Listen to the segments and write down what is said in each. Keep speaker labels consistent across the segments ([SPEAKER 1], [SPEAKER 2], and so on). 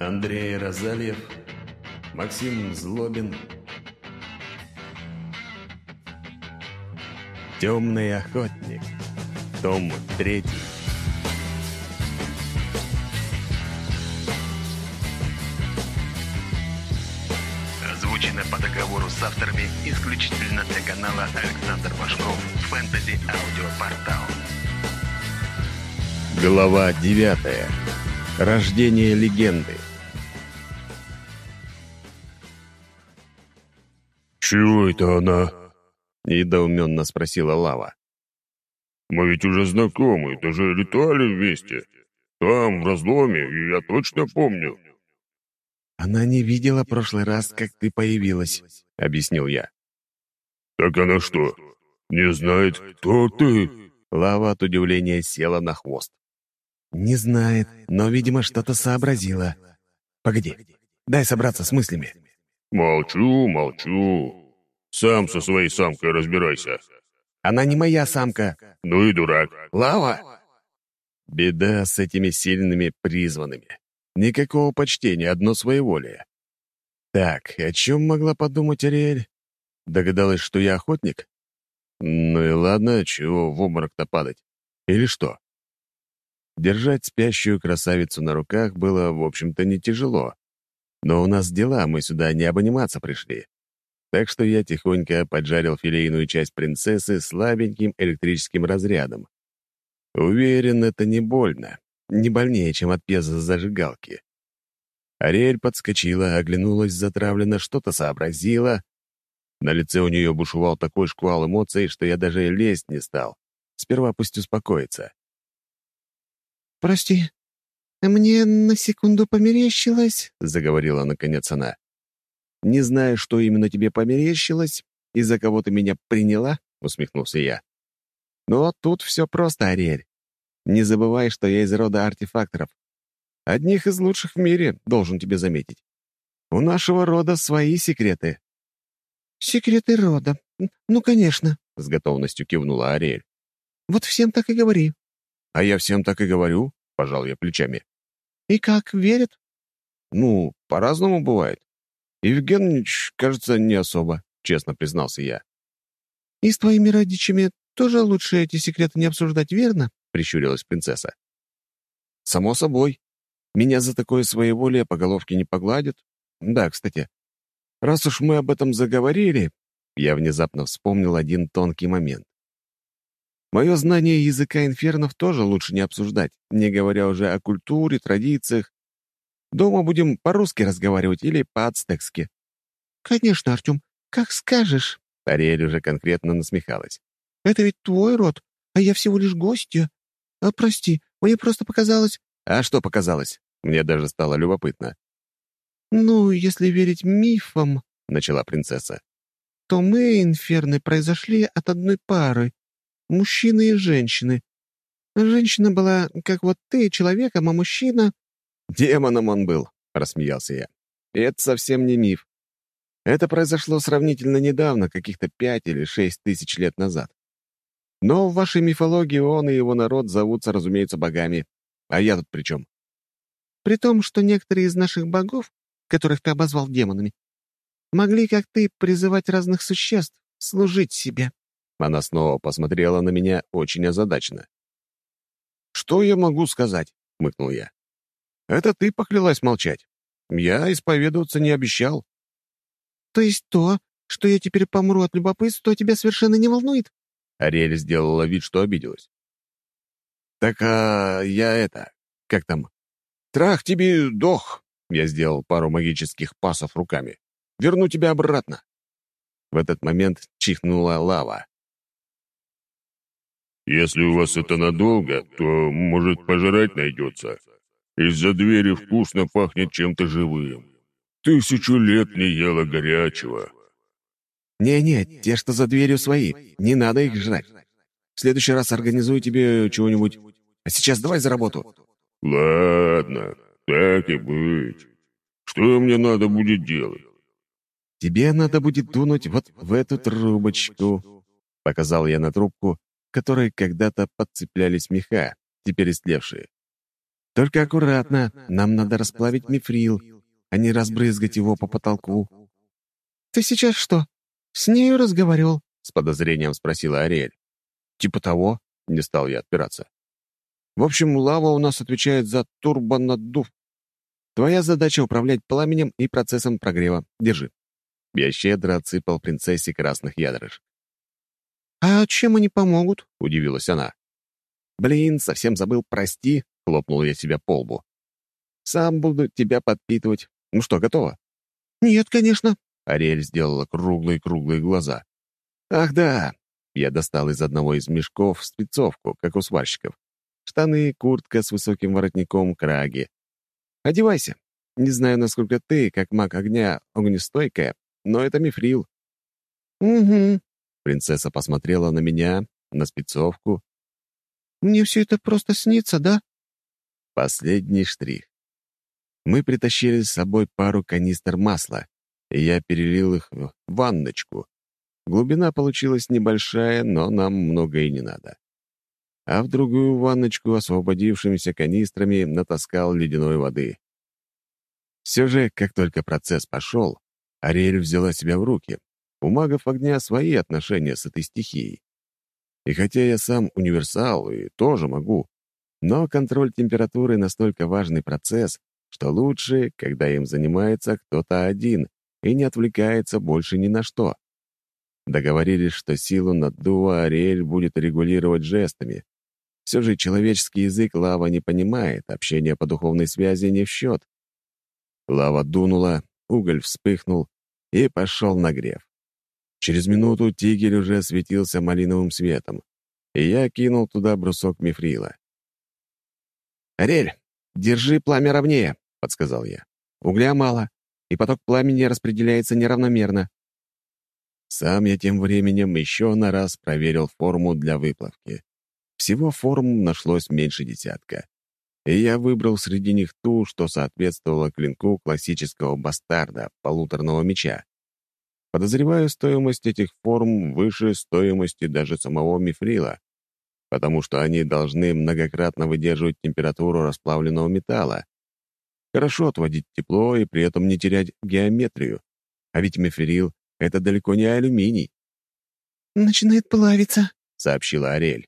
[SPEAKER 1] Андрей Розальев, Максим Злобин. «Темный охотник», том 3.
[SPEAKER 2] Озвучено по договору с авторами исключительно для канала Александр Башков «Фэнтези Аудиопортал».
[SPEAKER 1] Глава 9. Рождение легенды.
[SPEAKER 3] «Чего это она?»
[SPEAKER 1] — недоуменно спросила Лава.
[SPEAKER 3] «Мы ведь уже знакомы, даже летали вместе. Там, в разломе, я точно помню».
[SPEAKER 1] «Она не видела прошлый раз, как ты появилась», — объяснил я.
[SPEAKER 3] «Так она что, не знает, кто ты?»
[SPEAKER 1] Лава от удивления села на хвост. «Не знает, но, видимо, что-то сообразила. Погоди, дай собраться с мыслями».
[SPEAKER 3] «Молчу, молчу. Сам со своей самкой разбирайся».
[SPEAKER 1] «Она не моя самка».
[SPEAKER 3] «Ну и дурак».
[SPEAKER 1] «Лава!» Беда с этими сильными призванными. Никакого почтения, одно своеволие. Так, о чем могла подумать Ариэль? Догадалась, что я охотник? Ну и ладно, чего в обморок-то падать? Или что? Держать спящую красавицу на руках было, в общем-то, не тяжело. Но у нас дела, мы сюда не обниматься пришли. Так что я тихонько поджарил филейную часть принцессы слабеньким электрическим разрядом. Уверен, это не больно. Не больнее, чем от пеза зажигалки. Ариэль подскочила, оглянулась затравленно, что-то сообразила. На лице у нее бушевал такой шквал эмоций, что я даже лезть не стал. Сперва пусть успокоится.
[SPEAKER 4] «Прости, мне на секунду померещилось», —
[SPEAKER 1] заговорила наконец она. «Не знаю, что именно тебе померещилось, из-за кого ты меня приняла», — усмехнулся я. «Но тут все просто, Ариэль. Не забывай, что я из рода артефакторов. Одних из лучших в мире, должен тебе заметить. У нашего рода свои секреты».
[SPEAKER 4] «Секреты рода. Ну, конечно», —
[SPEAKER 1] с готовностью кивнула Ариэль.
[SPEAKER 4] «Вот всем так и говори».
[SPEAKER 1] «А я всем так и говорю», — пожал я плечами.
[SPEAKER 4] «И как, верят?»
[SPEAKER 1] «Ну, по-разному бывает. Евгеньевич, кажется, не особо», — честно признался я.
[SPEAKER 4] «И с твоими родичами тоже лучше эти секреты не обсуждать, верно?»
[SPEAKER 1] — прищурилась принцесса. «Само собой. Меня за такое своеволие по головке не погладят. Да, кстати, раз уж мы об этом заговорили, я внезапно вспомнил один тонкий момент. Мое знание языка инфернов тоже лучше не обсуждать, не говоря уже о культуре, традициях. Дома будем по-русски разговаривать или по-ацтекски.
[SPEAKER 4] «Конечно, Артем, как скажешь».
[SPEAKER 1] Ариэль уже конкретно насмехалась.
[SPEAKER 4] «Это ведь твой род, а я всего лишь гостья. А прости, мне просто показалось...»
[SPEAKER 1] «А что показалось?» Мне даже стало любопытно.
[SPEAKER 4] «Ну, если верить мифам», — начала принцесса, «то мы, инферны, произошли от одной пары мужчины и женщины. Женщина была, как вот ты, человеком, а мужчина...»
[SPEAKER 1] «Демоном он был», — рассмеялся я. Это совсем не миф. Это произошло сравнительно недавно, каких-то пять или шесть тысяч лет назад. Но в вашей мифологии он и его народ зовутся, разумеется, богами. А я тут при чем?
[SPEAKER 4] При том, что некоторые из наших богов, которых ты обозвал демонами, могли, как ты, призывать разных существ, служить себе.
[SPEAKER 1] Она снова посмотрела на меня очень озадаченно. «Что я могу сказать?» — мыкнул я. «Это ты поклялась молчать. Я исповедоваться не обещал».
[SPEAKER 4] «То есть то, что я теперь помру от любопытства, тебя совершенно не волнует?»
[SPEAKER 1] Ариэль сделала вид, что обиделась. «Так а я это... Как там? Трах тебе дох!» Я сделал пару магических пасов руками. «Верну тебя обратно». В этот момент чихнула лава.
[SPEAKER 3] Если у вас это надолго, то, может, пожрать найдется. Из-за двери вкусно пахнет чем-то живым. Тысячу лет не ела горячего».
[SPEAKER 1] «Не-не, те, что за дверью свои. Не надо их жрать. В следующий раз организую тебе чего-нибудь. А сейчас давай за работу».
[SPEAKER 3] «Ладно, так и быть. Что мне надо будет делать?»
[SPEAKER 1] «Тебе надо будет дунуть вот в эту трубочку», — показал я на трубку, которой когда-то подцеплялись меха, теперь истлевшие. Только аккуратно, нам надо расплавить мифрил, а не разбрызгать его по потолку».
[SPEAKER 4] «Ты сейчас что, с нею разговаривал?»
[SPEAKER 1] — с подозрением спросила Ариэль. «Типа того», — не стал я отпираться. «В общем, лава у нас отвечает за турбонаддув. Твоя задача — управлять пламенем и процессом прогрева. Держи». Я щедро отсыпал принцессе красных ядрышек.
[SPEAKER 4] «А чем они помогут?»
[SPEAKER 1] — удивилась она. «Блин, совсем забыл, прости», — хлопнул я себя по лбу. «Сам буду тебя подпитывать. Ну что, готово?»
[SPEAKER 4] «Нет, конечно».
[SPEAKER 1] Ариэль сделала круглые-круглые глаза. «Ах да!» Я достал из одного из мешков спецовку, как у сварщиков. Штаны, куртка с высоким воротником, краги. «Одевайся. Не знаю, насколько ты, как маг огня, огнестойкая, но это мифрил».
[SPEAKER 4] «Угу»,
[SPEAKER 1] Принцесса посмотрела на меня, на спецовку.
[SPEAKER 4] «Мне все это просто снится, да?»
[SPEAKER 1] Последний штрих. Мы притащили с собой пару канистр масла, и я перелил их в ванночку. Глубина получилась небольшая, но нам много и не надо. А в другую ванночку освободившимися канистрами натаскал ледяной воды. Все же, как только процесс пошел, Ариэль взяла себя в руки, у магов огня свои отношения с этой стихией. И хотя я сам универсал и тоже могу, но контроль температуры настолько важный процесс, что лучше, когда им занимается кто-то один и не отвлекается больше ни на что. Договорились, что силу наддува Ариэль будет регулировать жестами. Все же человеческий язык лава не понимает, общение по духовной связи не в счет. Лава дунула, уголь вспыхнул и пошел нагрев. Через минуту тигель уже светился малиновым светом, и я кинул туда брусок мифрила. «Арель, держи пламя ровнее», — подсказал я. «Угля мало, и поток пламени распределяется неравномерно». Сам я тем временем еще на раз проверил форму для выплавки. Всего форм нашлось меньше десятка. И я выбрал среди них ту, что соответствовала клинку классического бастарда, полуторного меча. Подозреваю, стоимость этих форм выше стоимости даже самого мифрила, потому что они должны многократно выдерживать температуру расплавленного металла, хорошо отводить тепло и при этом не терять геометрию. А ведь мифрил — это далеко не алюминий.
[SPEAKER 4] «Начинает плавиться», —
[SPEAKER 1] сообщила Ариэль.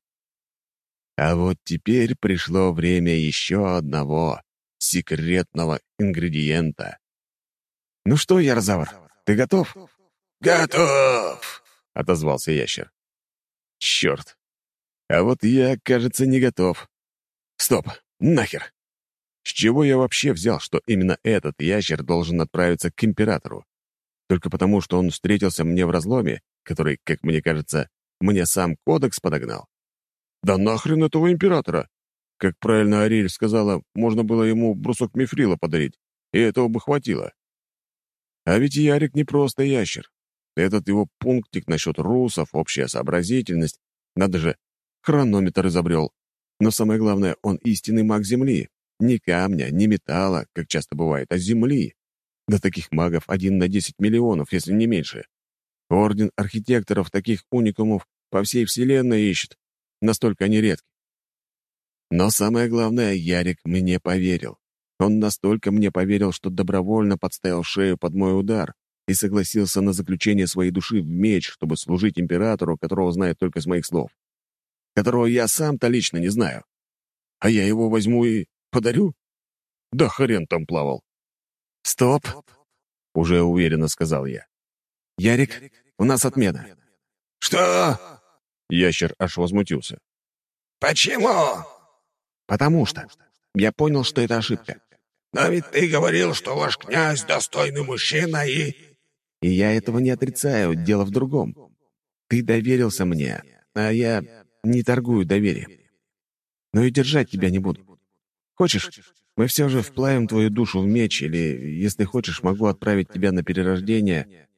[SPEAKER 1] А вот теперь пришло время еще одного секретного ингредиента. «Ну что, Ярзавр, ты готов?»
[SPEAKER 3] «Готов!»
[SPEAKER 1] — отозвался ящер. «Черт! А вот я, кажется, не готов. Стоп! Нахер! С чего я вообще взял, что именно этот ящер должен отправиться к императору? Только потому, что он встретился мне в разломе, который, как мне кажется, мне сам кодекс подогнал? Да нахрен этого императора! Как правильно Ариэль сказала, можно было ему брусок мифрила подарить, и этого бы хватило. А ведь Ярик не просто ящер. Этот его пунктик насчет русов, общая сообразительность, надо же, хронометр изобрел. Но самое главное, он истинный маг Земли. Не камня, не металла, как часто бывает, а Земли. Да таких магов один на десять миллионов, если не меньше. Орден архитекторов таких уникумов по всей Вселенной ищет. Настолько они редки. Но самое главное, Ярик мне поверил. Он настолько мне поверил, что добровольно подставил шею под мой удар, и согласился на заключение своей души в меч, чтобы служить императору, которого знает только с моих слов, которого я сам-то лично не знаю. А я его возьму и подарю? Да хрен там плавал. «Стоп!» — уже уверенно сказал я. «Ярик, у нас отмена».
[SPEAKER 3] «Что?»
[SPEAKER 1] — ящер аж возмутился.
[SPEAKER 3] «Почему?»
[SPEAKER 1] «Потому что. Я понял, что это ошибка.
[SPEAKER 3] Но ведь ты говорил, что ваш князь достойный мужчина и...»
[SPEAKER 1] И я этого не отрицаю, дело в другом. Ты доверился мне, а я не торгую доверием. Но и держать тебя не буду. Хочешь, мы все же вплавим твою душу в меч, или, если хочешь, могу отправить тебя на перерождение.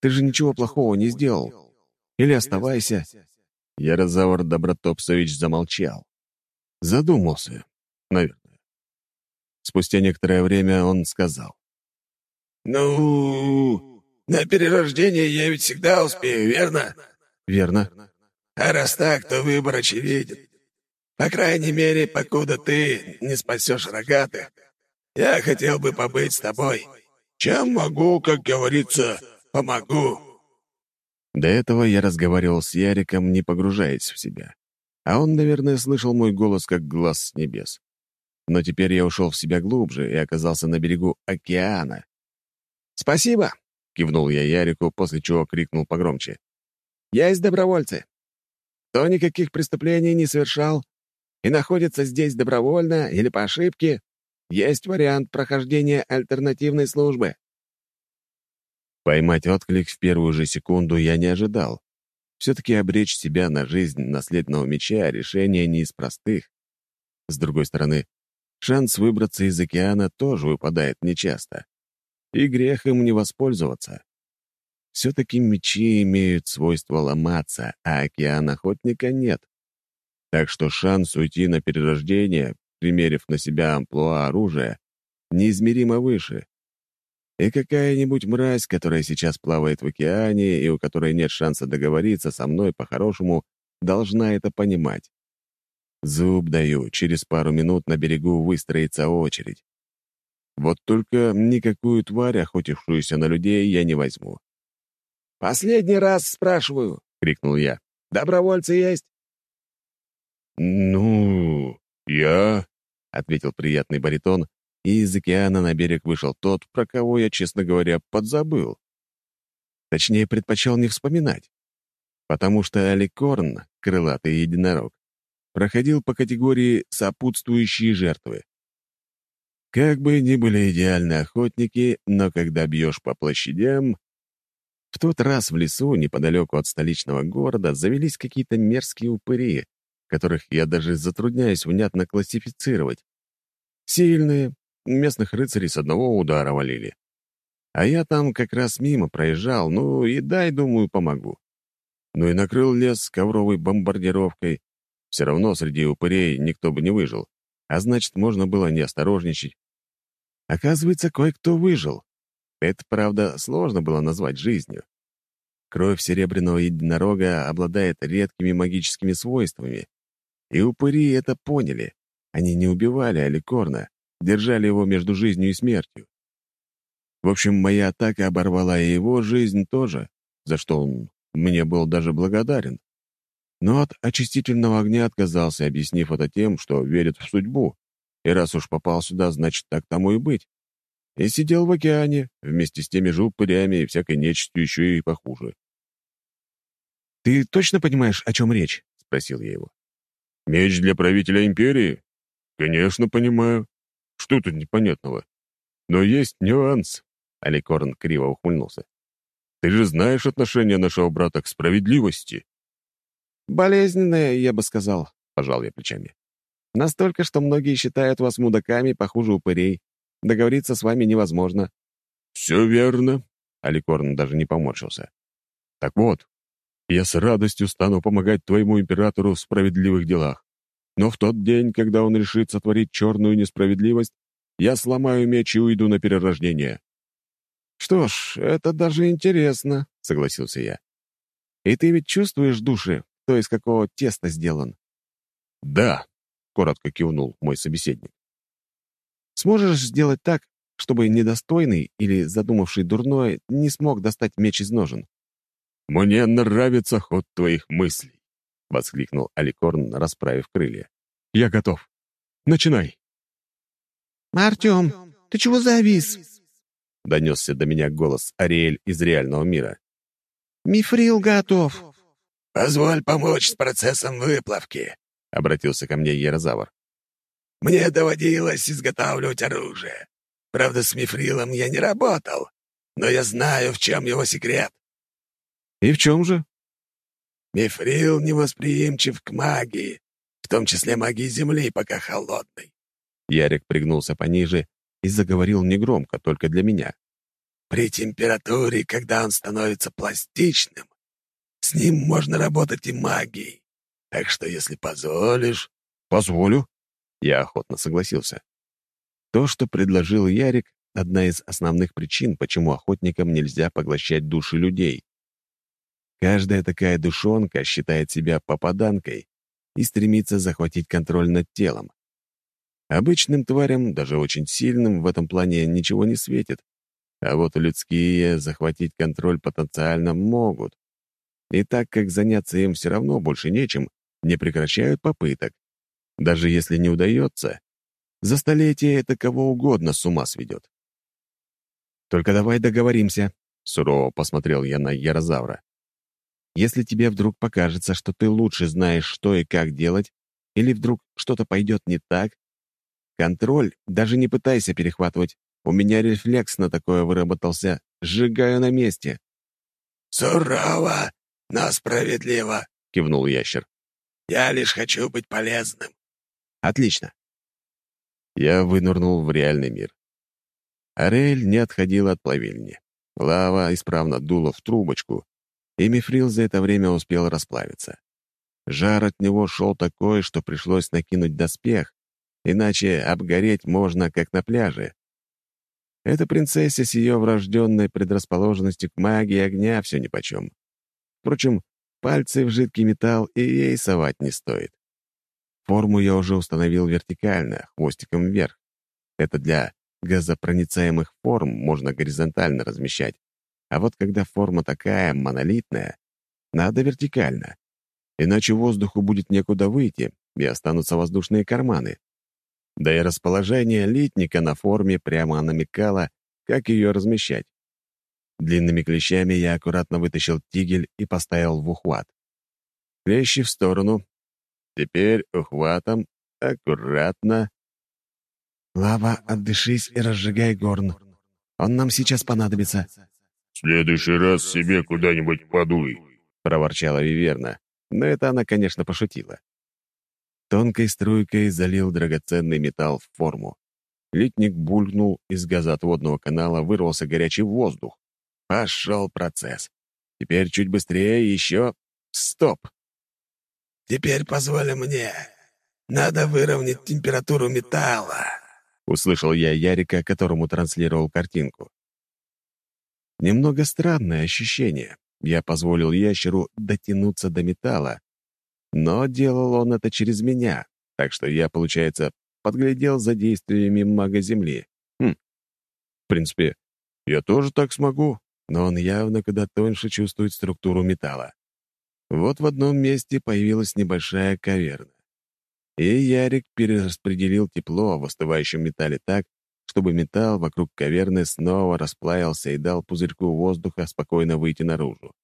[SPEAKER 1] Ты же ничего плохого не сделал. Или оставайся». Ярозавр Добротопсович замолчал. Задумался, наверное. Спустя некоторое время он сказал.
[SPEAKER 3] «Ну, на перерождение я ведь всегда успею, верно?»
[SPEAKER 1] «Верно».
[SPEAKER 3] «А раз так, то выбор очевиден.
[SPEAKER 5] По крайней мере, покуда ты не спасешь рогатых, я хотел бы побыть с тобой. Чем могу, как говорится, помогу».
[SPEAKER 1] До этого я разговаривал с Яриком, не погружаясь в себя. А он, наверное, слышал мой голос как глаз с небес. Но теперь я ушел в себя глубже и оказался на берегу океана. «Спасибо!» — кивнул я Ярику, после чего крикнул погромче. «Есть добровольцы! Кто никаких преступлений не совершал и находится здесь добровольно или по ошибке, есть вариант прохождения альтернативной службы». Поймать отклик в первую же секунду я не ожидал. Все-таки обречь себя на жизнь наследного меча — решение не из простых. С другой стороны, шанс выбраться из океана тоже выпадает нечасто. И грех им не воспользоваться. Все-таки мечи имеют свойство ломаться, а океан охотника нет. Так что шанс уйти на перерождение, примерив на себя амплуа оружия, неизмеримо выше. И какая-нибудь мразь, которая сейчас плавает в океане и у которой нет шанса договориться со мной по-хорошему, должна это понимать. Зуб даю, через пару минут на берегу выстроится очередь. Вот только никакую тварь, охотившуюся на людей, я не возьму. «Последний раз спрашиваю!» — крикнул я. «Добровольцы есть?»
[SPEAKER 3] «Ну, я...»
[SPEAKER 1] — ответил приятный баритон, и из океана на берег вышел тот, про кого я, честно говоря, подзабыл. Точнее, предпочел не вспоминать. Потому что Аликорн, крылатый единорог, проходил по категории «сопутствующие жертвы». Как бы ни были идеальны охотники, но когда бьешь по площадям... В тот раз в лесу, неподалеку от столичного города, завелись какие-то мерзкие упыри, которых я даже затрудняюсь внятно классифицировать. Сильные, местных рыцарей с одного удара валили. А я там как раз мимо проезжал, ну и дай, думаю, помогу. Ну и накрыл лес ковровой бомбардировкой. Все равно среди упырей никто бы не выжил, а значит, можно было не осторожничать. Оказывается, кое-кто выжил. Это, правда, сложно было назвать жизнью. Кровь серебряного единорога обладает редкими магическими свойствами, и упыри это поняли. Они не убивали Аликорна, держали его между жизнью и смертью. В общем, моя атака оборвала и его жизнь тоже, за что он мне был даже благодарен. Но от очистительного огня отказался, объяснив это тем, что верит в судьбу, и раз уж попал сюда, значит, так тому и быть. И сидел в океане, вместе с теми же упырями и всякой нечистью еще и похуже. «Ты точно понимаешь, о чем речь?» — спросил я его.
[SPEAKER 3] «Меч для правителя империи? Конечно, понимаю. Что тут непонятного? Но есть нюанс».
[SPEAKER 1] Аликорн криво ухмыльнулся.
[SPEAKER 3] «Ты же знаешь отношение нашего брата к справедливости?»
[SPEAKER 1] «Болезненное, я бы сказал», — пожал я плечами. «Настолько, что многие считают вас мудаками похуже упырей. Договориться с вами невозможно».
[SPEAKER 3] «Все верно», —
[SPEAKER 1] Аликорн даже не поморщился.
[SPEAKER 3] «Так вот, я с радостью стану помогать твоему императору в справедливых делах. Но в тот день, когда он решит сотворить черную несправедливость, я сломаю меч и уйду на перерождение».
[SPEAKER 1] «Что ж, это даже интересно», — согласился я. «И ты ведь чувствуешь души, кто из какого теста сделан?»
[SPEAKER 3] «Да», — коротко кивнул мой собеседник.
[SPEAKER 1] «Сможешь сделать так, чтобы недостойный или задумавший дурное не смог достать меч из ножен?»
[SPEAKER 3] «Мне нравится ход твоих мыслей», — воскликнул Аликорн, расправив крылья. «Я готов. Начинай».
[SPEAKER 4] «Артем, ты чего завис?»
[SPEAKER 1] — донесся до меня голос Ариэль из реального мира.
[SPEAKER 4] «Мифрил готов».
[SPEAKER 5] «Позволь помочь с процессом выплавки», —
[SPEAKER 1] обратился ко мне Ярозавр.
[SPEAKER 5] «Мне доводилось изготавливать оружие. Правда, с мифрилом я не работал, но я знаю, в чем его секрет.
[SPEAKER 1] «И в чем же?»
[SPEAKER 5] «Мифрил невосприимчив к магии, в том числе магии Земли, пока холодной».
[SPEAKER 1] Ярик пригнулся пониже и заговорил негромко, только для меня.
[SPEAKER 5] «При температуре, когда он становится пластичным, с ним можно работать и магией. Так что, если позволишь...»
[SPEAKER 1] «Позволю». Я охотно согласился. То, что предложил Ярик, — одна из основных причин, почему охотникам нельзя поглощать души людей. Каждая такая душонка считает себя попаданкой и стремится захватить контроль над телом. Обычным тварям, даже очень сильным, в этом плане ничего не светит. А вот людские захватить контроль потенциально могут. И так как заняться им все равно больше нечем, не прекращают попыток. Даже если не удается, за столетие это кого угодно с ума сведет. «Только давай договоримся», — сурово посмотрел я на Ярозавра. «Если тебе вдруг покажется, что ты лучше знаешь, что и как делать, или вдруг что-то пойдет не так, Контроль даже не пытайся перехватывать. У меня рефлекс на такое выработался. Сжигаю на месте.
[SPEAKER 5] «Сурово, но справедливо», — кивнул ящер. «Я лишь хочу быть полезным».
[SPEAKER 1] «Отлично». Я вынырнул в реальный мир. Ариэль не отходила от плавильни. Лава исправно дула в трубочку, и мифрил за это время успел расплавиться. Жар от него шел такой, что пришлось накинуть доспех, иначе обгореть можно, как на пляже. Эта принцессе с ее врожденной предрасположенностью к магии огня все нипочем. Впрочем, пальцы в жидкий металл и ей совать не стоит. Форму я уже установил вертикально, хвостиком вверх. Это для газопроницаемых форм можно горизонтально размещать. А вот когда форма такая, монолитная, надо вертикально. Иначе воздуху будет некуда выйти, и останутся воздушные карманы. Да и расположение литника на форме прямо намекало, как ее размещать. Длинными клещами я аккуратно вытащил тигель и поставил в ухват. Клещи в сторону. Теперь ухватом аккуратно.
[SPEAKER 4] «Лава, отдышись и разжигай горн. Он нам сейчас понадобится».
[SPEAKER 3] «В следующий раз себе куда-нибудь подуй», —
[SPEAKER 1] проворчала Виверна. Но это она, конечно, пошутила. Тонкой струйкой залил драгоценный металл в форму. Литник булькнул, из газоотводного канала вырвался горячий воздух. Пошел процесс. Теперь чуть быстрее, еще... Стоп!
[SPEAKER 5] «Теперь позволь мне. Надо выровнять температуру металла», —
[SPEAKER 1] услышал я Ярика, которому транслировал картинку. Немного странное ощущение. Я позволил ящеру дотянуться до металла, но делал он это через меня, так что я, получается, подглядел за действиями мага Земли. Хм. В принципе, я тоже так смогу, но он явно куда тоньше чувствует структуру металла. Вот в одном месте появилась небольшая каверна. И Ярик перераспределил тепло в остывающем металле так, чтобы металл вокруг каверны снова расплавился и дал пузырьку воздуха спокойно выйти наружу.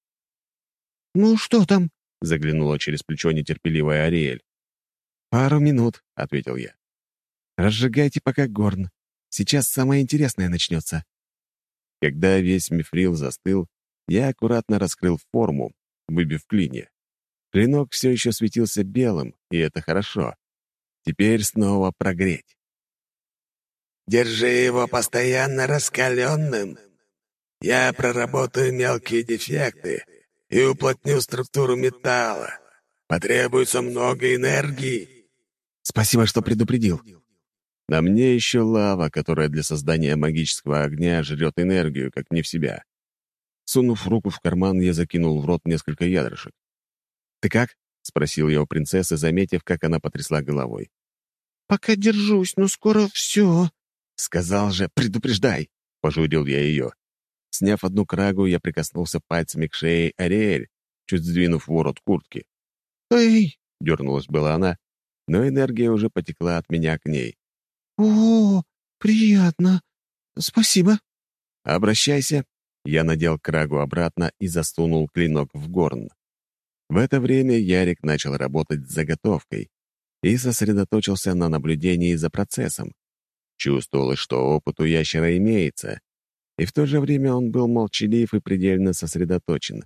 [SPEAKER 4] «Ну что там?»
[SPEAKER 1] — заглянула через плечо нетерпеливая Ариэль. «Пару минут», — ответил я. «Разжигайте пока горн. Сейчас самое интересное начнется». Когда весь мифрил застыл, я аккуратно раскрыл форму, выбив клинья. Клинок все еще светился белым, и это хорошо. Теперь снова прогреть.
[SPEAKER 5] «Держи его постоянно раскаленным. Я проработаю мелкие дефекты, и уплотню структуру металла. Потребуется много энергии».
[SPEAKER 1] «Спасибо, что предупредил. На мне еще лава, которая для создания магического огня жрет энергию, как не в себя. Сунув руку в карман, я закинул в рот несколько ядрышек. «Ты как?» — спросил я у принцессы, заметив, как она потрясла головой.
[SPEAKER 4] «Пока держусь, но скоро все».
[SPEAKER 1] «Сказал же, предупреждай!» — пожурил я ее. Сняв одну крагу, я прикоснулся пальцами к шее Ариэль, чуть сдвинув ворот куртки.
[SPEAKER 4] «Эй!»
[SPEAKER 1] — дернулась была она, но энергия уже потекла от меня к ней.
[SPEAKER 4] «О, приятно. Спасибо».
[SPEAKER 1] «Обращайся». Я надел крагу обратно и засунул клинок в горн. В это время Ярик начал работать с заготовкой и сосредоточился на наблюдении за процессом. Чувствовалось, что опыт у ящера имеется, и в то же время он был молчалив и предельно сосредоточен.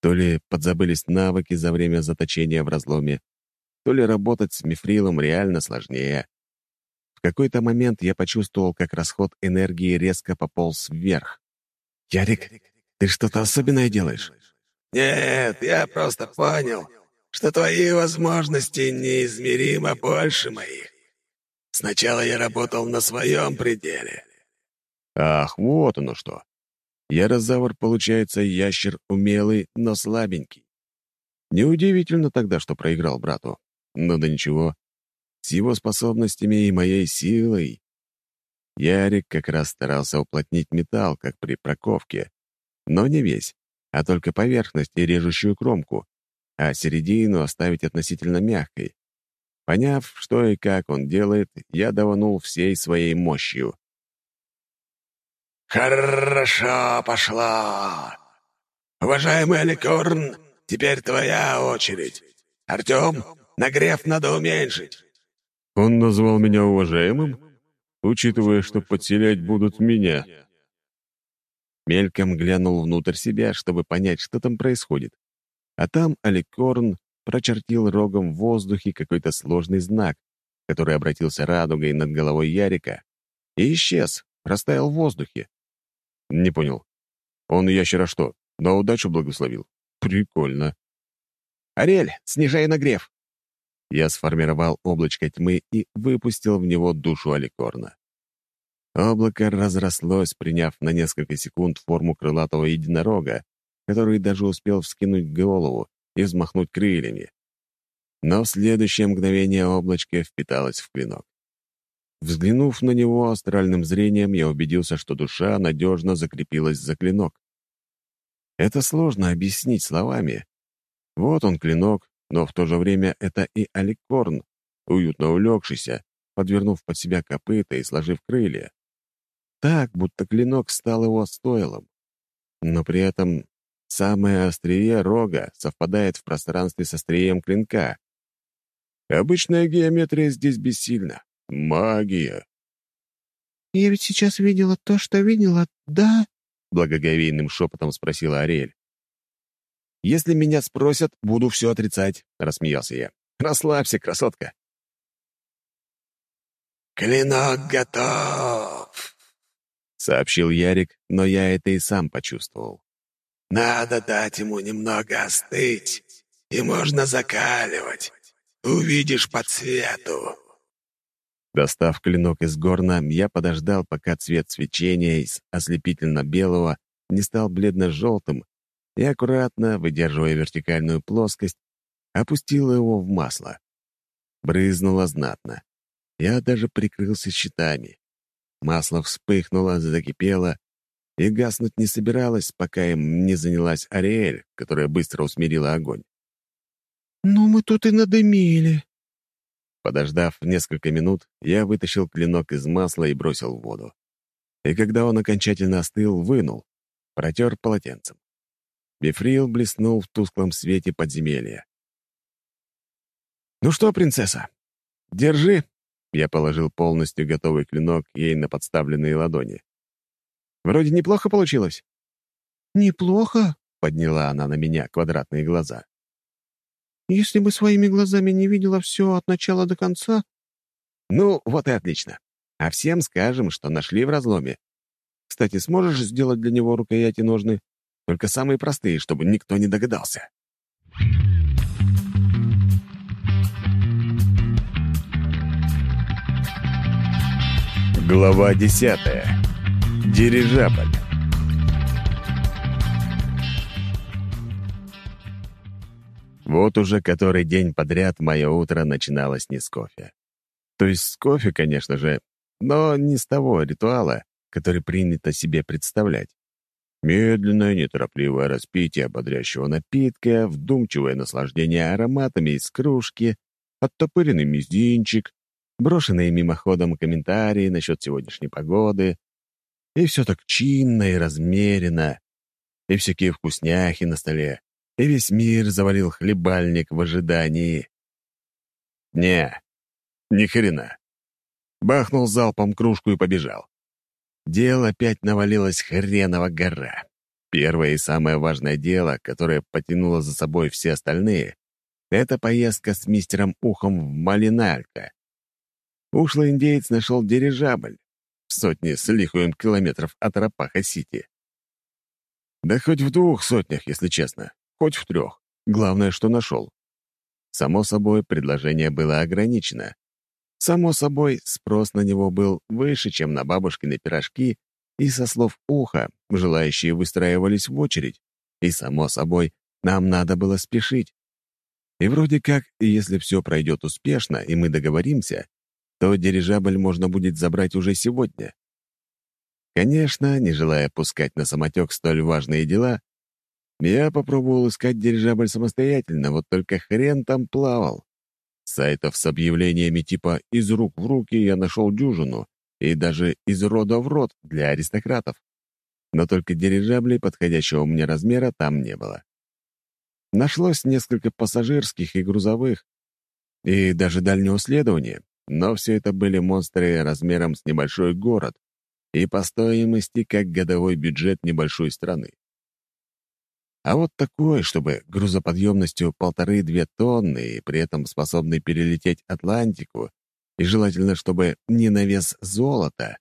[SPEAKER 1] То ли подзабылись навыки за время заточения в разломе, то ли работать с мифрилом реально сложнее. В какой-то момент я почувствовал, как расход энергии резко пополз вверх. «Ярик, ты что-то особенное делаешь?»
[SPEAKER 5] «Нет, я просто понял, что твои возможности неизмеримо больше моих. Сначала я работал на своем пределе,
[SPEAKER 1] Ах, вот оно что. Ярозавр, получается, ящер умелый, но слабенький. Неудивительно тогда, что проиграл брату. Ну да ничего. С его способностями и моей силой. Ярик как раз старался уплотнить металл, как при проковке. Но не весь, а только поверхность и режущую кромку, а середину оставить относительно мягкой. Поняв, что и как он делает, я даванул всей своей мощью.
[SPEAKER 5] «Хорошо пошло! Уважаемый Аликорн, теперь твоя очередь. Артем, нагрев надо уменьшить».
[SPEAKER 1] Он назвал меня уважаемым, учитывая, что подселять будут меня. Мельком глянул внутрь себя, чтобы понять, что там происходит. А там Аликорн прочертил рогом в воздухе какой-то сложный знак, который обратился радугой над головой Ярика и исчез, растаял в воздухе. Не понял. Он ящера что, на удачу благословил? Прикольно. «Ариэль, снижай нагрев!» Я сформировал облачко тьмы и выпустил в него душу Аликорна. Облако разрослось, приняв на несколько секунд форму крылатого единорога, который даже успел вскинуть голову и взмахнуть крыльями. Но в следующее мгновение облачко впиталось в клинок. Взглянув на него астральным зрением, я убедился, что душа надежно закрепилась за клинок. Это сложно объяснить словами. Вот он, клинок, но в то же время это и Аликорн, уютно улегшийся, подвернув под себя копыта и сложив крылья. Так, будто клинок стал его стойлом. Но при этом самое острие рога совпадает в пространстве с острием клинка. Обычная геометрия здесь бессильна. Магия.
[SPEAKER 4] «Я ведь сейчас видела то, что видела, да?»
[SPEAKER 1] — благоговейным шепотом спросила Ариэль. «Если меня спросят, буду все отрицать», — рассмеялся я. «Расслабься, красотка».
[SPEAKER 5] «Клинок готов», — сообщил
[SPEAKER 1] Ярик, но я это и сам почувствовал.
[SPEAKER 5] «Надо дать ему немного остыть, и можно закаливать. Увидишь по цвету».
[SPEAKER 1] Достав клинок из горна, я подождал, пока цвет свечения из ослепительно-белого не стал бледно-желтым, и аккуратно, выдерживая вертикальную плоскость, опустил его в масло. Брызнуло знатно. Я даже прикрылся щитами. Масло вспыхнуло, закипело, и гаснуть не собиралось, пока им не занялась Ариэль, которая быстро усмирила огонь.
[SPEAKER 4] «Ну, мы тут и надымили»,
[SPEAKER 1] Подождав несколько минут, я вытащил клинок из масла и бросил в воду. И когда он окончательно остыл, вынул, протер полотенцем. Бифрил блеснул в тусклом свете подземелья. «Ну что, принцесса, держи!» Я положил полностью готовый клинок ей на подставленные ладони. «Вроде неплохо получилось».
[SPEAKER 4] «Неплохо?»
[SPEAKER 1] — подняла она на меня квадратные глаза.
[SPEAKER 4] Если бы своими глазами не видела все от начала до конца...»
[SPEAKER 1] «Ну, вот и отлично. А всем скажем, что нашли в разломе. Кстати, сможешь сделать для него рукояти ножны? Только самые простые, чтобы никто не догадался». Глава десятая. Дирижабль. Вот уже который день подряд мое утро начиналось не с кофе. То есть с кофе, конечно же, но не с того ритуала, который принято себе представлять. Медленное, неторопливое распитие бодрящего напитка, вдумчивое наслаждение ароматами из кружки, оттопыренный мизинчик, брошенные мимоходом комментарии насчет сегодняшней погоды. И все так чинно и размеренно, и всякие вкусняхи на столе, и весь мир завалил хлебальник в ожидании. Не, ни хрена. Бахнул залпом кружку и побежал. Дело опять навалилось хреново гора. Первое и самое важное дело, которое потянуло за собой все остальные, это поездка с мистером Ухом в Малиналько. Ушлый индеец нашел дирижабль в сотне с лихуем километров от Рапаха-Сити. Да хоть в двух сотнях, если честно. Хоть в трех. Главное, что нашел. Само собой, предложение было ограничено. Само собой, спрос на него был выше, чем на бабушкины пирожки, и со слов уха желающие выстраивались в очередь. И, само собой, нам надо было спешить. И вроде как, если все пройдет успешно, и мы договоримся, то дирижабль можно будет забрать уже сегодня. Конечно, не желая пускать на самотек столь важные дела, я попробовал искать дирижабль самостоятельно, вот только хрен там плавал. Сайтов с объявлениями типа «из рук в руки» я нашел дюжину, и даже «из рода в рот» для аристократов. Но только дирижаблей подходящего мне размера там не было. Нашлось несколько пассажирских и грузовых, и даже дальнего следования, но все это были монстры размером с небольшой город и по стоимости как годовой бюджет небольшой страны. А вот такой, чтобы грузоподъемностью полторы-две тонны и при этом способный перелететь Атлантику, и желательно, чтобы не на вес золота.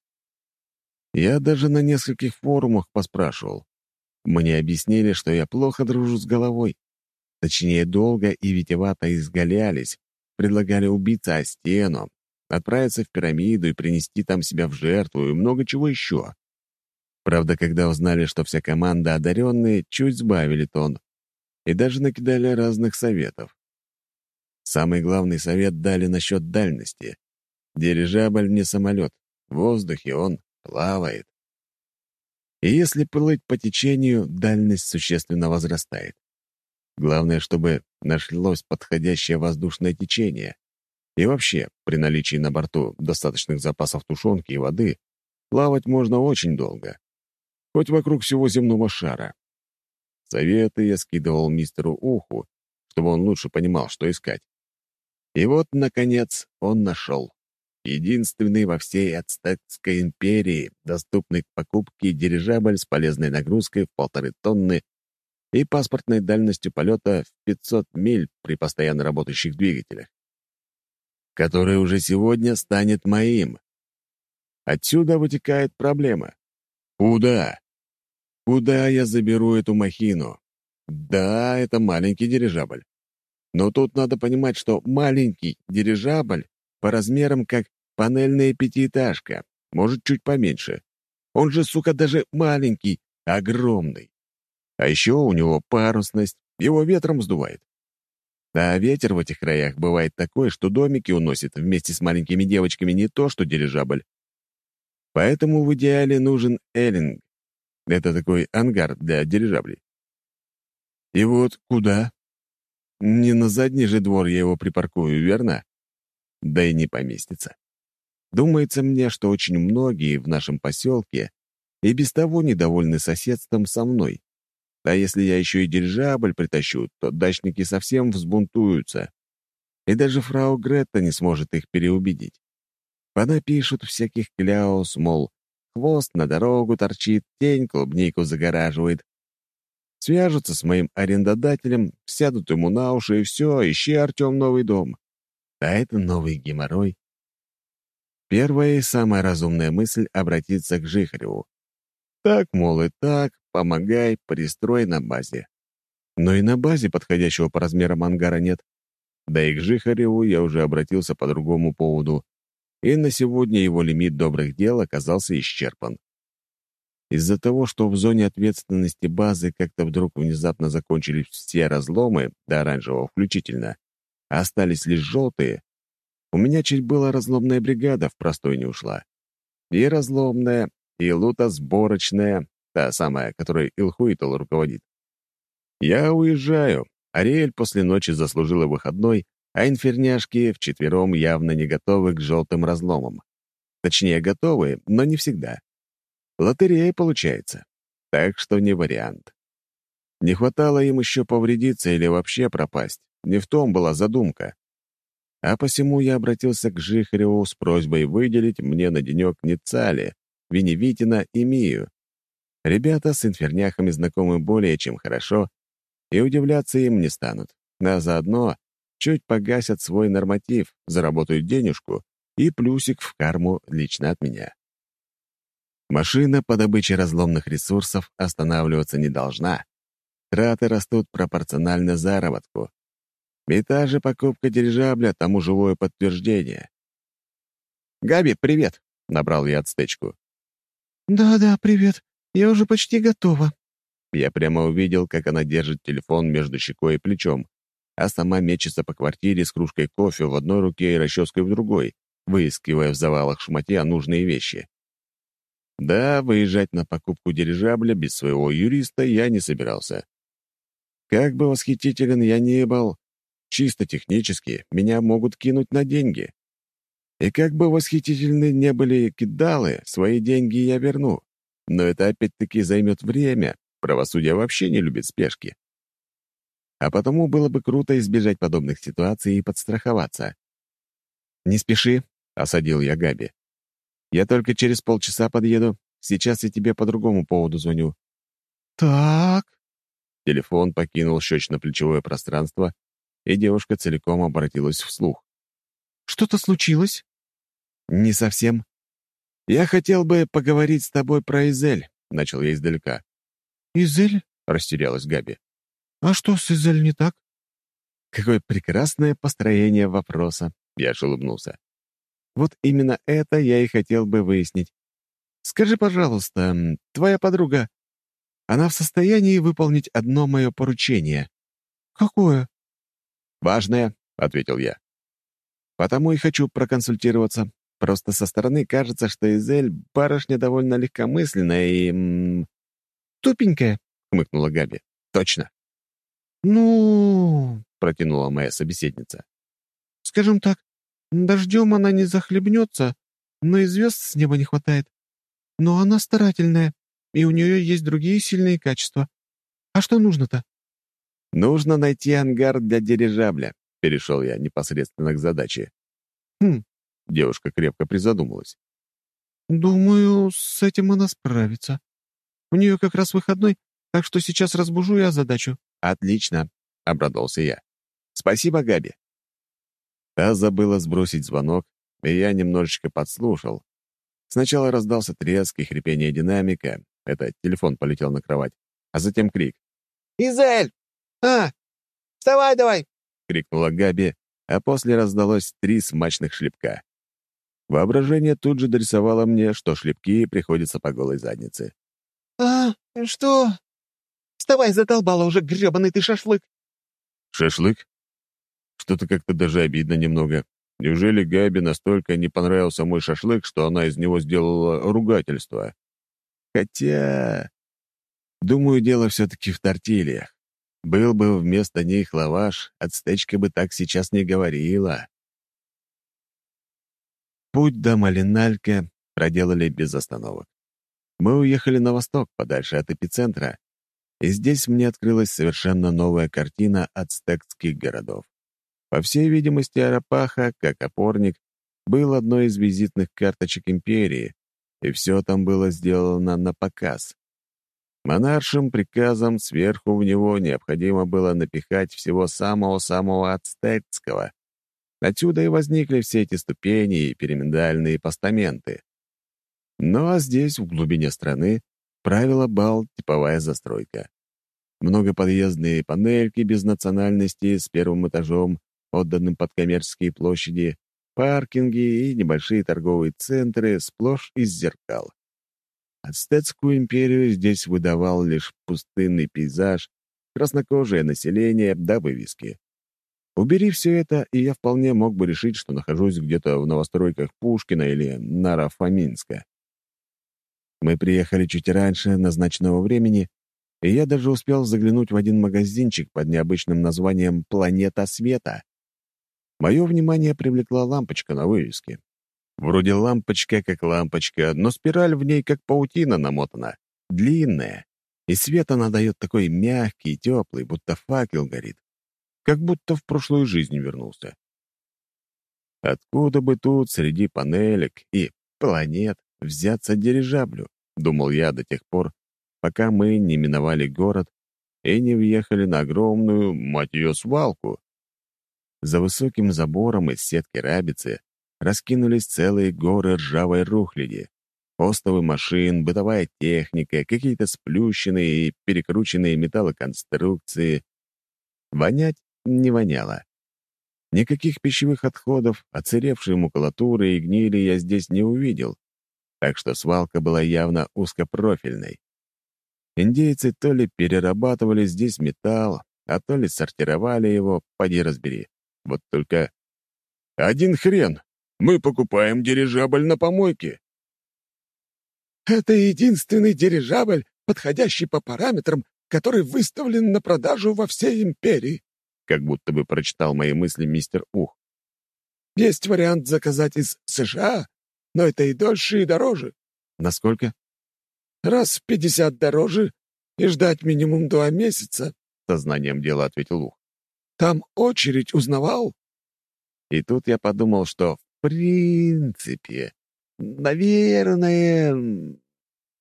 [SPEAKER 1] Я даже на нескольких форумах поспрашивал. Мне объяснили, что я плохо дружу с головой. Точнее, долго и витевато изгалялись, предлагали убиться о стену, отправиться в пирамиду и принести там себя в жертву и много чего еще. Правда, когда узнали, что вся команда одаренные, чуть сбавили тон и даже накидали разных советов. Самый главный совет дали насчет дальности. Дирижабль не самолет, в воздухе он плавает. И если плыть по течению, дальность существенно возрастает. Главное, чтобы нашлось подходящее воздушное течение. И вообще, при наличии на борту достаточных запасов тушенки и воды, плавать можно очень долго. Хоть вокруг всего земного шара. Советы я скидывал мистеру Уху, чтобы он лучше понимал, что искать. И вот, наконец, он нашел. Единственный во всей Ацтекской империи, доступный к покупке дирижабль с полезной нагрузкой в полторы тонны и паспортной дальностью полета в 500 миль при постоянно работающих двигателях, который уже сегодня станет моим. Отсюда вытекает проблема. Куда? Куда я заберу эту махину? Да, это маленький дирижабль. Но тут надо понимать, что маленький дирижабль по размерам как панельная пятиэтажка, может, чуть поменьше. Он же, сука, даже маленький, огромный. А еще у него парусность, его ветром сдувает. А ветер в этих краях бывает такой, что домики уносит вместе с маленькими девочками не то, что дирижабль. Поэтому в идеале нужен эллинг. Это такой ангар для дирижаблей. И вот куда? Не на задний же двор я его припаркую, верно? Да и не поместится. Думается мне, что очень многие в нашем поселке и без того недовольны соседством со мной. А если я еще и дирижабль притащу, то дачники совсем взбунтуются. И даже фрау Гретта не сможет их переубедить. Понапишут всяких кляус, мол, хвост на дорогу торчит, тень клубнику загораживает. Свяжутся с моим арендодателем, сядут ему на уши, и все, ищи, Артем, новый дом. А это новый геморрой. Первая и самая разумная мысль — обратиться к Жихареву. Так, мол, и так, помогай, пристрой на базе. Но и на базе подходящего по размерам ангара нет. Да и к Жихареву я уже обратился по другому поводу, и на сегодня его лимит добрых дел оказался исчерпан. Из-за того, что в зоне ответственности базы как-то вдруг внезапно закончились все разломы, до оранжевого включительно, а остались лишь желтые, у меня чуть было разломная бригада в простой не ушла. И разломная, и лутосборочная, та самая, которой Илхуитл руководит. Я уезжаю. Ариэль после ночи заслужила выходной, а инферняшки вчетвером явно не готовы к желтым разломам. Точнее, готовы, но не всегда. Лотерея получается. Так что не вариант. Не хватало им еще повредиться или вообще пропасть. Не в том была задумка. А посему я обратился к Жихареву с просьбой выделить мне на денек Ницали, Веневитина и Мию. Ребята с инферняхами знакомы более чем хорошо, и удивляться им не станут. А заодно чуть погасят свой норматив, заработают денежку и плюсик в карму лично от меня. Машина по добыче разломных ресурсов останавливаться не должна. Траты растут пропорционально заработку. И та же покупка дирижабля тому живое подтверждение. «Габи, привет!» — набрал я отстечку.
[SPEAKER 4] «Да-да, привет. Я уже почти готова».
[SPEAKER 1] Я прямо увидел, как она держит телефон между щекой и плечом. А сама мечется по квартире с кружкой кофе в одной руке и расческой в другой, выискивая в завалах шматья нужные вещи. Да, выезжать на покупку дирижабля без своего юриста я не собирался. Как бы восхитителен я ни был, чисто технически меня могут кинуть на деньги. И как бы восхитительны не были кидалы, свои деньги я верну. Но это опять-таки займет время, правосудие вообще не любит спешки. А потому было бы круто избежать подобных ситуаций и подстраховаться. «Не спеши», — осадил я Габи. «Я только через полчаса подъеду. Сейчас я тебе по другому поводу звоню».
[SPEAKER 4] «Так...»
[SPEAKER 1] Телефон покинул щечно-плечевое пространство, и девушка целиком обратилась вслух.
[SPEAKER 4] «Что-то случилось?»
[SPEAKER 1] «Не совсем. Я хотел бы поговорить с тобой про Изель», — начал я издалека.
[SPEAKER 4] «Изель?» — растерялась Габи. «А что с Изель не так?»
[SPEAKER 1] «Какое прекрасное построение вопроса», — я аж улыбнулся. «Вот именно это я и хотел бы выяснить. Скажи, пожалуйста, твоя подруга, она в состоянии выполнить одно мое поручение.
[SPEAKER 4] «Какое?»
[SPEAKER 1] «Важное», — ответил я. «Потому и хочу проконсультироваться. Просто со стороны кажется, что Изель — барышня довольно легкомысленная и... М -м,
[SPEAKER 4] «Тупенькая», —
[SPEAKER 1] хмыкнула Габи. «Точно».
[SPEAKER 4] «Ну...»
[SPEAKER 1] — протянула моя собеседница.
[SPEAKER 4] «Скажем так, дождем она не захлебнется, но и звезд с неба не хватает. Но она старательная, и у нее есть другие сильные качества. А что нужно-то?»
[SPEAKER 1] «Нужно найти ангар для дирижабля», — перешел я непосредственно к задаче.
[SPEAKER 4] «Хм».
[SPEAKER 1] Девушка крепко призадумалась.
[SPEAKER 4] «Думаю, с этим она справится. У нее как раз выходной, так что сейчас разбужу я задачу».
[SPEAKER 1] «Отлично», — обрадовался я. «Спасибо, Габи». Та забыла сбросить звонок, и я немножечко подслушал. Сначала раздался треск и хрипение динамика, это телефон полетел на кровать. А затем крик.
[SPEAKER 4] «Изель! А! Вставай давай!»
[SPEAKER 1] — крикнула Габи, а после раздалось три смачных шлепка. Воображение тут же дорисовало мне, что шлепки приходятся по голой заднице.
[SPEAKER 4] «А, что? Вставай, задолбала уже, гребаный ты шашлык!»
[SPEAKER 1] «Шашлык? Что-то как-то даже обидно немного. Неужели Габи настолько не понравился мой шашлык, что она из него сделала ругательство? Хотя... Думаю, дело все-таки в тортильях. Был бы вместо них лаваш, ацтечка бы так сейчас не говорила. Путь до Малиналька проделали без остановок. Мы уехали на восток, подальше от эпицентра, и здесь мне открылась совершенно новая картина ацтекских городов. По всей видимости, Арапаха, как опорник, был одной из визитных карточек империи, и все там было сделано на показ. Монаршим приказом сверху в него необходимо было напихать всего самого-самого ацтекского. Отсюда и возникли все эти ступени и пирамидальные постаменты. Ну а здесь, в глубине страны, правила бал типовая застройка. Многоподъездные панельки без национальности с первым этажом, отданным под коммерческие площади, паркинги и небольшие торговые центры сплошь из зеркал. Ацтецкую империю здесь выдавал лишь пустынный пейзаж, краснокожее население да вывески. Убери все это, и я вполне мог бы решить, что нахожусь где-то в новостройках Пушкина или Нарафаминска. Мы приехали чуть раньше назначенного времени, и я даже успел заглянуть в один магазинчик под необычным названием «Планета Света». Мое внимание привлекла лампочка на вывеске. Вроде лампочка как лампочка, но спираль в ней как паутина намотана, длинная, и свет она дает такой мягкий теплый, будто факел горит, как будто в прошлую жизнь вернулся. Откуда бы тут среди панелек и планет взяться дирижаблю, думал я до тех пор, пока мы не миновали город и не въехали на огромную, мать ее, свалку. За высоким забором из сетки рабицы раскинулись целые горы ржавой рухляди. Остовы машин, бытовая техника, какие-то сплющенные и перекрученные металлоконструкции. Вонять не воняло. Никаких пищевых отходов, оцаревшей макулатуры и гнили я здесь не увидел, так что свалка была явно узкопрофильной. Индейцы то ли перерабатывали здесь металл, а то ли сортировали его, поди разбери. Вот только... Один хрен! Мы покупаем дирижабль на помойке.
[SPEAKER 5] «Это единственный дирижабль, подходящий по параметрам, который выставлен на продажу во всей империи»,
[SPEAKER 1] как будто бы прочитал мои мысли мистер Ух.
[SPEAKER 5] «Есть вариант заказать из США, но это и дольше, и дороже».
[SPEAKER 1] «Насколько?»
[SPEAKER 5] «Раз в пятьдесят дороже и ждать минимум два месяца», — сознанием дела ответил Ух. «Там очередь узнавал?»
[SPEAKER 1] И тут я подумал, что в принципе, наверное,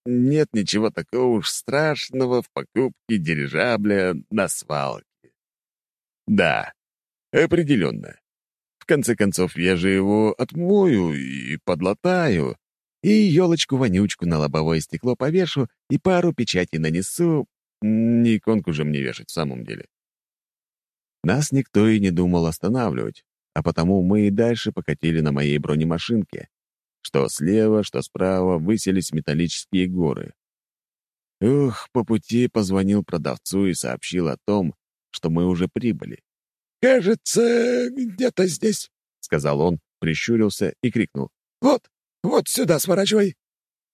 [SPEAKER 1] нет ничего такого уж страшного в покупке дирижабля на свалке. Да, определенно. В конце концов, я же его отмою и подлатаю, и елочку-вонючку на лобовое стекло повешу, и пару печатей нанесу. Не иконку же мне вешать в самом деле. Нас никто и не думал останавливать, а потому мы и дальше покатили на моей бронемашинке. Что слева, что справа высились металлические горы. Ух, по пути позвонил продавцу и сообщил о том, что мы уже прибыли.
[SPEAKER 5] «Кажется, где-то здесь», — сказал он, прищурился и крикнул. «Вот, вот сюда сворачивай».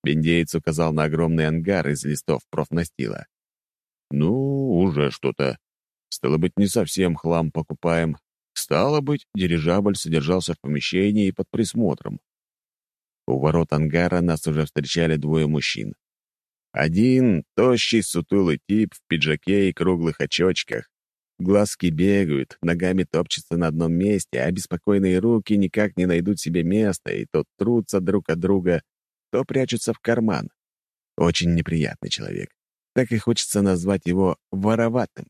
[SPEAKER 1] Бендеец указал на огромный ангар из листов профнастила. «Ну, уже что-то. Стало быть, не совсем хлам покупаем. Стало быть, дирижабль содержался в помещении и под присмотром. У ворот ангара нас уже встречали двое мужчин. Один — тощий, сутулый тип в пиджаке и круглых очочках. Глазки бегают, ногами топчутся на одном месте, а беспокойные руки никак не найдут себе места и то трутся друг от друга, то прячутся в карман. Очень неприятный человек. Так и хочется назвать его вороватым.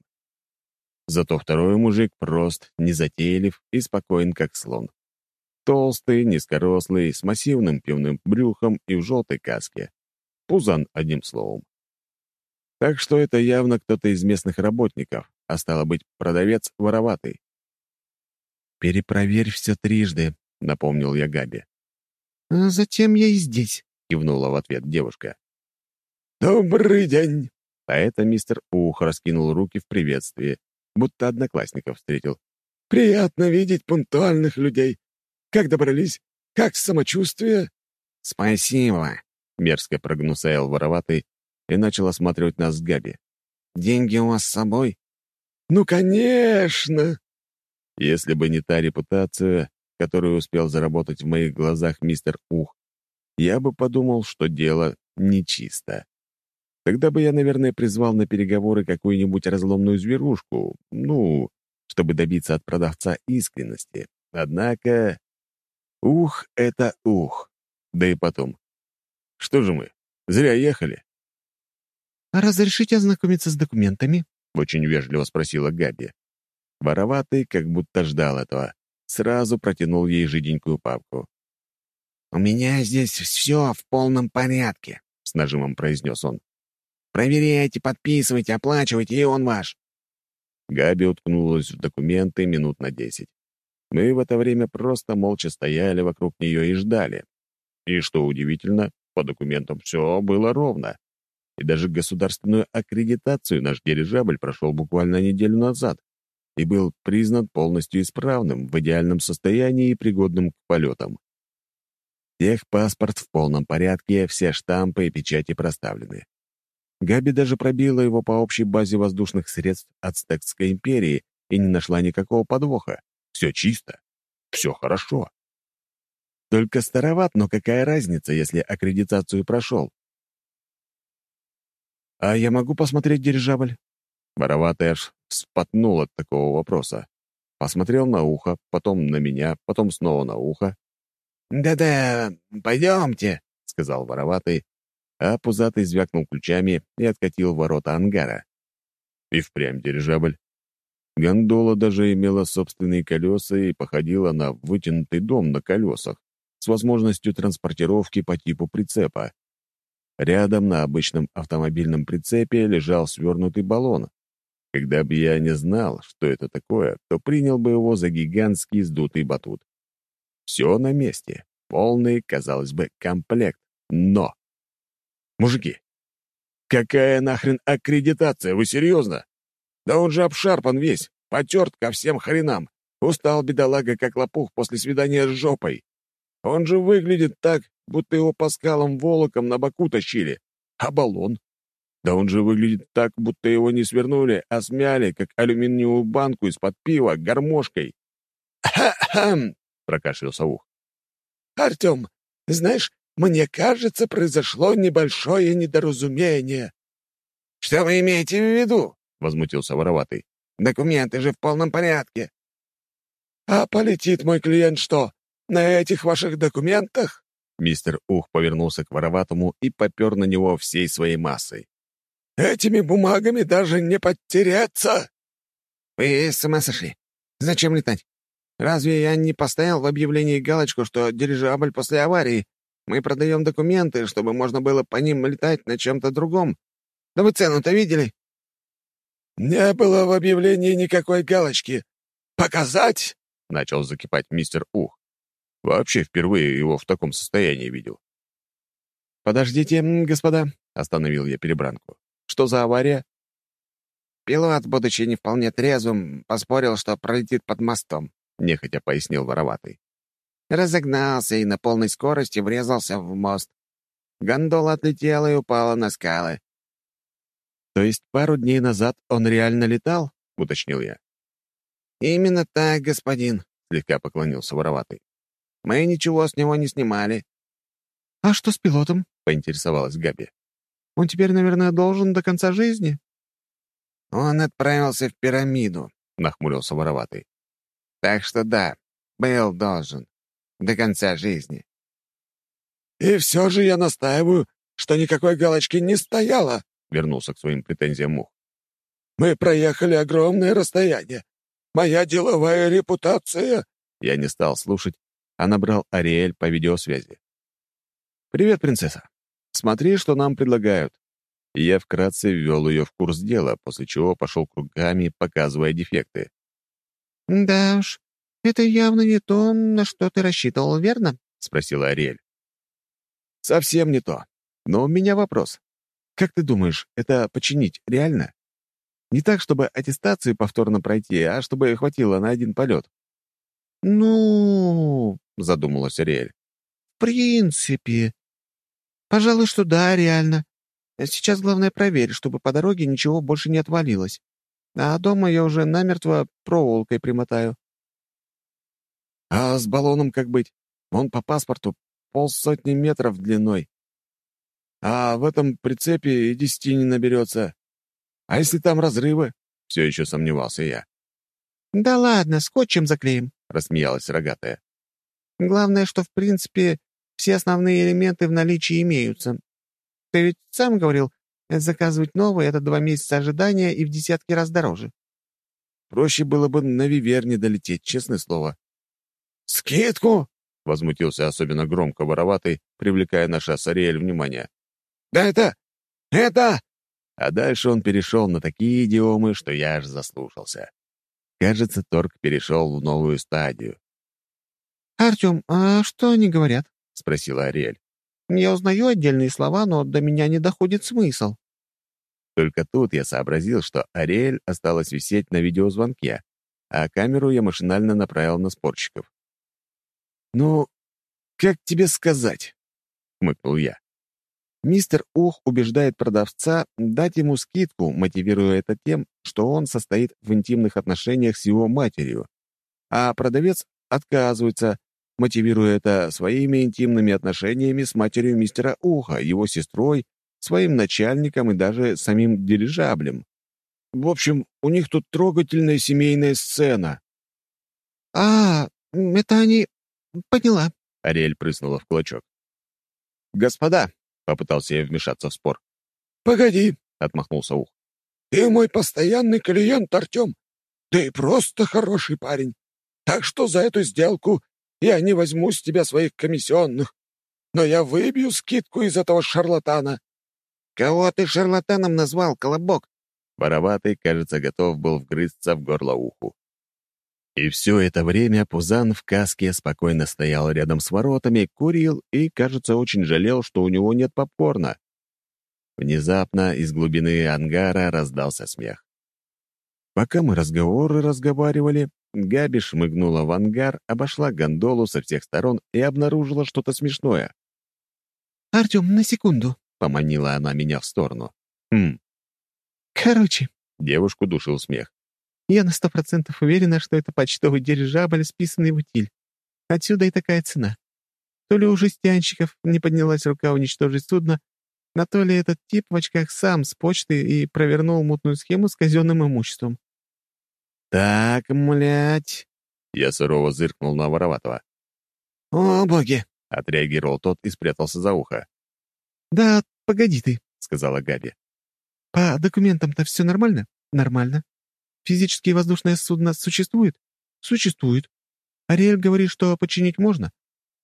[SPEAKER 1] Зато второй мужик прост, незатейлив и спокоен, как слон. Толстый, низкорослый, с массивным пивным брюхом и в желтой каске. Пузан, одним словом. Так что это явно кто-то из местных работников, а стало быть, продавец вороватый. «Перепроверь все трижды», — напомнил я Габи.
[SPEAKER 4] «А «Затем я и здесь», —
[SPEAKER 1] кивнула в ответ девушка.
[SPEAKER 5] «Добрый день!»
[SPEAKER 1] А это мистер Ух раскинул руки в приветствии, будто одноклассников встретил.
[SPEAKER 5] «Приятно видеть пунктуальных людей. Как добрались? Как самочувствие?»
[SPEAKER 1] «Спасибо», — мерзко прогнусаял вороватый и начал осматривать нас с Габи. «Деньги у вас с собой?»
[SPEAKER 5] «Ну, конечно!»
[SPEAKER 1] Если бы не та репутация, которую успел заработать в моих глазах мистер Ух, я бы подумал, что дело нечисто. Тогда бы я, наверное, призвал на переговоры какую-нибудь разломную зверушку, ну, чтобы добиться от продавца искренности. Однако Ух, это ух. Да и потом. Что же мы, зря ехали?
[SPEAKER 4] «А разрешите ознакомиться с документами?»
[SPEAKER 1] — очень вежливо спросила Габи. Вороватый, как будто ждал этого, сразу протянул ей жиденькую папку.
[SPEAKER 6] «У меня здесь все в полном порядке», — с нажимом произнес он. «Проверяйте, подписывайте, оплачивайте, и он ваш».
[SPEAKER 1] Габи уткнулась в документы минут на десять. Мы в это время просто молча стояли вокруг нее и ждали. И, что удивительно, по документам все было ровно. И даже государственную аккредитацию наш дирижабль прошел буквально неделю назад и был признан полностью исправным, в идеальном состоянии и пригодным к полетам. Техпаспорт в полном порядке, все штампы и печати проставлены. Габи даже пробила его по общей базе воздушных средств Ацтекской империи и не нашла никакого подвоха. Все чисто, все хорошо. Только староват, но какая разница, если аккредитацию прошел? «А я могу посмотреть дирижабль?» Вороватый аж спотнул от такого вопроса. Посмотрел на ухо, потом на меня, потом снова на ухо.
[SPEAKER 6] «Да-да, пойдемте», — сказал вороватый,
[SPEAKER 1] а пузатый звякнул ключами и откатил ворота ангара. И впрямь дирижабль. Гондола даже имела собственные колеса и походила на вытянутый дом на колесах с возможностью транспортировки по типу прицепа. Рядом на обычном автомобильном прицепе лежал свернутый баллон. Когда бы я не знал, что это такое, то принял бы его за гигантский сдутый батут. Все на месте. Полный, казалось бы, комплект. Но... Мужики, какая нахрен аккредитация? Вы серьезно? Да он же обшарпан весь, потерт ко всем хренам. Устал бедолага, как лопух после свидания с жопой. Он же выглядит так, будто его по скалам волоком на боку тащили. А баллон? Да он же выглядит так, будто его не свернули, а смяли, как алюминиевую банку из-под пива гармошкой.
[SPEAKER 5] «Хм!» — прокашлялся ух. «Артем, знаешь, мне кажется, произошло небольшое недоразумение».
[SPEAKER 6] «Что вы имеете в виду?» — возмутился вороватый. «Документы же в полном порядке».
[SPEAKER 5] «А полетит мой клиент что, на этих ваших документах?»
[SPEAKER 1] Мистер Ух повернулся к вороватому и попер на него всей своей массой.
[SPEAKER 5] «Этими бумагами даже не потеряться!»
[SPEAKER 6] «Вы с сошли? Зачем летать? Разве я не поставил в объявлении галочку, что дирижабль после аварии? Мы продаем документы, чтобы можно было по ним летать на чем-то другом. Да вы цену-то видели?»
[SPEAKER 5] «Не было в объявлении никакой галочки. Показать?»
[SPEAKER 1] — начал закипать мистер Ух. Вообще впервые его в таком состоянии видел. «Подождите, господа», — остановил я перебранку. «Что за авария?»
[SPEAKER 6] «Пилот, будучи не вполне трезвым, поспорил, что пролетит под мостом», — нехотя пояснил вороватый. Разогнался и на полной скорости врезался в мост. Гондола отлетела и упала на скалы.
[SPEAKER 1] «То есть пару дней назад он реально летал?» — уточнил я.
[SPEAKER 6] «Именно так, господин», — слегка поклонился вороватый. «Мы ничего с него не снимали».
[SPEAKER 4] «А что с пилотом?» — поинтересовалась Габи. «Он теперь, наверное, должен до конца жизни?»
[SPEAKER 6] «Он отправился в пирамиду», — нахмурился вороватый. «Так что да, был должен. До конца жизни».
[SPEAKER 5] «И все же я настаиваю, что никакой галочки не стояло», — вернулся к своим претензиям Мух. «Мы проехали огромное расстояние. Моя деловая репутация...»
[SPEAKER 1] Я не стал слушать, а набрал Ариэль по видеосвязи. «Привет, принцесса. Смотри, что нам предлагают». И я вкратце ввел ее в курс дела, после чего пошел кругами, показывая дефекты.
[SPEAKER 4] «Да уж, это явно не то, на что ты рассчитывал, верно?»
[SPEAKER 1] — спросила Ариэль. «Совсем не то. Но у меня вопрос. Как ты думаешь, это починить реально? Не так, чтобы аттестацию повторно пройти, а чтобы хватило на один полет?»
[SPEAKER 4] «Ну...» — задумалась Ариэль. «В принципе. Пожалуй, что да, реально. Сейчас главное проверить, чтобы по дороге ничего больше не отвалилось. А дома я уже намертво проволокой примотаю».
[SPEAKER 1] «А с баллоном как быть? Он по паспорту полсотни метров длиной. А в этом прицепе и десяти не наберется. А если там разрывы?» — все еще сомневался я.
[SPEAKER 4] «Да ладно, скотчем заклеим», — рассмеялась рогатая. «Главное, что, в принципе, все основные элементы в наличии имеются. Ты ведь сам говорил, заказывать новые — это два месяца ожидания и в десятки раз дороже».
[SPEAKER 1] «Проще было бы на Виверне долететь, честное слово».
[SPEAKER 5] «Скидку?»
[SPEAKER 1] — возмутился особенно громко вороватый, привлекая на шасс Ариэль внимание.
[SPEAKER 5] «Да это... это...»
[SPEAKER 1] А дальше он перешел на такие идиомы, что я аж заслушался. Кажется, торг перешел в новую стадию.
[SPEAKER 4] «Артем, а что они говорят?»
[SPEAKER 1] — спросила Ариэль.
[SPEAKER 4] «Я узнаю отдельные слова, но до меня не доходит смысл».
[SPEAKER 1] Только тут я сообразил, что Ариэль осталась висеть на видеозвонке, а камеру я машинально направил на спорщиков. «Ну, как тебе сказать?» — хмыкнул я. Мистер Ух убеждает продавца дать ему скидку, мотивируя это тем, что он состоит в интимных отношениях с его матерью, а продавец отказывается, мотивируя это своими интимными отношениями с матерью мистера Уха, его сестрой, своим начальником и даже самим дирижаблем. В общем, у них тут трогательная семейная сцена.
[SPEAKER 4] «А, это они... Поняла», —
[SPEAKER 1] Ариэль прыснула в кулачок. «Господа», — попытался я вмешаться в спор.
[SPEAKER 5] «Погоди», —
[SPEAKER 1] отмахнулся Ух.
[SPEAKER 5] «Ты мой постоянный клиент, Артем. Ты просто хороший парень. Так что за эту сделку я не возьму с тебя своих комиссионных. Но я выбью скидку из этого шарлатана».
[SPEAKER 6] «Кого ты шарлатаном назвал, Колобок?»
[SPEAKER 1] Вороватый, кажется, готов был вгрызться в горло уху. И все это время Пузан в каске спокойно стоял рядом с воротами, курил и, кажется, очень жалел, что у него нет попкорна. Внезапно из глубины ангара раздался смех. Пока мы разговоры разговаривали, Габи шмыгнула в ангар, обошла гондолу со всех сторон и обнаружила что-то смешное.
[SPEAKER 4] «Артем, на секунду», —
[SPEAKER 1] поманила она меня в сторону. «Хм».
[SPEAKER 4] «Короче», —
[SPEAKER 1] девушку душил смех.
[SPEAKER 4] «Я на сто процентов уверена, что это почтовый дирижабль, списанный в утиль. Отсюда и такая цена. То ли у жестянщиков не поднялась рука уничтожить судно, на то ли этот тип в очках сам с почты и провернул мутную схему с казенным имуществом.
[SPEAKER 1] «Так, млять!» Я сурово зыркнул на Вороватого.
[SPEAKER 6] «О, боги!»
[SPEAKER 1] — отреагировал тот и спрятался за ухо.
[SPEAKER 4] «Да, погоди ты», — сказала Габи. «По документам-то все нормально?» «Нормально. Физически воздушное судно существует?» «Существует. Ариэль говорит, что починить можно.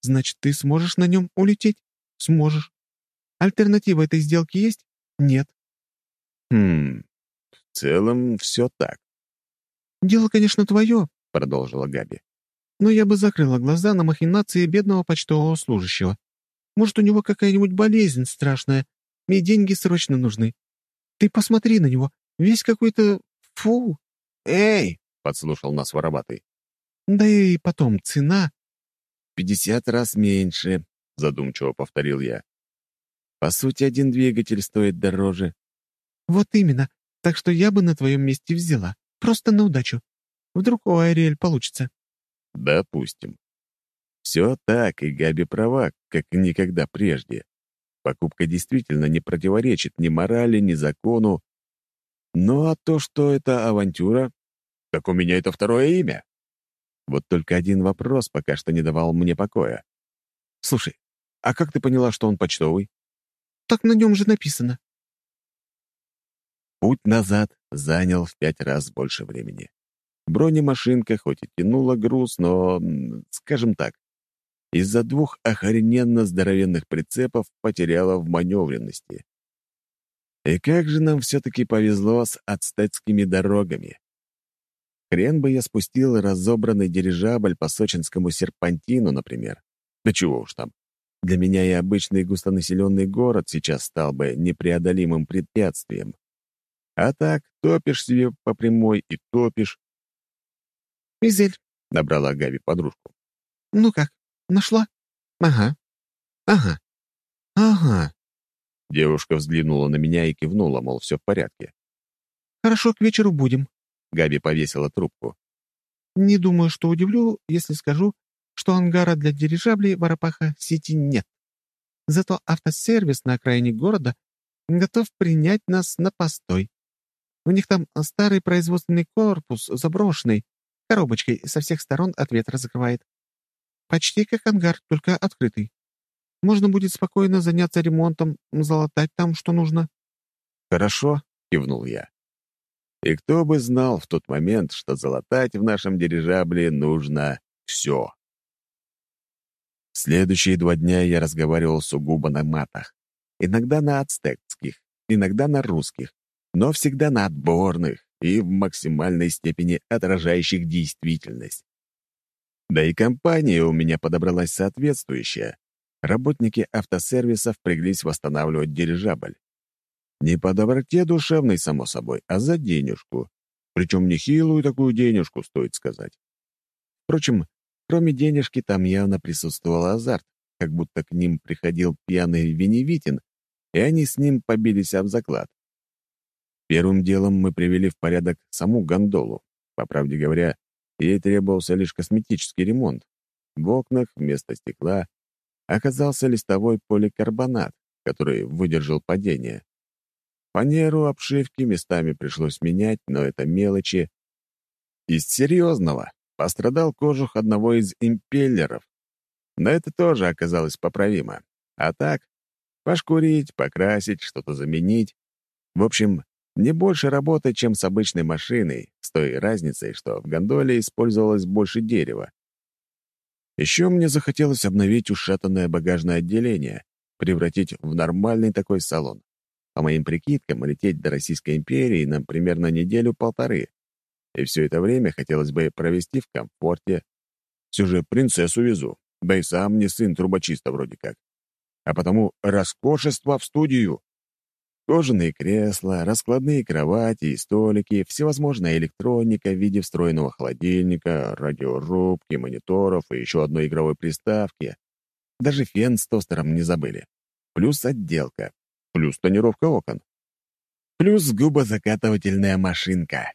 [SPEAKER 4] Значит, ты сможешь на нем улететь?» «Сможешь. Альтернатива этой сделки есть? Нет.
[SPEAKER 1] Хм, в целом все так.
[SPEAKER 4] «Дело, конечно, твое», —
[SPEAKER 1] продолжила Габи.
[SPEAKER 4] «но я бы закрыла глаза на махинации бедного почтового служащего. Может, у него какая-нибудь болезнь страшная, и деньги срочно нужны. Ты посмотри на него, весь какой-то... Фу!»
[SPEAKER 6] «Эй!»
[SPEAKER 1] — подслушал нас вороватый.
[SPEAKER 4] «Да и потом, цена...»
[SPEAKER 1] «Пятьдесят раз меньше», — задумчиво повторил я. По сути, один двигатель стоит дороже.
[SPEAKER 4] Вот именно. Так что я бы на твоем месте взяла. Просто на удачу. Вдруг у Ариэль получится.
[SPEAKER 1] Допустим. Все так, и Габи права, как никогда прежде. Покупка действительно не противоречит ни морали, ни закону. Ну а то, что это авантюра, так у меня это второе имя. Вот только один вопрос пока что не давал мне покоя. Слушай, а как ты поняла, что он почтовый?
[SPEAKER 4] Так на нем же написано.
[SPEAKER 1] Путь назад занял в пять раз больше времени. Бронемашинка хоть и тянула груз, но, скажем так, из-за двух охрененно здоровенных прицепов потеряла в маневренности. И как же нам все-таки повезло с ацтетскими дорогами. Хрен бы я спустил разобранный дирижабль по сочинскому серпантину, например. Да чего уж там. Для меня и обычный густонаселенный город сейчас стал бы непреодолимым препятствием. А так, топишь себе по прямой и топишь.
[SPEAKER 4] «Мизель», —
[SPEAKER 1] набрала Габи подружку.
[SPEAKER 4] «Ну как, нашла?» «Ага. Ага. Ага».
[SPEAKER 1] Девушка взглянула на меня и кивнула, мол, все в порядке.
[SPEAKER 4] «Хорошо, к вечеру будем», —
[SPEAKER 1] Габи повесила трубку.
[SPEAKER 4] «Не думаю, что удивлю, если скажу, что ангара для дирижаблей в Арапаха-Сити нет. Зато автосервис на окраине города готов принять нас на постой. У них там старый производственный корпус, заброшенный, коробочкой со всех сторон от ветра закрывает. Почти как ангар, только открытый. Можно будет спокойно заняться ремонтом, залатать там, что нужно.
[SPEAKER 1] «Хорошо», — кивнул я. И кто бы знал в тот момент, что залатать в нашем дирижабле нужно все. Следующие два дня я разговаривал сугубо на матах. Иногда на ацтекских, иногда на русских, но всегда на отборных и в максимальной степени отражающих действительность. Да и компания у меня подобралась соответствующая. Работники автосервиса впряглись восстанавливать дирижабль. Не по доброте душевной, само собой, а за денежку. Причем нехилую такую денежку, стоит сказать. Впрочем, Кроме денежки, там явно присутствовал азарт, как будто к ним приходил пьяный Веневитин, и они с ним побились об заклад. Первым делом мы привели в порядок саму гондолу. По правде говоря, ей требовался лишь косметический ремонт. В окнах вместо стекла оказался листовой поликарбонат, который выдержал падение. Фанеру обшивки местами пришлось менять, но это мелочи. Из серьезного Пострадал кожух одного из импеллеров. Но это тоже оказалось поправимо. А так, пошкурить, покрасить, что-то заменить. В общем, не больше работы, чем с обычной машиной, с той разницей, что в гондоле использовалось больше дерева. Еще мне захотелось обновить ушатанное багажное отделение, превратить в нормальный такой салон. По моим прикидкам, лететь до Российской империи нам примерно неделю-полторы. И все это время хотелось бы провести в комфорте. Все же принцессу везу, да и сам не сын трубочиста вроде как. А потому роскошество в студию. Кожаные кресла, раскладные кровати и столики, всевозможная электроника в виде встроенного холодильника, радиорубки, мониторов и еще одной игровой приставки. Даже фен с тостером не забыли. Плюс отделка. Плюс тонировка окон. Плюс губозакатывательная машинка.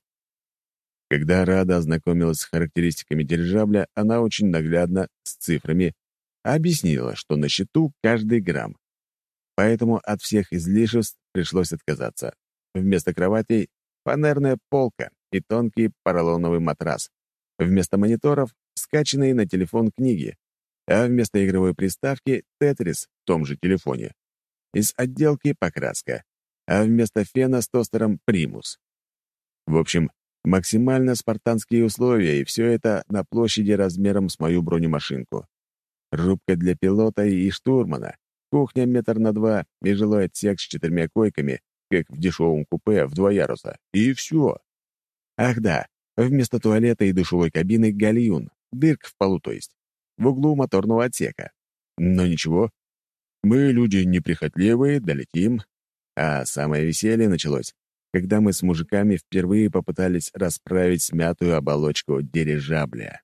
[SPEAKER 1] Когда Рада ознакомилась с характеристиками дирижабля, она очень наглядно, с цифрами, объяснила, что на счету каждый грамм. Поэтому от всех излишеств пришлось отказаться. Вместо кроватей — фанерная полка и тонкий поролоновый матрас. Вместо мониторов — скачанные на телефон книги. А вместо игровой приставки — тетрис в том же телефоне. Из отделки — покраска. А вместо фена с тостером — примус. В общем, максимально спартанские условия, и все это на площади размером с мою бронемашинку. Рубка для пилота и штурмана, Кухня метр на два и жилой отсек с четырьмя койками, как в дешевом купе в два яруса. И все. Ах да, вместо туалета и душевой кабины — гальюн, дырка в полу, то есть, в углу моторного отсека. Но ничего, мы люди неприхотливые, долетим. А самое веселье началось, когда мы с мужиками впервые попытались расправить смятую оболочку дирижабля.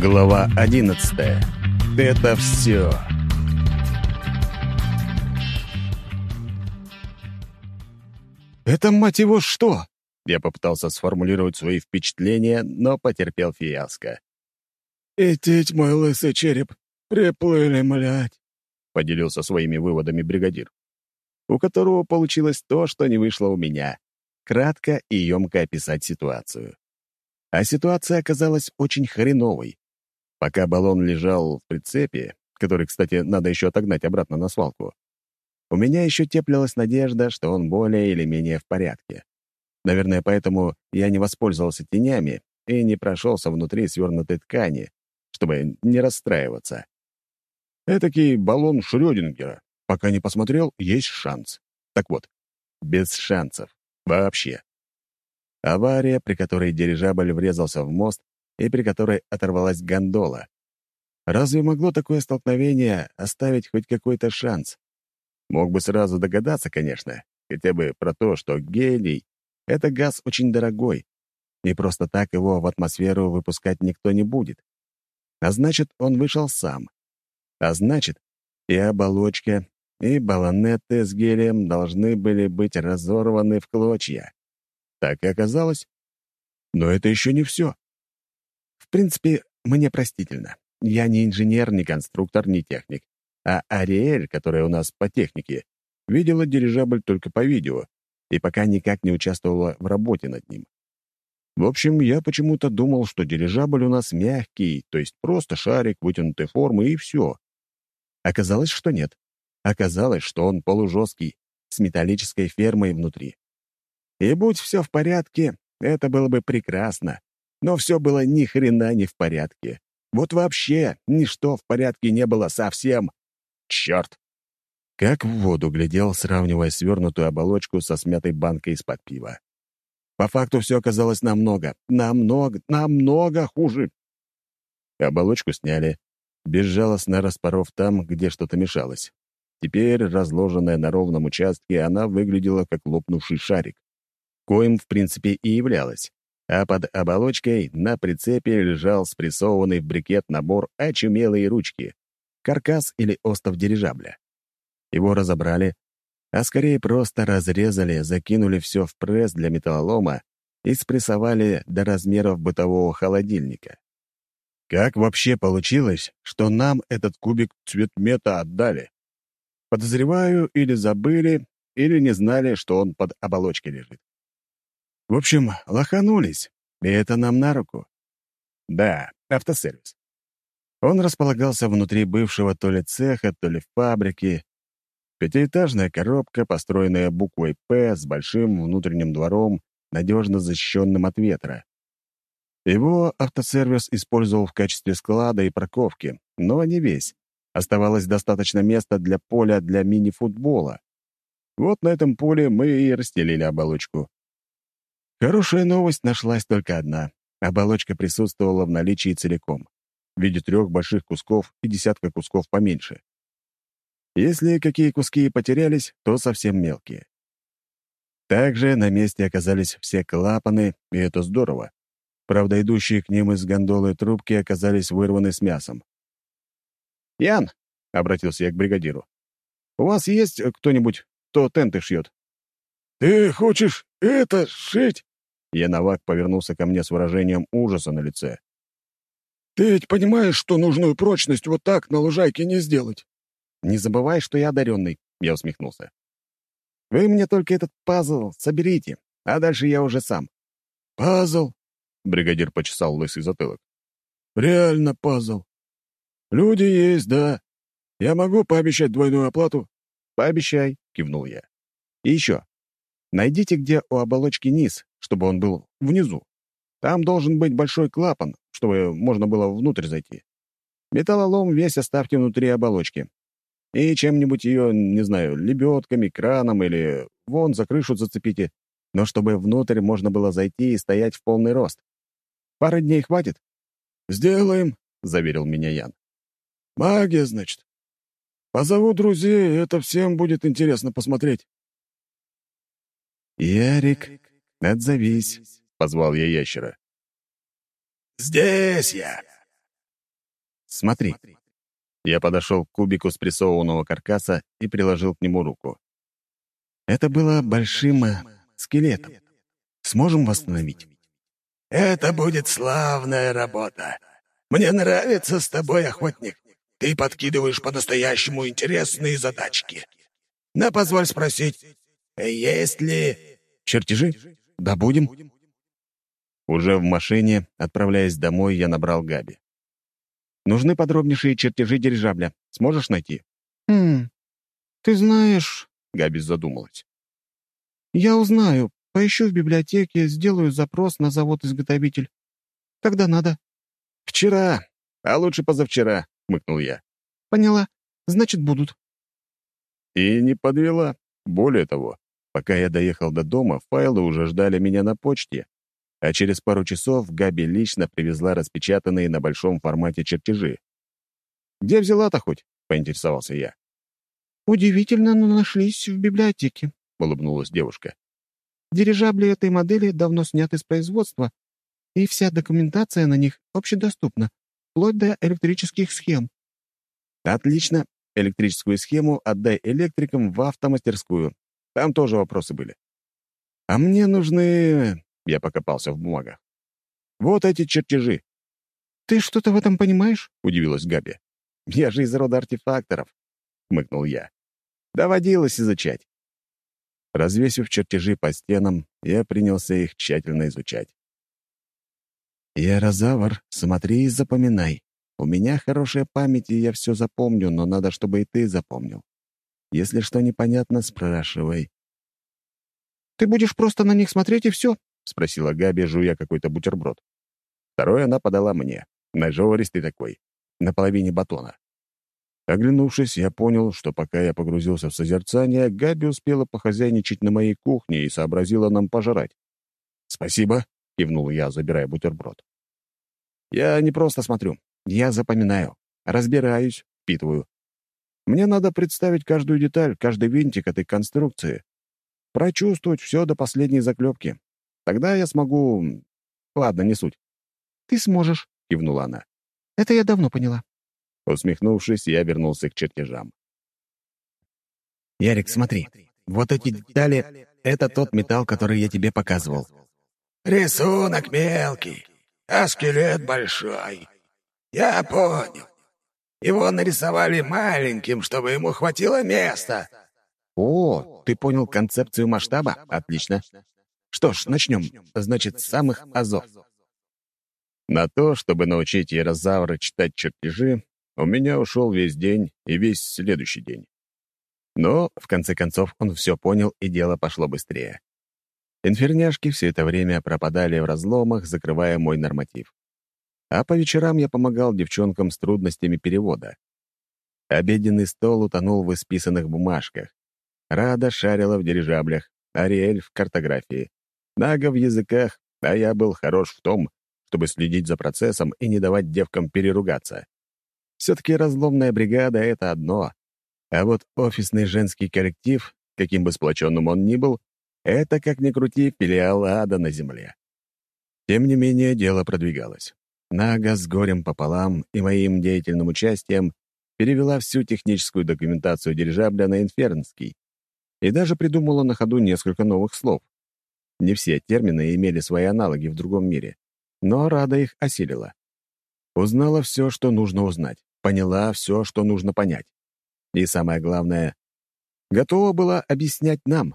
[SPEAKER 1] Глава одиннадцатая. Это все. «Это, мать его, что?» Я попытался сформулировать свои впечатления, но потерпел фиаско.
[SPEAKER 5] «Этить мой лысый череп, приплыли, млять», —
[SPEAKER 1] поделился своими выводами бригадир, у которого получилось то, что не вышло у меня — кратко и емко описать ситуацию. А ситуация оказалась очень хреновой. Пока баллон лежал в прицепе, который, кстати, надо еще отогнать обратно на свалку, у меня еще теплилась надежда, что он более или менее в порядке. Наверное, поэтому я не воспользовался тенями и не прошелся внутри свернутой ткани, чтобы не расстраиваться. Этакий баллон Шрёдингера. Пока не посмотрел, есть шанс. Так вот, без шансов. Вообще. Авария, при которой дирижабль врезался в мост, и при которой оторвалась гондола. Разве могло такое столкновение оставить хоть какой-то шанс? Мог бы сразу догадаться, конечно, хотя бы про то, что гелий — это газ очень дорогой, и просто так его в атмосферу выпускать никто не будет. А значит, он вышел сам. А значит, и оболочка, и баллонеты с гелием должны были быть разорваны в клочья. Так и оказалось. Но это еще не все. В принципе, мне простительно. Я не инженер, не конструктор, не техник. А Ариэль, которая у нас по технике, видела дирижабль только по видео и пока никак не участвовала в работе над ним. В общем, я почему-то думал, что дирижабль у нас мягкий, то есть просто шарик вытянутой формы и все. Оказалось, что нет. Оказалось, что он полужесткий, с металлической фермой внутри. И будь все в порядке, это было бы прекрасно. Но все было ни хрена не в порядке. Вот вообще ничто в порядке не было совсем. Черт! Как в воду глядел, сравнивая свернутую оболочку со смятой банкой из-под пива. По факту все оказалось намного, намного, намного хуже. Оболочку сняли, безжалостно распоров там, где что-то мешалось. Теперь, разложенная на ровном участке, она выглядела как лопнувший шарик. Коим, в принципе, и являлась а под оболочкой на прицепе лежал спрессованный в брикет набор очумелые ручки, каркас или остов дирижабля. Его разобрали, а скорее просто разрезали, закинули все в пресс для металлолома и спрессовали до размеров бытового холодильника. Как вообще получилось, что нам этот кубик цветмета отдали? Подозреваю, или забыли, или не знали, что он под оболочкой лежит. В общем, лоханулись, и это нам на руку. Да, автосервис. Он располагался внутри бывшего то ли цеха, то ли фабрики. Пятиэтажная коробка, построенная буквой «П» с большим внутренним двором, надежно защищенным от ветра. Его автосервис использовал в качестве склада и парковки, но не весь. Оставалось достаточно места для поля для мини-футбола. Вот на этом поле мы и расстелили оболочку. Хорошая новость нашлась только одна. Оболочка присутствовала в наличии целиком. в виде трех больших кусков и десятка кусков поменьше. Если какие куски потерялись, то совсем мелкие. Также на месте оказались все клапаны, и это здорово. Правда, идущие к ним из гондолы трубки оказались вырваны с мясом. «Ян», — обратился я к бригадиру, — «у вас есть кто-нибудь, кто тенты шьет?»
[SPEAKER 7] «Ты хочешь это шить?»
[SPEAKER 1] Яновак повернулся ко мне с выражением ужаса на лице.
[SPEAKER 7] «Ты ведь понимаешь, что нужную прочность вот так на лужайке не сделать?»
[SPEAKER 1] «Не забывай, что я одаренный», — я усмехнулся. «Вы мне только этот пазл соберите, а дальше я уже сам».
[SPEAKER 7] «Пазл?» — бригадир почесал лысый затылок. «Реально пазл. Люди есть, да. Я могу пообещать двойную оплату?»
[SPEAKER 1] «Пообещай», — кивнул я. «И еще. Найдите, где у оболочки низ, чтобы он был внизу. Там должен быть большой клапан, чтобы можно было внутрь зайти. Металлолом весь оставьте внутри оболочки. И чем-нибудь ее, не знаю, лебедками, краном или вон за крышу зацепите, но чтобы внутрь можно было зайти и стоять в полный рост. Пары дней хватит?
[SPEAKER 7] «Сделаем», — заверил меня Ян. «Магия, значит. Позову друзей, это всем будет интересно посмотреть».
[SPEAKER 1] «Ярик, отзовись», — позвал я ящера.
[SPEAKER 7] «Здесь я!»
[SPEAKER 1] «Смотри». Я подошел к кубику спрессованного каркаса и приложил к нему руку. Это было большим э, скелетом. Сможем восстановить?
[SPEAKER 7] «Это будет славная работа. Мне нравится с тобой, охотник. Ты подкидываешь по-настоящему интересные задачки. Но позволь спросить, есть ли...»
[SPEAKER 1] «Чертежи? Да будем». Уже в машине, отправляясь домой, я набрал Габи. «Нужны подробнейшие чертежи дирижабля. Сможешь найти?»
[SPEAKER 8] «Хм, ты знаешь...»
[SPEAKER 1] — Габи задумалась.
[SPEAKER 8] «Я узнаю. Поищу в библиотеке, сделаю запрос на завод-изготовитель. Когда надо?»
[SPEAKER 1] «Вчера, а лучше позавчера», — хмыкнул я.
[SPEAKER 8] «Поняла. Значит, будут».
[SPEAKER 1] И не подвела. Более того, пока я доехал до дома, файлы уже ждали меня на почте, а через пару часов Габи лично привезла распечатанные на большом формате чертежи. «Где взяла-то хоть?» — поинтересовался я.
[SPEAKER 8] «Удивительно, но нашлись в библиотеке», — улыбнулась девушка. «Дирижабли этой модели давно сняты с производства, и вся документация на них общедоступна, вплоть до электрических схем».
[SPEAKER 1] «Отлично. Электрическую схему отдай электрикам в автомастерскую. Там тоже вопросы были. А мне нужны... Я покопался в бумагах. Вот эти чертежи.
[SPEAKER 8] «Ты что-то в этом понимаешь?»
[SPEAKER 1] — удивилась Габи. «Я же из рода артефакторов», — хмыкнул я. «Доводилось изучать». Развесив чертежи по стенам, я принялся их тщательно изучать. «Ярозавр, смотри и запоминай. У меня хорошая память, и я все запомню, но надо, чтобы и ты запомнил. Если что непонятно, спрашивай».
[SPEAKER 8] «Ты будешь просто на них смотреть, и все?»
[SPEAKER 1] — спросила Габи, жуя какой-то бутерброд. Второй она подала мне, нажористый такой, на половине батона. Оглянувшись, я понял, что пока я погрузился в созерцание, Габи успела похозяйничать на моей кухне и сообразила нам пожрать. «Спасибо», — кивнул я, забирая бутерброд. «Я не просто смотрю, я запоминаю, разбираюсь, впитываю. Мне надо представить каждую деталь, каждый винтик этой конструкции, прочувствовать все до последней заклепки. Тогда я смогу... Ладно, не суть.
[SPEAKER 8] «Ты сможешь», — кивнула она. «Это я давно поняла».
[SPEAKER 1] Усмехнувшись, я вернулся к чертежам. «Ярик, смотри, вот эти детали — это тот металл, который я тебе показывал».
[SPEAKER 7] «Рисунок мелкий, а скелет большой. Я понял. Его нарисовали маленьким, чтобы ему хватило места».
[SPEAKER 1] «О, ты понял концепцию масштаба? Отлично. Что ж, начнем. Значит, с самых азов. На то, чтобы научить Ярозавра читать чертежи, у меня ушел весь день и весь следующий день. Но, в конце концов, он все понял, и дело пошло быстрее. Инферняшки все это время пропадали в разломах, закрывая мой норматив. А по вечерам я помогал девчонкам с трудностями перевода. Обеденный стол утонул в исписанных бумажках. Рада шарила в дирижаблях, Ариэль в картографии. Нага в языках, а я был хорош в том, чтобы следить за процессом и не давать девкам переругаться. Все-таки разломная бригада — это одно, а вот офисный женский коллектив, каким бы сплоченным он ни был, это, как ни крути, филиал ада на земле. Тем не менее, дело продвигалось. Нага с горем пополам и моим деятельным участием перевела всю техническую документацию дирижабля на инфернский и даже придумала на ходу несколько новых слов. Не все термины имели свои аналоги в другом мире, но Рада их осилила. Узнала все, что нужно узнать, поняла все, что нужно понять. И самое главное, готова была объяснять нам.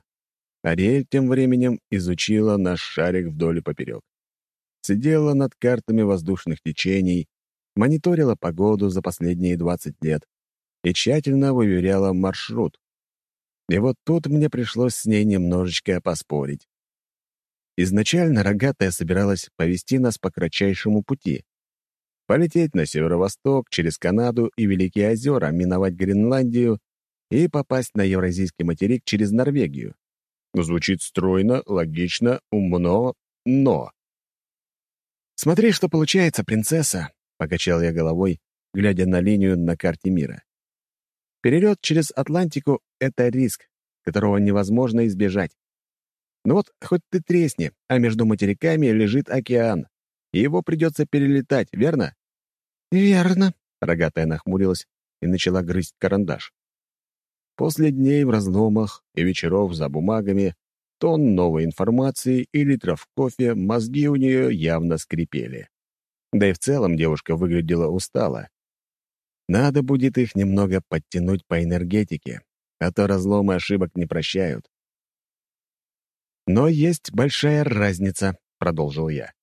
[SPEAKER 1] Ариэль тем временем изучила наш шарик вдоль и поперек. Сидела над картами воздушных течений, мониторила погоду за последние 20 лет и тщательно выверяла маршрут. И вот тут мне пришлось с ней немножечко поспорить. Изначально рогатая собиралась повести нас по кратчайшему пути. Полететь на северо-восток, через Канаду и Великие озера, миновать Гренландию и попасть на Евразийский материк через Норвегию. Звучит стройно, логично, умно, но... «Смотри, что получается, принцесса», — покачал я головой, глядя на линию на карте мира. «Перелет через Атлантику — это риск, которого невозможно избежать. Ну вот хоть ты тресни, а между материками лежит океан, и его придется перелетать, верно?»
[SPEAKER 4] «Верно», —
[SPEAKER 1] рогатая нахмурилась и начала грызть карандаш. После дней в разломах и вечеров за бумагами, тон новой информации и литров кофе мозги у нее явно скрипели. Да и в целом девушка выглядела устало. Надо будет их немного подтянуть по энергетике, а то разломы ошибок не прощают. «Но есть большая разница», — продолжил я.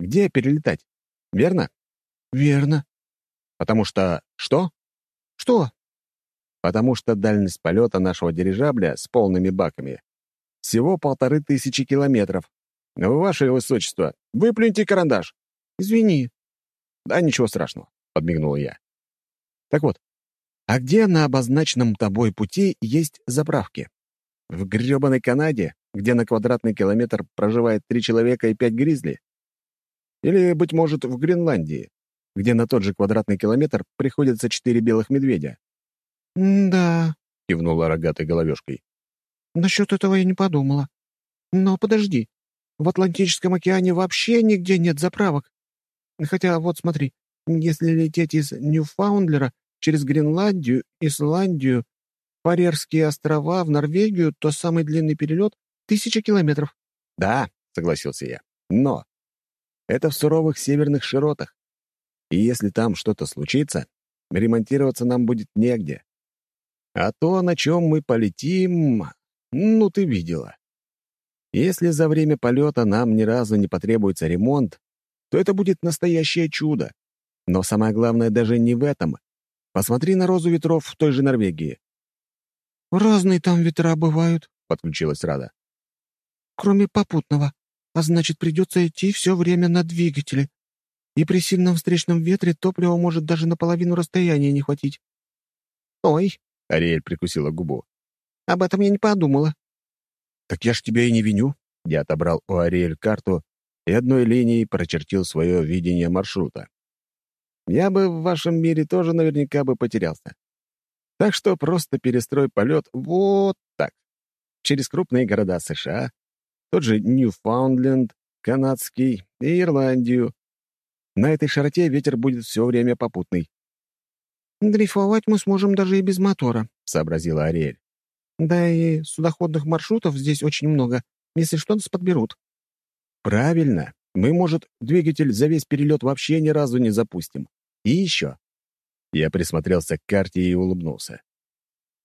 [SPEAKER 1] «Где перелетать? Верно?»
[SPEAKER 4] «Верно».
[SPEAKER 1] «Потому что... что?»
[SPEAKER 4] «Что?»
[SPEAKER 1] потому что дальность полета нашего дирижабля с полными баками всего полторы тысячи километров. Ваше Высочество, выплюньте карандаш.
[SPEAKER 4] Извини.
[SPEAKER 1] Да ничего страшного, подмигнул я. Так вот, а где на обозначенном тобой пути есть заправки? В грёбаной Канаде, где на квадратный километр проживает три человека и пять гризли? Или, быть может, в Гренландии, где на тот же квадратный километр приходится четыре белых медведя?
[SPEAKER 4] «Да», —
[SPEAKER 1] кивнула рогатой головешкой.
[SPEAKER 4] «Насчет этого я не подумала. Но подожди, в Атлантическом океане вообще нигде нет заправок. Хотя вот смотри, если лететь из Ньюфаундлера через Гренландию, Исландию, Фарерские острова в Норвегию, то самый длинный перелет — тысяча километров».
[SPEAKER 1] «Да», — согласился я, — «но это в суровых северных широтах. И если там что-то случится, ремонтироваться нам будет негде. А то, на чем мы полетим, ну, ты видела. Если за время полета нам ни разу не потребуется ремонт, то это будет настоящее чудо. Но самое главное даже не в этом. Посмотри на розу ветров в той же Норвегии.
[SPEAKER 4] «Разные там ветра бывают», —
[SPEAKER 1] подключилась Рада.
[SPEAKER 4] «Кроме попутного. А значит, придется идти все время на двигателе. И при сильном встречном ветре топлива может даже наполовину расстояния не хватить».
[SPEAKER 1] «Ой», Ариэль прикусила губу.
[SPEAKER 4] «Об этом я не подумала».
[SPEAKER 1] «Так я ж тебя и не виню». Я отобрал у Ариэль карту и одной линией прочертил свое видение маршрута. Я бы в вашем мире тоже наверняка бы потерялся. Так что просто перестрой полет вот так. Через крупные города США, тот же Ньюфаундленд, Канадский и Ирландию. На этой широте ветер будет все время попутный.
[SPEAKER 4] «Дрейфовать мы сможем даже и без мотора», — сообразила Ариэль. «Да и судоходных маршрутов здесь очень много. Если что, нас подберут».
[SPEAKER 1] «Правильно. Мы, может, двигатель за весь перелет вообще ни разу не запустим. И еще». Я присмотрелся к карте и улыбнулся.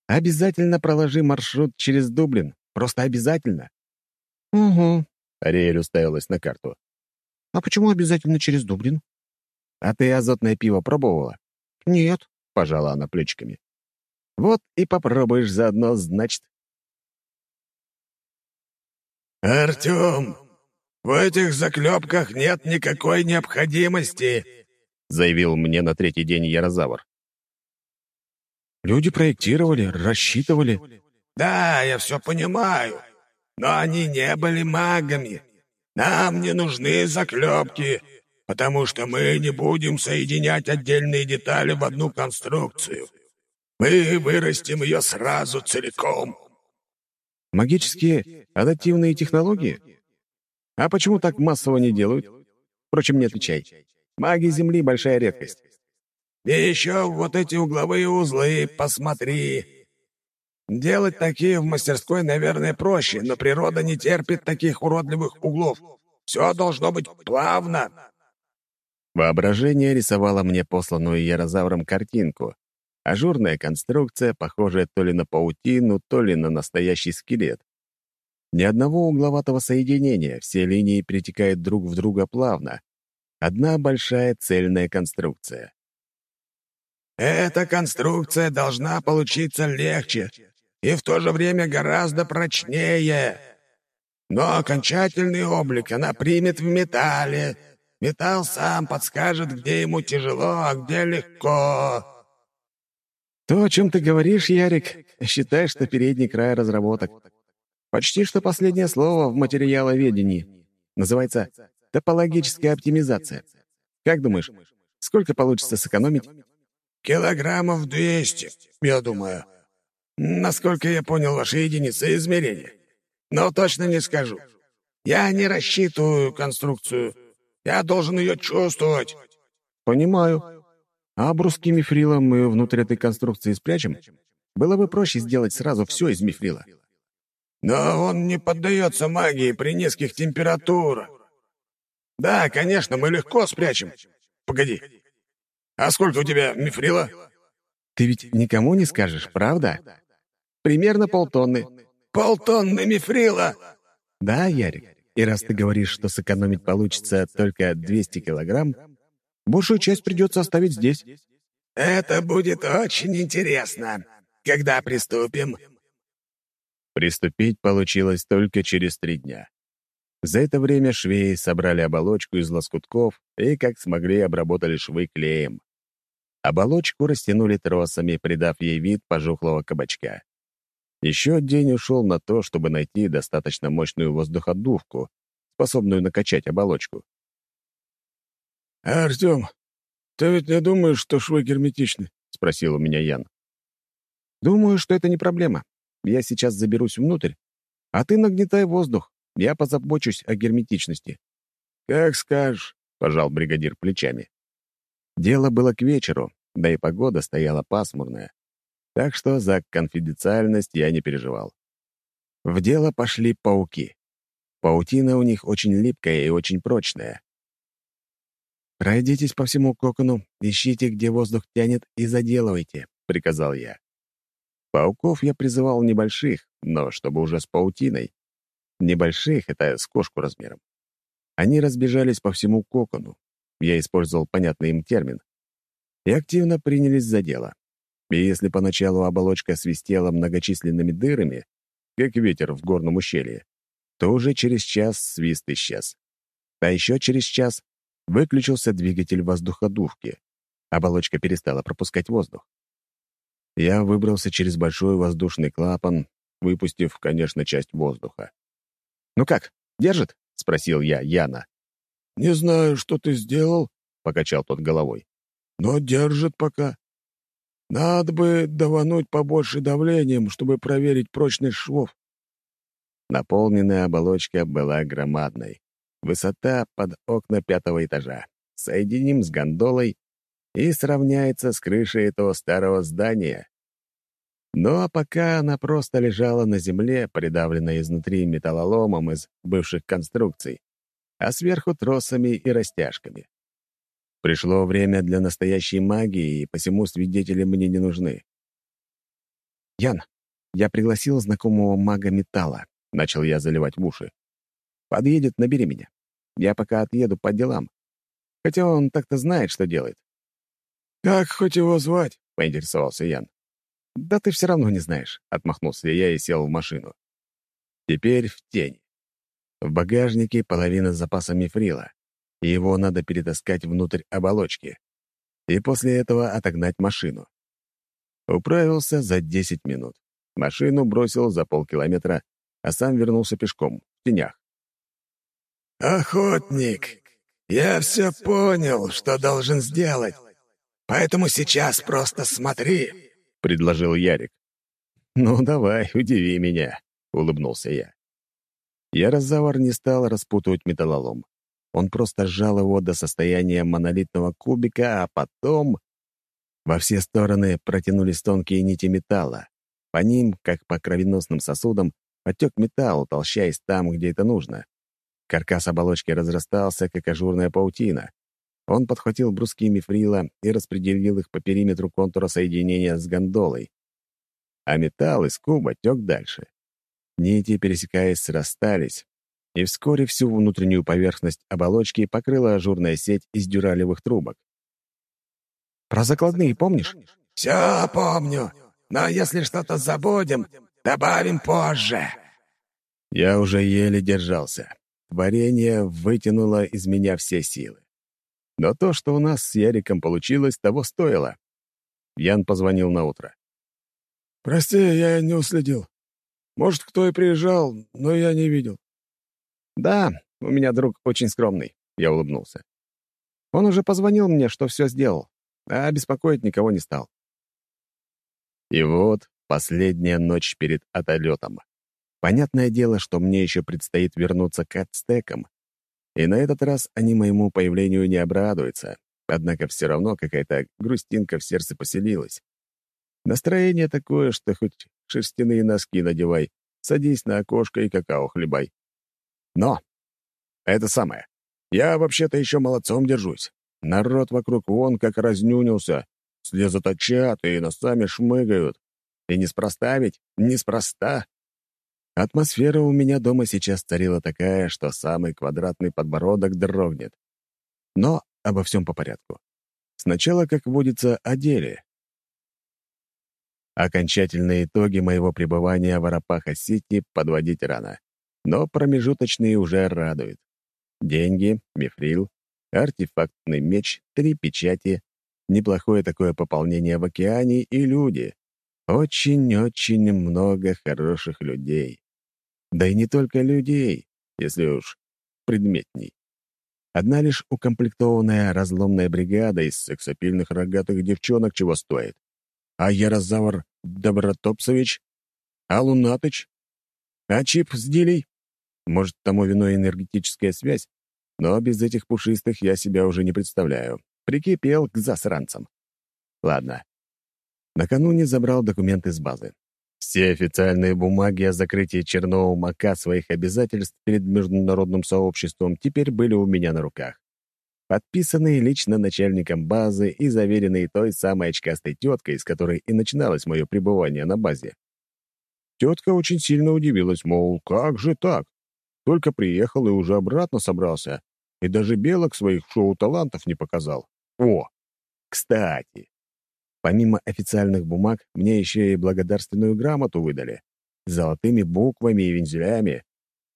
[SPEAKER 1] «Обязательно проложи маршрут через Дублин. Просто обязательно».
[SPEAKER 4] «Угу», —
[SPEAKER 1] Ариэль уставилась на карту.
[SPEAKER 4] «А почему обязательно через Дублин?»
[SPEAKER 1] «А ты азотное пиво пробовала?»
[SPEAKER 4] «Нет».
[SPEAKER 1] — пожала она плечиками. «Вот и попробуешь заодно, значит».
[SPEAKER 5] «Артем, в этих заклепках нет никакой необходимости», — заявил мне на третий день Ярозавр.
[SPEAKER 1] «Люди проектировали, рассчитывали».
[SPEAKER 5] «Да, я все понимаю, но они не были магами. Нам не нужны заклепки. потому что мы не будем соединять отдельные детали в одну конструкцию. Мы вырастим ее сразу целиком».
[SPEAKER 3] «Магические адаптивные технологии? А почему так массово не делают? Впрочем, не отвечай. Маги Земли — большая редкость».
[SPEAKER 5] «И еще вот эти угловые узлы, посмотри. Делать такие в мастерской, наверное, проще, но природа не терпит таких уродливых углов. Все должно быть плавно».
[SPEAKER 1] Воображение рисовало мне посланную ярозавром картинку. Ажурная конструкция, похожая то ли на паутину, то ли на настоящий скелет. Ни одного угловатого соединения, все линии перетекают друг в друга плавно. Одна большая цельная конструкция.
[SPEAKER 5] «Эта конструкция должна получиться легче и в то же время гораздо прочнее. Но окончательный облик она примет в металле, Металл сам подскажет, где ему тяжело, а где легко».
[SPEAKER 3] «То, о чем ты говоришь, Ярик, считай, что передний край разработок. Почти что последнее слово в материаловедении. Называется топологическая оптимизация. Как думаешь, сколько получится сэкономить?»
[SPEAKER 5] «Килограммов двести, я думаю. Насколько я понял ваши единицы измерения. Но точно не скажу. Я не рассчитываю конструкцию я должен ее чувствовать».
[SPEAKER 3] «Понимаю. А бруски мифрила мы внутрь этой конструкции спрячем? Было бы проще сделать сразу все из мифрила».
[SPEAKER 5] «Но он не поддается магии при низких температурах. Да, конечно, мы легко спрячем. Погоди. А сколько у тебя мифрила?»
[SPEAKER 3] «Ты ведь никому не скажешь, правда?» «Примерно полтонны».
[SPEAKER 5] «Полтонны мифрила?»
[SPEAKER 3] «Да, Ярик. И раз ты говоришь, что сэкономить получится только 200 килограмм, большую часть придется оставить здесь».
[SPEAKER 5] «Это будет очень интересно. Когда приступим?»
[SPEAKER 1] Приступить получилось только через три дня. За это время швеи собрали оболочку из лоскутков и, как смогли, обработали швы клеем. Оболочку растянули тросами, придав ей вид пожухлого кабачка. Еще день ушел на то, чтобы найти достаточно мощную воздуходувку, способную накачать оболочку.
[SPEAKER 5] «Артем, ты ведь не думаешь, что швы герметичны?» — спросил у меня Ян.
[SPEAKER 3] «Думаю, что это не проблема. Я сейчас заберусь внутрь, а ты нагнетай воздух. Я позабочусь о герметичности».
[SPEAKER 5] «Как скажешь», — пожал бригадир плечами.
[SPEAKER 1] Дело было к вечеру, да и погода стояла пасмурная. Так что за конфиденциальность я не переживал. В дело пошли пауки. Паутина у них очень липкая и очень прочная.
[SPEAKER 3] «Пройдитесь по всему кокону, ищите, где воздух тянет, и заделывайте», — приказал я.
[SPEAKER 1] Пауков я призывал небольших, но чтобы уже с паутиной. Небольших — это с кошку размером. Они разбежались по всему кокону. Я использовал понятный им термин. И активно принялись за дело. И если поначалу оболочка свистела многочисленными дырами, как ветер в горном ущелье, то уже через час свист исчез. А еще через час выключился двигатель воздуходувки. Оболочка перестала пропускать воздух. Я выбрался через большой воздушный клапан, выпустив, конечно, часть воздуха.
[SPEAKER 3] «Ну как, держит?» — спросил я Яна.
[SPEAKER 5] «Не знаю, что ты сделал», — покачал тот головой. «Но держит пока. Надо бы давануть побольше давлением, чтобы проверить прочность швов.
[SPEAKER 1] Наполненная оболочка была громадной. Высота под окна пятого этажа. Соединим с гондолой и сравняется с крышей этого старого здания. А пока она просто лежала на земле, придавленная изнутри металлоломом из бывших конструкций, а сверху тросами и растяжками. Пришло время для настоящей магии, и посему свидетели мне не нужны.
[SPEAKER 3] «Ян, я пригласил знакомого мага металла», — начал я заливать в уши. «Подъедет, набери меня. Я пока отъеду по делам. Хотя он так-то знает, что делает».
[SPEAKER 5] «Как хоть его звать?»
[SPEAKER 3] — поинтересовался Ян. «Да ты все равно не знаешь», — отмахнулся я и сел в машину.
[SPEAKER 1] Теперь в тень. В багажнике половина запаса мифрила и его надо перетаскать внутрь оболочки. И после этого отогнать машину. Управился за 10 минут. Машину бросил за полкилометра, а сам вернулся пешком, в тенях.
[SPEAKER 5] «Охотник, я все понял, что должен сделать. Поэтому сейчас просто смотри», — предложил Ярик.
[SPEAKER 1] «Ну, давай, удиви меня», — улыбнулся я. Ярозавр не стал распутывать металлолом. Он просто сжал его до состояния монолитного кубика, а потом... Во все стороны протянулись тонкие нити металла. По ним, как по кровеносным сосудам, потек металл, утолщаясь там, где это нужно. Каркас оболочки разрастался, как ажурная паутина. Он подхватил бруски мифрила и распределил их по периметру контура соединения с гондолой. А металл из куба тек дальше. Нити, пересекаясь, срастались, и вскоре всю внутреннюю поверхность оболочки покрыла ажурная сеть из дюралевых трубок.
[SPEAKER 6] «Про закладные помнишь?»
[SPEAKER 5] «Все помню, но если что-то забудем, добавим позже».
[SPEAKER 1] Я уже еле держался. Творение вытянуло из меня все силы. Но то, что у нас с Яриком получилось, того стоило. Ян позвонил на утро.
[SPEAKER 3] «Прости, я не уследил. Может, кто и приезжал, но я не видел».
[SPEAKER 1] «Да, у меня друг очень скромный», — я улыбнулся. «Он уже позвонил мне, что все сделал, а беспокоить никого не стал». И вот последняя ночь перед отолетом. Понятное дело, что мне еще предстоит вернуться к ацтекам. И на этот раз они моему появлению не обрадуются. Однако все равно какая-то грустинка в сердце поселилась. Настроение такое, что хоть шерстяные носки надевай, садись на окошко и какао хлебай. Но это самое. Я вообще-то еще молодцом держусь. Народ вокруг вон как разнюнился. Слезоточат и носами шмыгают. И неспроста ведь, неспроста. Атмосфера у меня дома сейчас царила такая, что самый квадратный подбородок дрогнет. Но обо всем по порядку. Сначала, как водится, о деле. Окончательные итоги моего пребывания в Арапаха-Сити подводить рано. Но промежуточные уже радуют. Деньги, мифрил, артефактный меч, три печати, неплохое такое пополнение в океане и люди. Очень-очень много хороших людей. Да и не только людей, если уж предметней. Одна лишь укомплектованная разломная бригада из сексапильных рогатых девчонок чего стоит. А Ярозавр Добротопсович? А Лунатыч? А Чип с Дилей? Может, тому виной энергетическая связь? Но без этих пушистых я себя уже не представляю. Прикипел к засранцам. Ладно. Накануне забрал документы с базы. Все официальные бумаги о закрытии черного мака своих обязательств перед международным сообществом теперь были у меня на руках. Подписанные лично начальником базы и заверенные той самой очкастой теткой, с которой и начиналось мое пребывание на базе. Тетка очень сильно удивилась, мол, как же так? Только приехал и уже обратно собрался, и даже белок своих шоу-талантов не показал. О, кстати, Помимо официальных бумаг, мне еще и благодарственную грамоту выдали. Золотыми буквами и вензелями.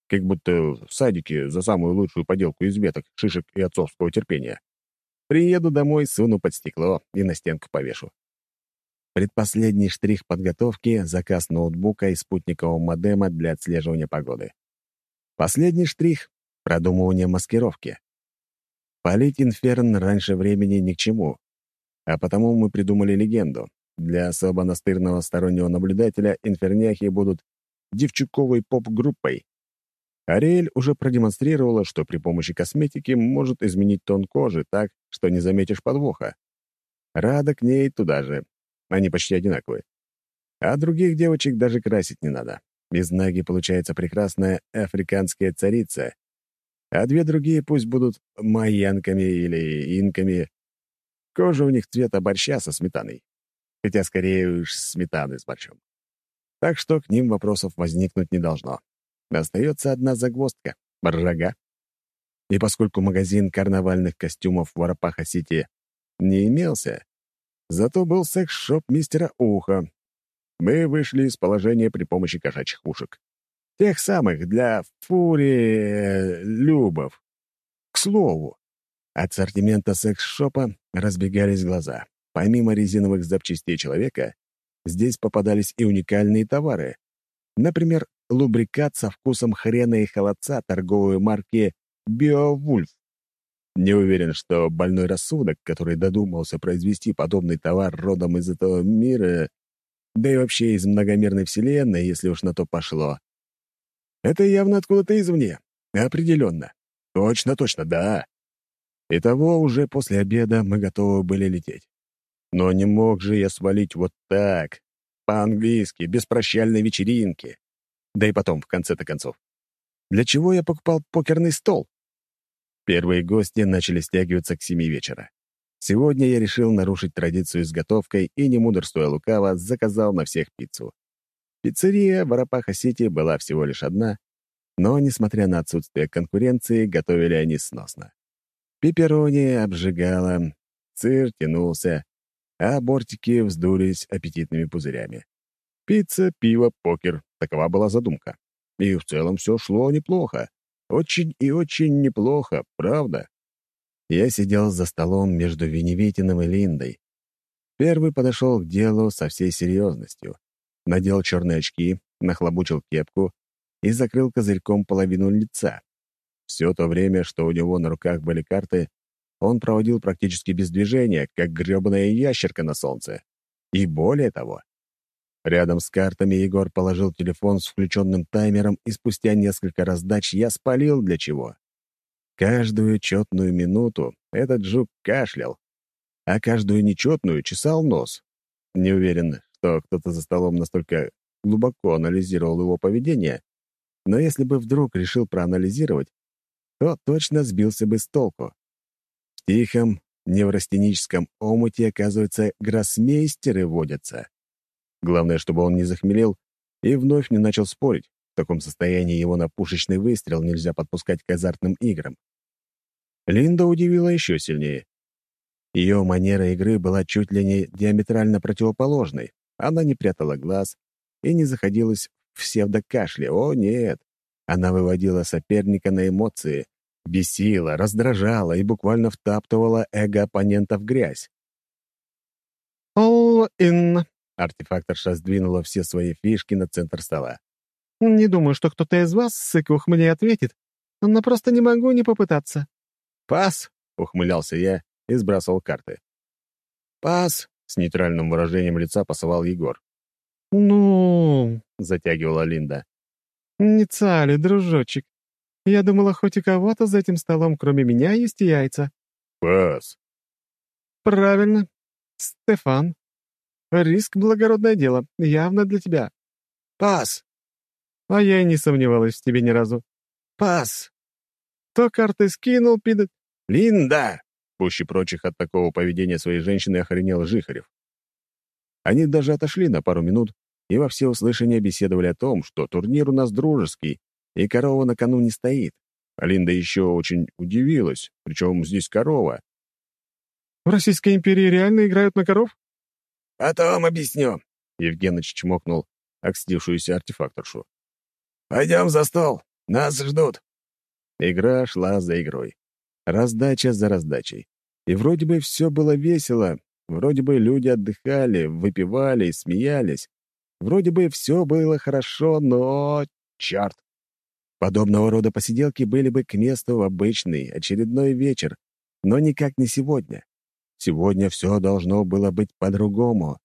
[SPEAKER 1] Как будто в садике за самую лучшую поделку из веток, шишек и отцовского терпения. Приеду домой, суну под стекло и на стенку повешу. Предпоследний штрих подготовки — заказ ноутбука и спутникового модема для отслеживания погоды. Последний штрих — продумывание маскировки. Полить инферн раньше времени ни к чему. А потому мы придумали легенду. Для особо настырного стороннего наблюдателя инферняхи будут девчуковой поп-группой. Ариэль уже продемонстрировала, что при помощи косметики может изменить тон кожи так, что не заметишь подвоха. Рада к ней туда же. Они почти одинаковые. А других девочек даже красить не надо. Из Наги получается прекрасная африканская царица. А две другие пусть будут майянками или инками, Кожа у них цвета борща со сметаной. Хотя скорее уж сметаны с борщом. Так что к ним вопросов возникнуть не должно. Остается одна загвоздка — рога. И поскольку магазин карнавальных костюмов в Арапаха-Сити не имелся, зато был секс-шоп мистера Уха. Мы вышли из положения при помощи кошачьих ушек. Тех самых для фури-любов. К слову, от ассортимента секс-шопа разбегались глаза. Помимо резиновых запчастей человека, здесь попадались и уникальные товары. Например, лубрикат со вкусом хрена и холодца торговой марки «Биовульф». Не уверен, что больной рассудок, который додумался произвести подобный товар родом из этого мира, да и вообще из многомерной вселенной, если уж на то пошло. Это явно откуда-то извне. Определенно. Точно-точно, да. Итого уже после обеда мы готовы были лететь. Но не мог же я свалить вот так, по-английски, без прощальной вечеринки. Да и потом, в конце-то концов. Для чего я покупал покерный стол? Первые гости начали стягиваться к семи вечера. Сегодня я решил нарушить традицию с готовкой и, не мудрствуя лукаво, заказал на всех пиццу. Пиццерия в Арапаха-Сити была всего лишь одна, но, несмотря на отсутствие конкуренции, готовили они сносно. Пепперони обжигало, сыр тянулся, а бортики вздулись аппетитными пузырями. Пицца, пиво, покер — такова была задумка. И в целом все шло неплохо. Очень и очень неплохо, правда. Я сидел за столом между Веневитиным и Линдой. Первый подошел к делу со всей серьезностью. Надел черные очки, нахлобучил кепку и закрыл козырьком половину лица. Все то время, что у него на руках были карты, он проводил практически без движения, как грёбаная ящерка на солнце. И более того, рядом с картами Егор положил телефон с включенным таймером, и спустя несколько раздач я спалил для чего. Каждую четную минуту этот жук кашлял, а каждую нечетную чесал нос. Не уверен, что кто-то за столом настолько глубоко анализировал его поведение, но если бы вдруг решил проанализировать, то точно сбился бы с толку. В тихом неврастеническом омуте, оказывается, гроссмейстеры водятся. Главное, чтобы он не захмелел и вновь не начал спорить. В таком состоянии его на пушечный выстрел нельзя подпускать к азартным играм. Линда удивила еще сильнее. Ее манера игры была чуть ли не диаметрально противоположной. Она не прятала глаз и не заходилась в псевдокашле. О, нет! Она выводила соперника на эмоции, бесила, раздражала и буквально втаптывала эго оппонента в грязь.
[SPEAKER 4] «All-in», —
[SPEAKER 1] артефакторша сдвинула все свои фишки на центр стола.
[SPEAKER 4] «Не думаю, что кто-то из вас, сыкух, мне ответит, но просто не могу не попытаться».
[SPEAKER 1] «Пас!» — ухмылялся я и сбрасывал карты. «Пас!» — с нейтральным выражением лица пасовал Егор.
[SPEAKER 4] «Ну...»
[SPEAKER 1] — затягивала Линда.
[SPEAKER 4] «Не цали, дружочек. Я думала, хоть у кого-то за этим столом, кроме меня, есть яйца».
[SPEAKER 1] «Пас».
[SPEAKER 4] «Правильно. Стефан. Риск — благородное дело. Явно для тебя».
[SPEAKER 5] «Пас».
[SPEAKER 4] «А я и не сомневалась в тебе ни разу».
[SPEAKER 5] «Пас».
[SPEAKER 4] «То карты скинул, пидет».
[SPEAKER 1] «Линда!» Пуще прочих от такого поведения своей женщины охренел Жихарев. Они даже отошли на пару минут и во всеуслышание беседовали о том, что турнир у нас дружеский, и корова на кону не стоит. А Линда еще очень удивилась, причем здесь корова.
[SPEAKER 4] «В Российской империи реально играют на коров?»
[SPEAKER 5] «Потом объясню», —
[SPEAKER 1] Евгеныч чмокнул окстившуюся артефакторшу.
[SPEAKER 5] «Пойдем за стол, нас ждут».
[SPEAKER 1] Игра шла за игрой. Раздача за раздачей. И вроде бы все было весело, вроде бы люди отдыхали, выпивали и смеялись. Вроде бы все было хорошо, но... Черт! Подобного рода посиделки были бы к месту в обычный, очередной вечер, но никак не сегодня. Сегодня все должно было быть по-другому.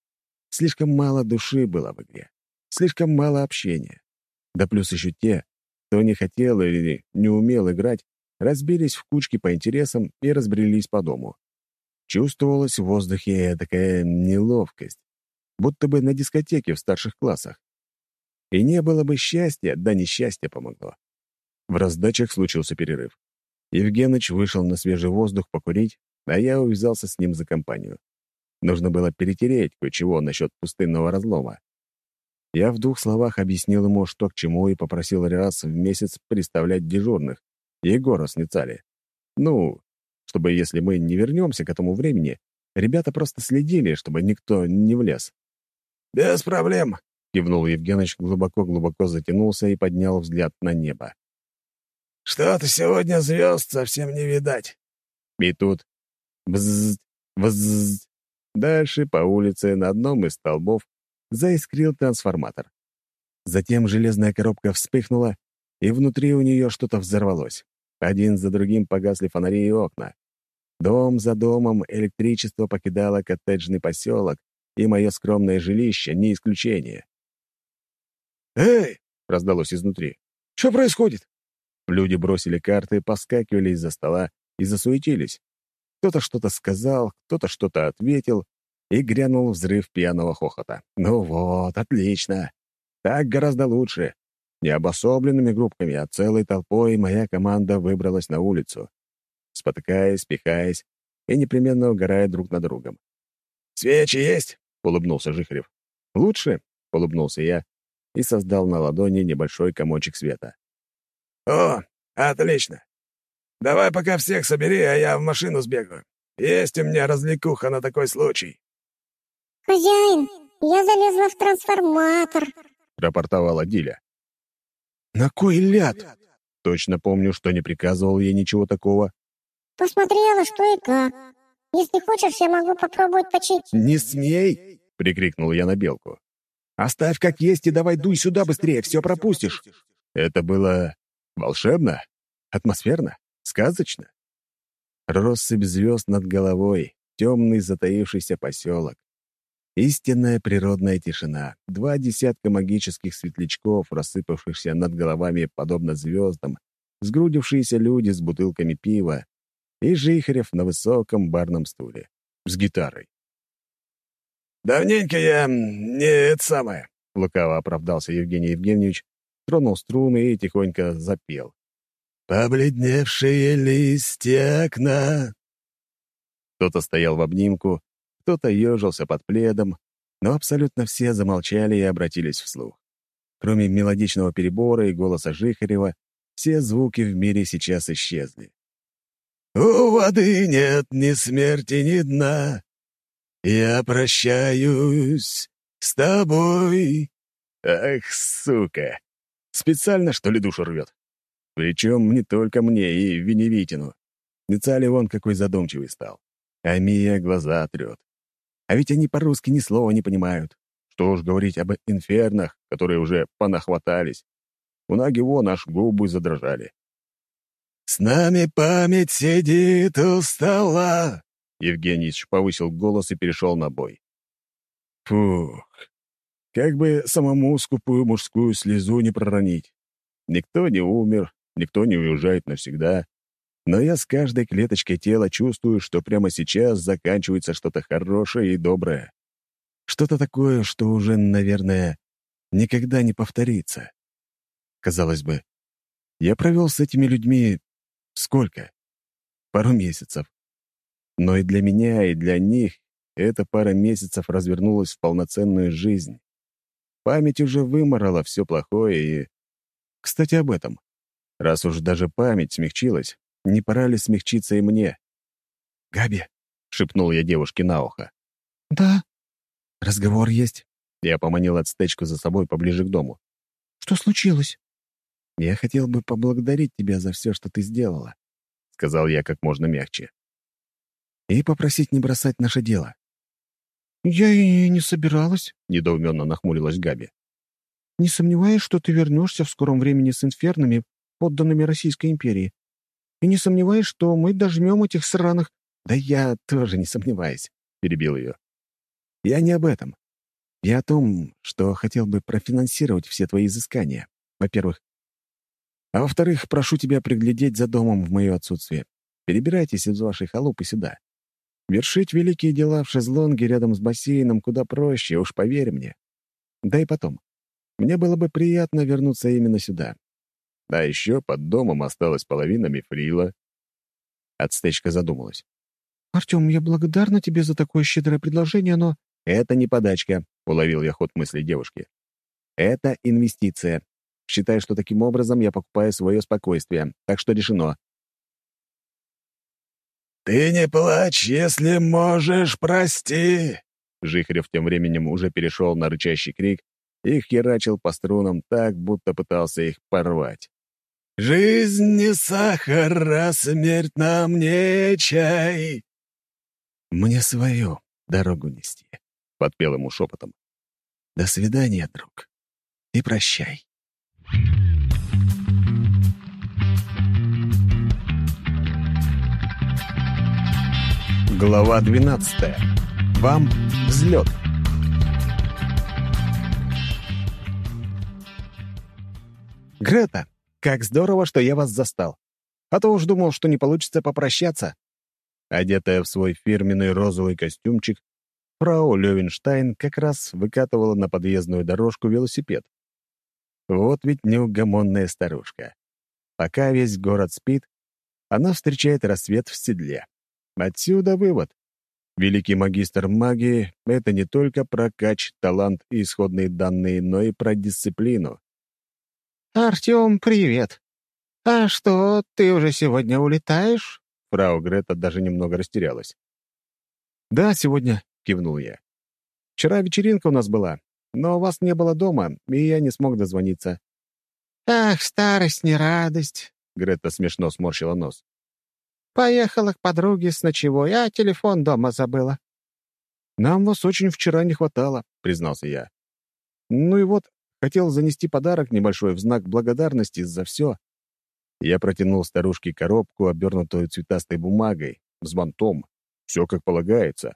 [SPEAKER 1] Слишком мало души было в игре. Слишком мало общения. Да плюс еще те, кто не хотел или не умел играть, разбились в кучки по интересам и разбрелись по дому. Чувствовалась в воздухе такая неловкость, будто бы на дискотеке в старших классах. И не было бы счастья, да несчастье помогло. В раздачах случился перерыв. Евгеныч вышел на свежий воздух покурить, а я увязался с ним за компанию. Нужно было перетереть кое-чего насчет пустынного разлома. Я в двух словах объяснил ему, что к чему, и попросил раз в месяц представлять дежурных, Егора с. Ну, чтобы, если мы не вернемся к этому времени, ребята просто следили, чтобы никто не влез.
[SPEAKER 5] «Без проблем», — кивнул
[SPEAKER 1] Евгеныч, глубоко-глубоко затянулся и поднял взгляд на небо.
[SPEAKER 5] «Что-то сегодня звезд совсем не видать».
[SPEAKER 1] И тут бззз, бззз. Дальше по улице на одном из столбов заискрил трансформатор. Затем железная коробка вспыхнула, и внутри у нее что-то взорвалось. Один за другим погасли фонари и окна. Дом за домом электричество покидало коттеджный поселок, и мое скромное жилище — не исключение.
[SPEAKER 3] «Эй!» — раздалось изнутри. «Что происходит?»
[SPEAKER 1] Люди бросили карты, поскакивали из-за стола и засуетились. Кто-то что-то сказал, кто-то что-то ответил, и грянул взрыв пьяного хохота. «Ну вот, отлично! Так гораздо лучше. Не обособленными группками, а целой толпой моя команда выбралась на улицу, спотыкаясь, пихаясь и непременно угорая друг над другом.
[SPEAKER 3] «Свечи есть?»
[SPEAKER 1] — улыбнулся Жихарев. «Лучше?» — улыбнулся я и создал на ладони небольшой комочек света.
[SPEAKER 3] «О, отлично! Давай пока всех собери, а я в машину сбегаю. Есть у меня развлекуха на такой случай».
[SPEAKER 9] «Хозяин, я залезла в трансформатор», —
[SPEAKER 1] рапортовала Диля.
[SPEAKER 3] «На кой ляд?»
[SPEAKER 1] Точно помню, что не приказывал ей ничего такого.
[SPEAKER 9] «Посмотрела, что и как. Если хочешь, я могу попробовать починить».
[SPEAKER 3] «Не смей!» — прикрикнул я на белку. «Оставь как есть и давай дуй сюда быстрее, все пропустишь».
[SPEAKER 1] Это было волшебно, атмосферно, сказочно. Россыпь звезд над головой, темный затаившийся поселок. Истинная природная тишина. Два десятка магических светлячков, рассыпавшихся над головами подобно звездам, сгрудившиеся люди с бутылками пива и Жихарев на высоком барном стуле с гитарой.
[SPEAKER 3] «Давненько я не это самое», —
[SPEAKER 1] лукаво оправдался Евгений Евгеньевич, тронул струны и тихонько запел.
[SPEAKER 3] «Побледневшие листья окна».
[SPEAKER 1] Кто-то стоял в обнимку, кто-то ежился под пледом, но абсолютно все замолчали и обратились вслух. Кроме мелодичного перебора и голоса Жихарева, все звуки в мире сейчас исчезли.
[SPEAKER 3] «У воды нет ни смерти, ни дна. Я прощаюсь с тобой».
[SPEAKER 1] Ах, сука! Специально, что ли, душу рвет? Причем не только мне и Веневитину. Ницали вон какой задумчивый стал. А Мия глаза трет. А ведь они по-русски ни слова не понимают. Что уж говорить об инфернах, которые уже понахватались. У Наги вон аж губы задрожали.
[SPEAKER 3] «С нами память сидит у стола!»
[SPEAKER 1] Евгеньевич повысил голос и перешел на бой. Фух, как бы самому скупую мужскую слезу не проронить. Никто не умер, никто не уезжает навсегда, но я с каждой клеточкой тела чувствую, что прямо сейчас заканчивается что-то хорошее и доброе. Что-то такое, что уже, наверное, никогда не повторится. Казалось бы, я провел с этими людьми сколько? Пару месяцев. Но и для меня, и для них эта пара месяцев развернулась в полноценную жизнь. Память уже выморала все плохое и... Кстати, об этом. Раз уж даже память смягчилась, не пора ли смягчиться и мне? «Габи», — шепнул я девушке на ухо.
[SPEAKER 4] «Да».
[SPEAKER 1] «Разговор есть?» Я поманил отстечку за собой поближе к дому.
[SPEAKER 4] «Что случилось?»
[SPEAKER 1] «Я хотел бы поблагодарить тебя за все, что ты сделала», — сказал я как можно мягче. «И попросить не бросать наше дело».
[SPEAKER 4] «Я и не собиралась», —
[SPEAKER 1] недоуменно нахмурилась Габи.
[SPEAKER 4] «Не сомневаюсь, что ты вернешься в скором времени с инфернами, подданными Российской империи. И не сомневаюсь, что мы дожмем этих сраных...»
[SPEAKER 1] «Да я тоже не сомневаюсь», — перебил ее. «Я не об этом. Я о том, что хотел бы профинансировать все твои изыскания. Во-первых. А во-вторых, прошу тебя приглядеть за домом в мое отсутствие. Перебирайтесь из вашей халупы сюда. Вершить великие дела в шезлонге рядом с бассейном куда проще, уж поверь мне. Да и потом. Мне было бы приятно вернуться именно сюда. А еще под домом осталась половина мифрила. Отстечка задумалась.
[SPEAKER 4] «Артем, я благодарна тебе за такое щедрое предложение, но...»
[SPEAKER 1] «Это не подачка», — уловил я ход мысли девушки. «Это инвестиция. Считай, что таким образом я покупаю свое спокойствие. Так что решено».
[SPEAKER 3] «Ты не плачь, если можешь, прости!»
[SPEAKER 1] Жихарев тем временем уже перешел на рычащий крик и херачил по струнам так, будто пытался их порвать.
[SPEAKER 3] «Жизнь не сахар, а смерть нам не чай!»
[SPEAKER 1] «Мне свою дорогу нести», — подпел ему шепотом. «До свидания, друг, и прощай». Глава 12. Вам взлет. «Грета, как здорово, что я вас застал. А то уж думал, что не получится попрощаться». Одетая в свой фирменный розовый костюмчик, фрау Левенштайн как раз выкатывала на подъездную дорожку велосипед. Вот ведь неугомонная старушка. Пока весь город спит, она встречает рассвет в седле. Отсюда вывод. Великий магистр магии — это не только про кач, талант и исходные данные, но и про дисциплину.
[SPEAKER 4] «Артем, привет! А что, ты уже сегодня улетаешь?»
[SPEAKER 1] Фрау Грета даже немного растерялась. «Да, сегодня», — кивнул я. «Вчера вечеринка у нас была, но вас не было дома, и я не смог дозвониться».
[SPEAKER 4] «Ах, старость не радость!» — Грета смешно сморщила нос. «Поехала к подруге с ночевой, а телефон дома забыла».
[SPEAKER 1] «Нам вас очень вчера не хватало», — признался я. «Ну и вот, хотел занести подарок небольшой в знак благодарности за все». Я протянул старушке коробку, обернутую цветастой бумагой, с бантом. Все как полагается.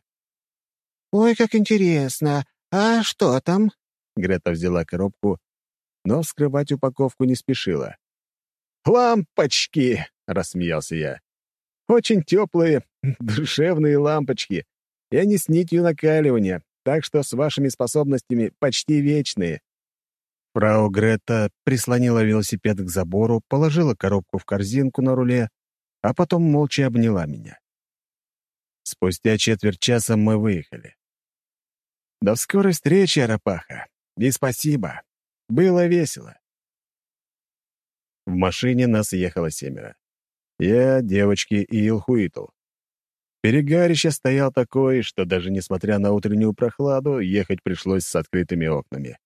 [SPEAKER 4] «Ой, как интересно! А что там?»
[SPEAKER 1] Грета взяла коробку, но вскрывать упаковку не спешила. «Лампочки!» — рассмеялся я. «Очень теплые, душевные лампочки, и они с нитью накаливания, так что с вашими способностями почти вечные». Фрау Грета прислонила велосипед к забору, положила коробку в корзинку на руле, а потом молча обняла меня. Спустя четверть часа мы выехали. До скорой встречи, Арапаха. И спасибо. Было весело. В машине нас ехало семеро. Я, девочки и Илхуитл. Перегарище стоял такой, что даже несмотря на утреннюю прохладу, ехать пришлось с открытыми окнами.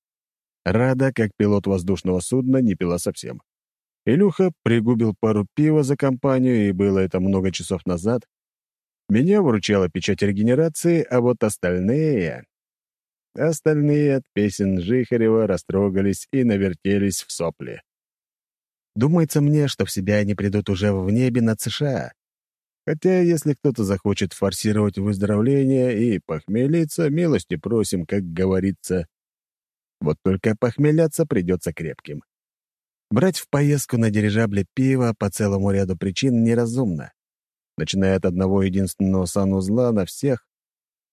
[SPEAKER 1] Рада, как пилот воздушного судна, не пила совсем. Илюха пригубил пару пива за компанию, и было это много часов назад. Меня выручала печать регенерации, а вот остальные... Остальные от песен Жихарева растрогались и навертелись в сопли. Думается мне, что в себя они придут уже в небе над США. Хотя, если кто-то захочет форсировать выздоровление и похмелиться, милости просим, как говорится. Вот только похмеляться придется крепким. Брать в поездку на дирижабле пиво по целому ряду причин неразумно. Начиная от одного единственного санузла на всех,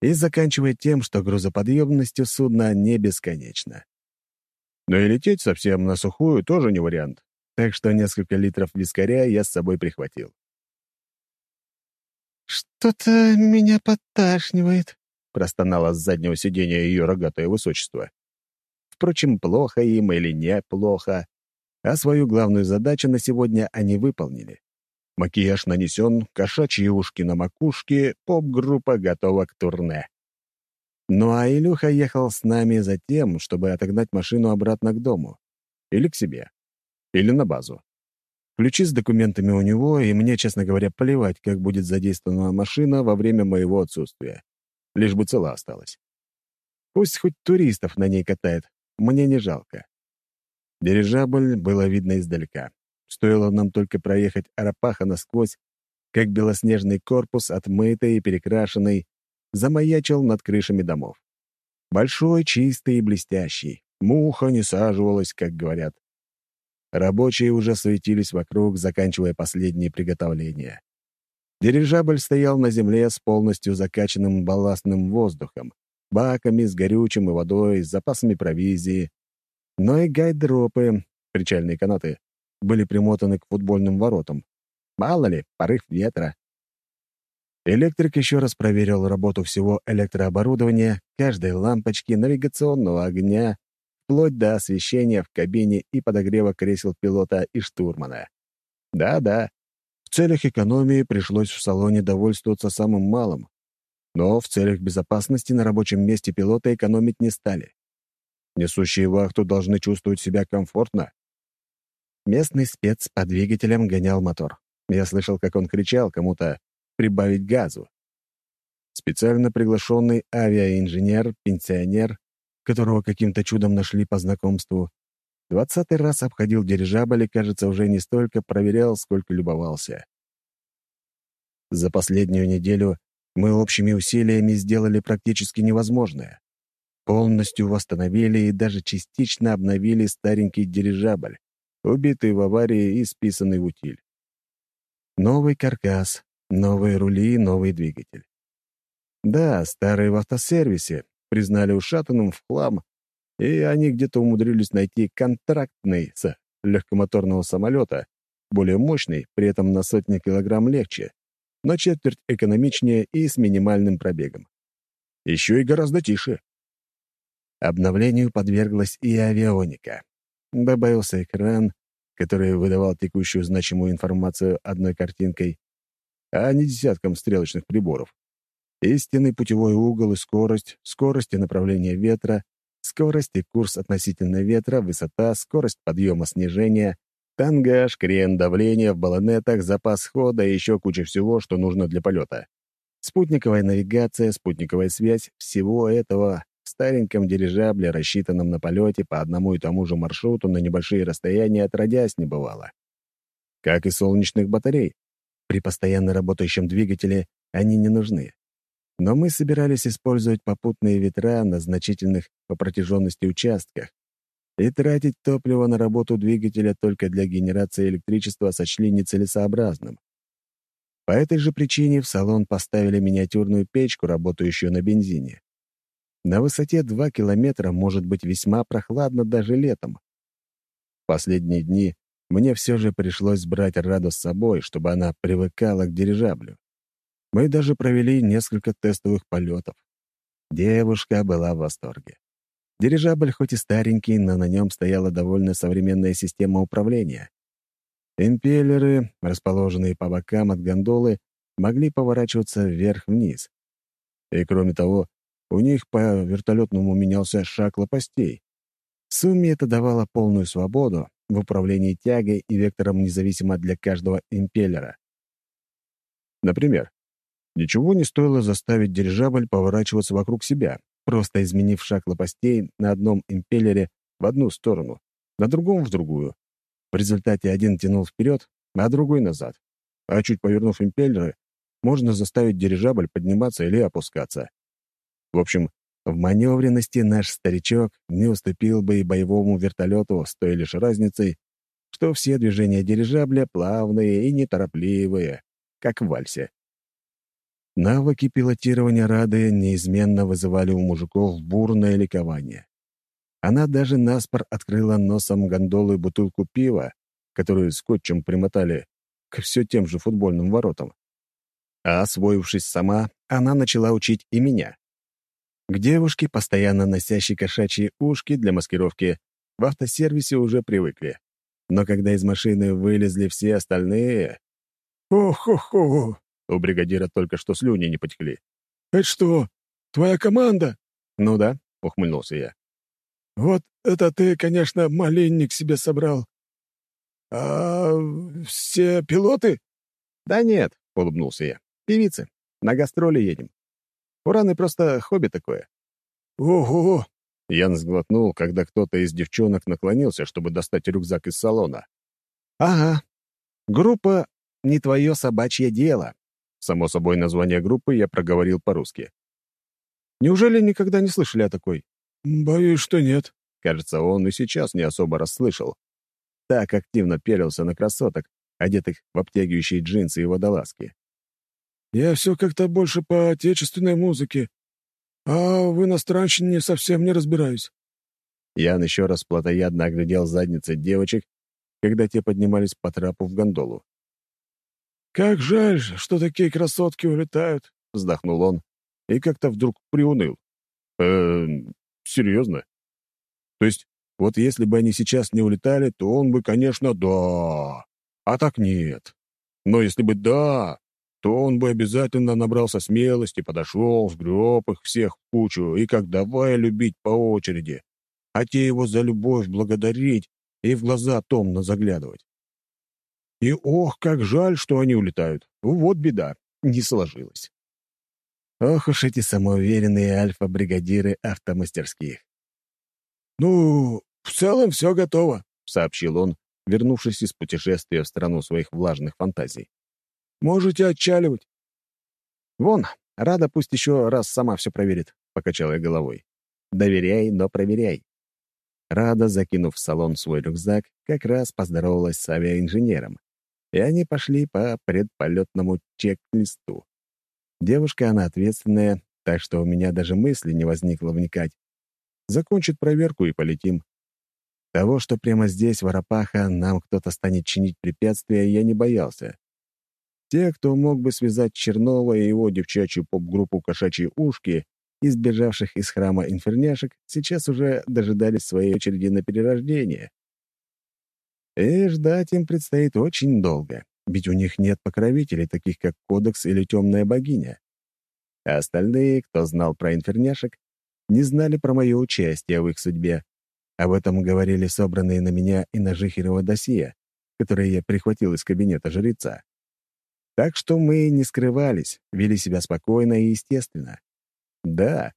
[SPEAKER 1] и заканчивая тем, что грузоподъемностью судна не бесконечна. Но и лететь совсем на сухую тоже не вариант, так что несколько литров вискаря я с собой прихватил.
[SPEAKER 4] «Что-то меня подташнивает», — простонало с заднего сиденья ее рогатое высочество.
[SPEAKER 1] Впрочем, плохо им или не плохо, а свою главную задачу на сегодня они выполнили. Макияж нанесен, кошачьи ушки на макушке, поп-группа готова к турне. Ну а Илюха ехал с нами за тем, чтобы отогнать машину обратно к дому. Или к себе. Или на базу. Ключи с документами у него, и мне, честно говоря, плевать, как будет задействована машина во время моего отсутствия. Лишь бы цела осталась. Пусть хоть туристов на ней катает, мне не жалко. Дирижабль было видно издалека. Стоило нам только проехать Арапаха насквозь, как белоснежный корпус, отмытый и перекрашенный, замаячил над крышами домов. Большой, чистый и блестящий. Муха не саживалась, как говорят. Рабочие уже суетились вокруг, заканчивая последние приготовления. Дирижабль стоял на земле с полностью закачанным балластным воздухом, баками с горючим и водой, с запасами провизии. Но и гайдропы, причальные канаты, были примотаны к футбольным воротам. Мало ли, порыв ветра. Электрик еще раз проверил работу всего электрооборудования, каждой лампочки, навигационного огня, вплоть до освещения в кабине и подогрева кресел пилота и штурмана. Да-да, в целях экономии пришлось в салоне довольствоваться самым малым, но в целях безопасности на рабочем месте пилота экономить не стали. Несущие вахту должны чувствовать себя комфортно, Местный спец по двигателям гонял мотор. Я слышал, как он кричал кому-то прибавить газу. Специально приглашенный авиаинженер, пенсионер, которого каким-то чудом нашли по знакомству, двадцатый раз обходил дирижабль и, кажется, уже не столько проверял, сколько любовался. За последнюю неделю мы общими усилиями сделали практически невозможное. Полностью восстановили и даже частично обновили старенький дирижабль, убитый в аварии и списанный в утиль. Новый каркас, новые рули, новый двигатель. Да, старые в автосервисе признали ушатанным в хлам, и они где-то умудрились найти контрактный с легкомоторного самолета, более мощный, при этом на сотни килограмм легче, на четверть экономичнее и с минимальным пробегом. Еще и гораздо тише. Обновлению подверглась и авионика. Добавился экран, который выдавал текущую значимую информацию одной картинкой, а не десятком стрелочных приборов. Истинный путевой угол и скорость, скорость и направление ветра, скорость и курс относительно ветра, высота, скорость подъема снижения, тангаж, крен, давление в баллонетах, запас хода и еще куча всего, что нужно для полета. Спутниковая навигация, спутниковая связь — всего этого стареньком дирижабле, рассчитанном на полете по одному и тому же маршруту на небольшие расстояния, отродясь не бывало. Как и солнечных батарей. При постоянно работающем двигателе они не нужны. Но мы собирались использовать попутные ветра на значительных по протяженности участках, и тратить топливо на работу двигателя только для генерации электричества сочли нецелесообразным. По этой же причине в салон поставили миниатюрную печку, работающую на бензине. На высоте 2 километра может быть весьма прохладно даже летом. Последние дни мне все же пришлось брать Раду с собой, чтобы она привыкала к дирижаблю. Мы даже провели несколько тестовых полетов. Девушка была в восторге. Дирижабль хоть и старенький, но на нем стояла довольно современная система управления. Импеллеры, расположенные по бокам от гондолы, могли поворачиваться вверх-вниз. И кроме того, у них по вертолетному менялся шаг лопастей. В сумме это давало полную свободу в управлении тягой и вектором независимо для каждого импеллера. Например, Ничего не стоило заставить дирижабль поворачиваться вокруг себя, просто изменив шаг лопастей на одном импеллере в одну сторону, на другом — в другую. В результате один тянул вперед, а другой — назад. А чуть повернув импеллеры, можно заставить дирижабль подниматься или опускаться. В общем, в маневренности наш старичок не уступил бы и боевому вертолету с той лишь разницей, что все движения дирижабля плавные и неторопливые, как в вальсе. Навыки пилотирования Рады неизменно вызывали у мужиков бурное ликование. Она даже наспор открыла носом гондолы бутылку пива, которую скотчем примотали к все тем же футбольным воротам. А освоившись сама, она начала учить и меня. К девушке, постоянно носящей кошачьи ушки для маскировки, в автосервисе уже привыкли. Но когда из машины вылезли все остальные... «Ох-хо-хо!» У бригадира только что слюни не потекли.
[SPEAKER 5] «Это что, твоя команда?»
[SPEAKER 1] «Ну да», — ухмыльнулся я.
[SPEAKER 5] «Вот это ты, конечно, малинник себе собрал. А все пилоты?»
[SPEAKER 1] «Да нет», — улыбнулся я. «Певицы. На гастроли едем. Ураны просто хобби такое».
[SPEAKER 5] «Ого!»
[SPEAKER 1] Ян сглотнул, когда кто-то из девчонок наклонился, чтобы достать рюкзак из салона.
[SPEAKER 6] «Ага. Группа «Не твое собачье дело»,
[SPEAKER 1] Само собой, название группы я проговорил по-русски.
[SPEAKER 6] «Неужели никогда не слышали о такой?»
[SPEAKER 5] «Боюсь, что нет».
[SPEAKER 1] Кажется, он и сейчас не особо расслышал. Так активно пелился на красоток, одетых в обтягивающие джинсы и водолазки.
[SPEAKER 5] «Я все как-то больше по отечественной музыке, а в иностранщине совсем не разбираюсь».
[SPEAKER 1] Ян еще раз плотоядно оглядел задницы девочек, когда те поднимались по трапу в гондолу.
[SPEAKER 5] «Как жаль, что такие красотки улетают», — вздохнул он и как-то вдруг приуныл.
[SPEAKER 1] «Э, серьезно? То есть, вот если бы они сейчас не улетали, то он бы, конечно, да. А так нет. Но если бы да, то он бы обязательно набрался смелости, подошел, сгреб их всех в кучу и как давай любить по очереди, а те его за любовь благодарить и в глаза томно заглядывать. И ох, как жаль, что они улетают. Вот беда, не сложилось.
[SPEAKER 6] Ох уж эти самоуверенные альфа-бригадиры автомастерских.
[SPEAKER 5] «Ну, в целом все готово», —
[SPEAKER 1] сообщил он, вернувшись из путешествия в страну своих влажных фантазий.
[SPEAKER 5] «Можете отчаливать».
[SPEAKER 6] «Вон,
[SPEAKER 1] Рада пусть еще раз сама все проверит», — покачал я головой. «Доверяй, но проверяй». Рада, закинув в салон свой рюкзак, как раз поздоровалась с авиаинженером, и они пошли по предполетному чек-листу. Девушка, она ответственная, так что у меня даже мысли не возникло вникать. Закончит проверку и полетим. Того, что прямо здесь, в Арапаха, нам кто-то станет чинить препятствия, я не боялся. Те, кто мог бы связать Чернова и его девчачью поп-группу «Кошачьи ушки», из бежавших из храма инферняшек, сейчас уже дожидались своей очереди на перерождение. И ждать им предстоит очень долго, ведь у них нет покровителей, таких как Кодекс или Темная Богиня. А остальные, кто знал про инферняшек, не знали про мое участие в их судьбе. Об этом говорили собранные на меня и на Жихерова досье, которые я прихватил из кабинета жреца. Так что мы не скрывались, вели себя спокойно и естественно. Да,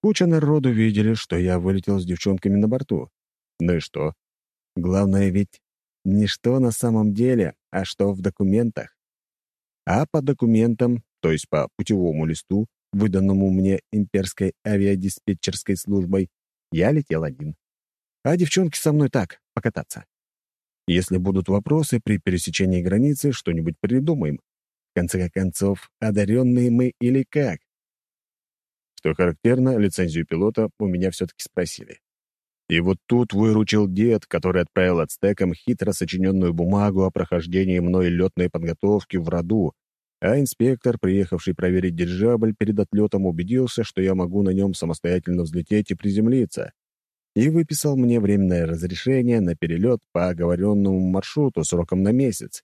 [SPEAKER 1] куча народу видели, что я вылетел с девчонками на борту. Ну и что? Главное ведь не что на самом деле, а что в документах. А по документам, то есть по путевому листу, выданному мне имперской авиадиспетчерской службой, я летел один. А девчонки со мной так, покататься. Если будут вопросы при пересечении границы, что-нибудь придумаем. Конце концов, одаренные мы или как? Что характерно, лицензию пилота у меня все-таки спросили. И вот тут выручил дед, который отправил ацтекам хитро сочиненную бумагу о прохождении мной летной подготовки в роду, а инспектор, приехавший проверить дирижабль перед отлетом, убедился, что я могу на нем самостоятельно взлететь и приземлиться, и выписал мне временное разрешение на перелет по оговоренному маршруту сроком на месяц.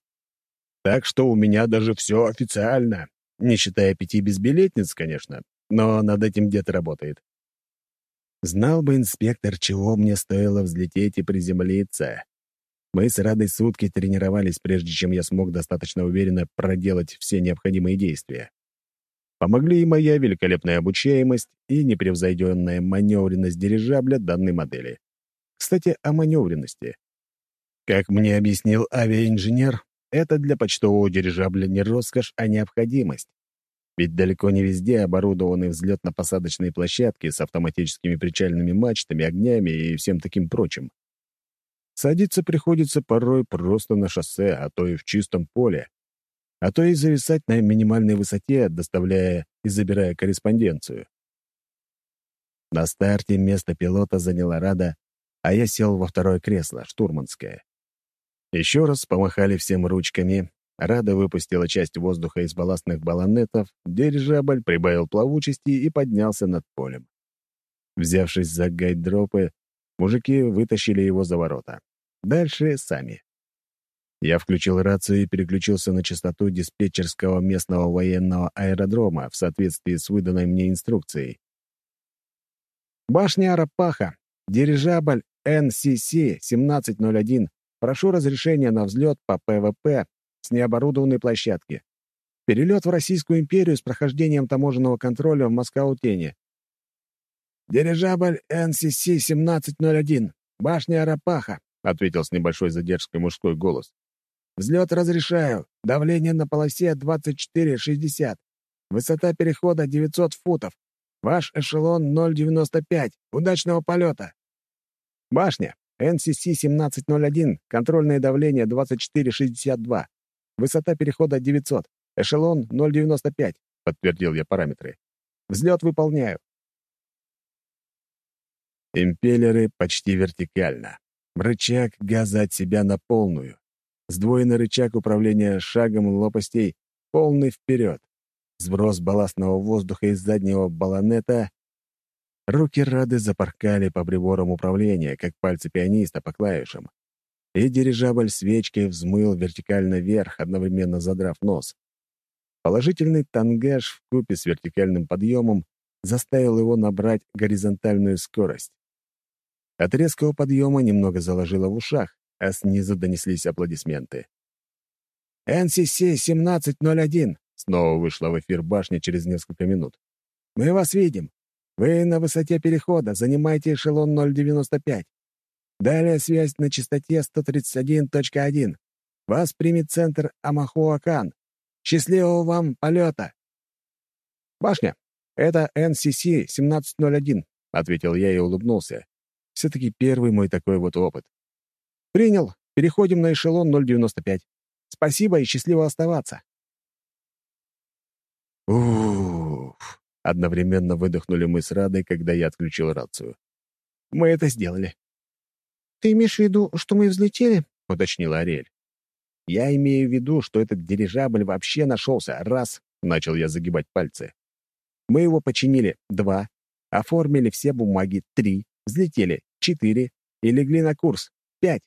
[SPEAKER 1] Так что у меня даже все официально. Не считая пяти безбилетниц, конечно, но над этим дед работает. Знал бы инспектор, чего мне стоило взлететь и приземлиться. Мы с Радой сутки тренировались, прежде чем я смог достаточно уверенно проделать все необходимые действия. Помогли и моя великолепная обучаемость и непревзойденная маневренность дирижабля данной модели. Кстати, о маневренности. Как мне объяснил авиаинженер, это для почтового дирижабля не роскошь, а необходимость. Ведь далеко не везде оборудованы взлетно-посадочные площадки с автоматическими причальными мачтами, огнями и всем таким прочим. Садиться приходится порой просто на шоссе, а то и в чистом поле, а то и зависать на минимальной высоте, доставляя и забирая корреспонденцию. На старте место пилота заняла Рада, а я сел во второе кресло, штурманское. Еще раз помахали всем ручками. Рада выпустила часть воздуха из балластных баллонетов, дирижабль прибавил плавучести и поднялся над полем. Взявшись за гайдропы, мужики вытащили его за ворота. Дальше сами. Я включил рацию и переключился на частоту диспетчерского местного военного аэродрома в соответствии с выданной мне инструкцией. «Башня Арапаха. Дирижабль НСС-1701 Прошу разрешения на взлет по ПВП с необорудованной площадки. Перелет в Российскую империю с прохождением таможенного контроля в Москва-Утене. «Дирижабль НСС-1701, башня Арапаха», — ответил с небольшой задержкой мужской голос. «Взлет разрешаю. Давление на полосе 24,60. Высота перехода 900 футов. Ваш эшелон 0,95. Удачного полета!» «Башня, НСС-1701, контрольное давление 2462. Высота перехода 900. Эшелон 0,95, подтвердил я параметры. Взлет выполняю. Импеллеры почти вертикально. Рычаг газа от себя на полную. Сдвоенный рычаг управления шагом лопастей полный вперед. Сброс балластного воздуха из заднего баллонета Руки Рады запоркали по приборам управления, как пальцы пианиста по клавишам. И дирижабль свечкой взмыл вертикально вверх, одновременно задрав нос. Положительный тангаж в купе с вертикальным подъемом заставил его набрать горизонтальную скорость. От резкого подъема немного заложило в ушах, а снизу донеслись аплодисменты. «НСС-1701!» — снова вышла в эфир башня через несколько минут. «Мы вас видим. Вы на высоте перехода, занимаете эшелон 095. Далее связь на частоте 131.1. Вас примет центр Амахуакан. Счастливого вам полета!» «Башня, это NCC-1701», — ответил я и улыбнулся. Все-таки первый мой такой вот опыт. «Принял. Переходим на эшелон 095. Спасибо и счастливо оставаться». Уф! Одновременно выдохнули мы с Радой, когда я отключил рацию. Мы это сделали.
[SPEAKER 10] «Ты имеешь в виду, что мы взлетели?»
[SPEAKER 1] — уточнила Ариэль. «Я имею в виду, что этот дирижабль вообще нашелся. Раз!» — начал я загибать пальцы. «Мы его починили. Два. Оформили все бумаги. Три. Взлетели. Четыре. И легли на курс. Пять.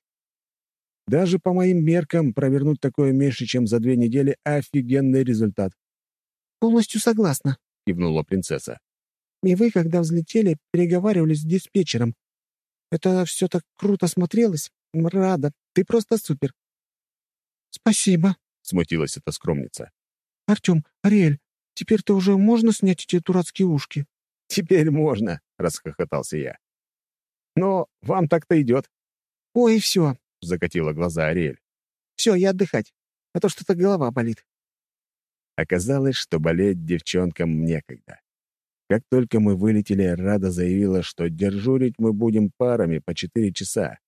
[SPEAKER 1] Даже по моим меркам провернуть такое меньше, чем за две недели — офигенный результат.
[SPEAKER 10] «Полностью согласна», — кивнула принцесса. «И вы, когда взлетели, переговаривались с диспетчером. Это все так круто смотрелось. Рада, ты просто супер». «Спасибо», — смутилась эта скромница. «Артем, Ариэль, теперь-то уже можно снять эти дурацкие ушки?»
[SPEAKER 1] «Теперь можно», — расхохотался я. «Но вам так-то идет».
[SPEAKER 10] «Ой, все», —
[SPEAKER 1] закатила глаза Ариэль.
[SPEAKER 10] «Все, я отдыхать, а то что-то голова болит».
[SPEAKER 1] Оказалось, что болеть девчонкам некогда. Как только мы вылетели, Рада заявила, что дежурить мы будем парами по четыре часа.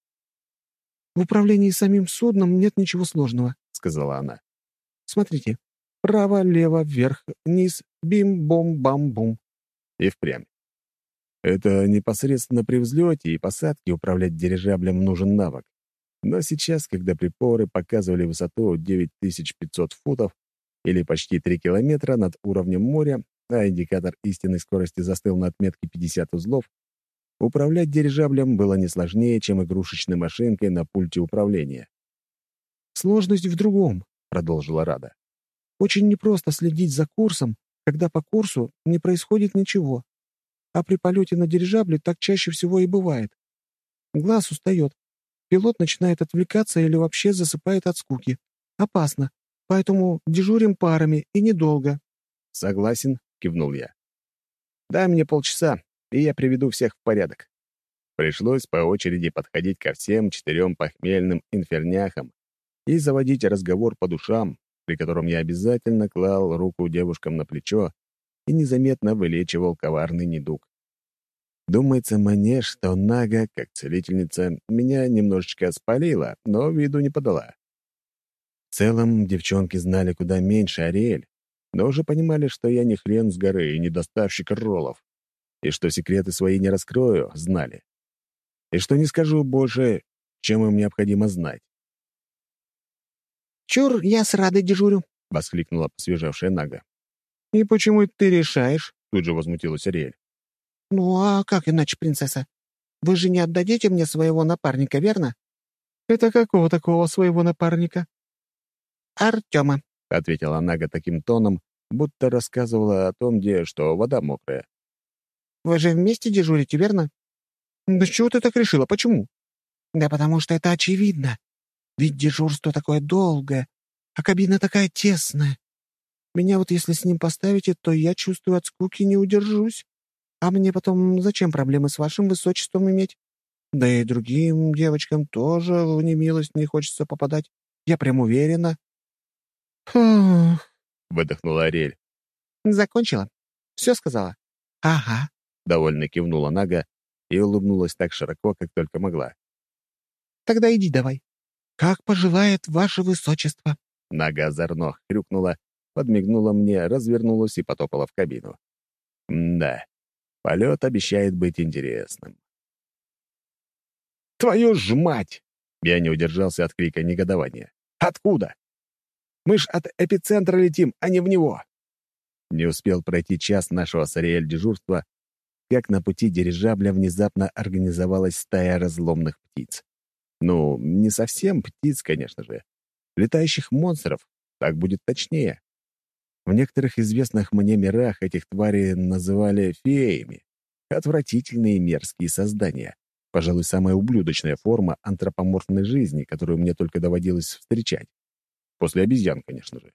[SPEAKER 10] «В управлении самим судном нет ничего сложного», — сказала она. «Смотрите. Право, лево, вверх, низ, бим-бом-бам-бум».
[SPEAKER 1] И впрямь. Это непосредственно при взлете и посадке управлять дирижаблем нужен навык. Но сейчас, когда припоры показывали высоту 9500 футов или почти 3 километра над уровнем моря, а индикатор истинной скорости застыл на отметке 50 узлов, управлять дирижаблем было не сложнее, чем игрушечной машинкой на пульте управления.
[SPEAKER 10] «Сложность в другом», — продолжила Рада. «Очень непросто следить за курсом, когда по курсу не происходит ничего. А при полете на дирижабле так чаще всего и бывает. Глаз устает. Пилот начинает отвлекаться или вообще засыпает от скуки. Опасно. Поэтому дежурим парами и недолго».
[SPEAKER 1] «Согласен», — кивнул я. «Дай мне полчаса, и я приведу всех в порядок». Пришлось по очереди подходить ко всем четырем похмельным инферняхам и заводить разговор по душам, при котором я обязательно клал руку девушкам на плечо и незаметно вылечивал коварный недуг. Думается мне, что Нага, как целительница, меня немножечко спалила, но виду не подала. В целом, девчонки знали куда меньше Ариэль, но уже понимали, что я не хрен с горы и не доставщик роллов, и что секреты свои не раскрою, знали. И что не скажу больше, чем им необходимо знать.
[SPEAKER 10] «Чур, я с Радой дежурю», —
[SPEAKER 1] воскликнула посвежавшая Нага.
[SPEAKER 10] «И почему ты решаешь?»
[SPEAKER 1] — тут же возмутилась Ариэль.
[SPEAKER 10] «Ну а как иначе, принцесса? Вы же не отдадите мне своего напарника, верно?» «Это какого такого своего напарника?» «Артема», —
[SPEAKER 1] ответила Нага таким тоном, будто рассказывала о том, где что вода мокрая.
[SPEAKER 10] «Вы же вместе дежурите, верно?» «Да чего ты так решила? Почему?» «Да потому что это очевидно. Ведь дежурство такое долгое, а кабина такая тесная. Меня вот если с ним поставите, то я чувствую от скуки не удержусь. А мне потом зачем проблемы с вашим высочеством иметь? Да и другим девочкам тоже в немилость не хочется попадать. Я прям уверена».
[SPEAKER 1] «Фух», — выдохнула Ариэль.
[SPEAKER 10] «Закончила? Все сказала?» «Ага», —
[SPEAKER 1] довольно кивнула Нага и улыбнулась так широко, как только могла.
[SPEAKER 10] «Тогда иди давай. Как пожелает ваше высочество».
[SPEAKER 1] Нага озорно хрюкнула, подмигнула мне, развернулась и потопала в кабину. да, полет обещает быть интересным. «Твою ж мать!» Я не удержался от крика негодования. «Откуда? Мы ж от эпицентра летим, а не в него!» Не успел пройти час нашего с Ариэль дежурства, как на пути дирижабля внезапно организовалась стая разломных птиц. Ну, не совсем птиц, конечно же. Летающих монстров, так будет точнее. В некоторых известных мне мирах этих тварей называли феями. Отвратительные мерзкие создания. Пожалуй, самая ублюдочная форма антропоморфной жизни, которую мне только доводилось встречать. После обезьян, конечно же.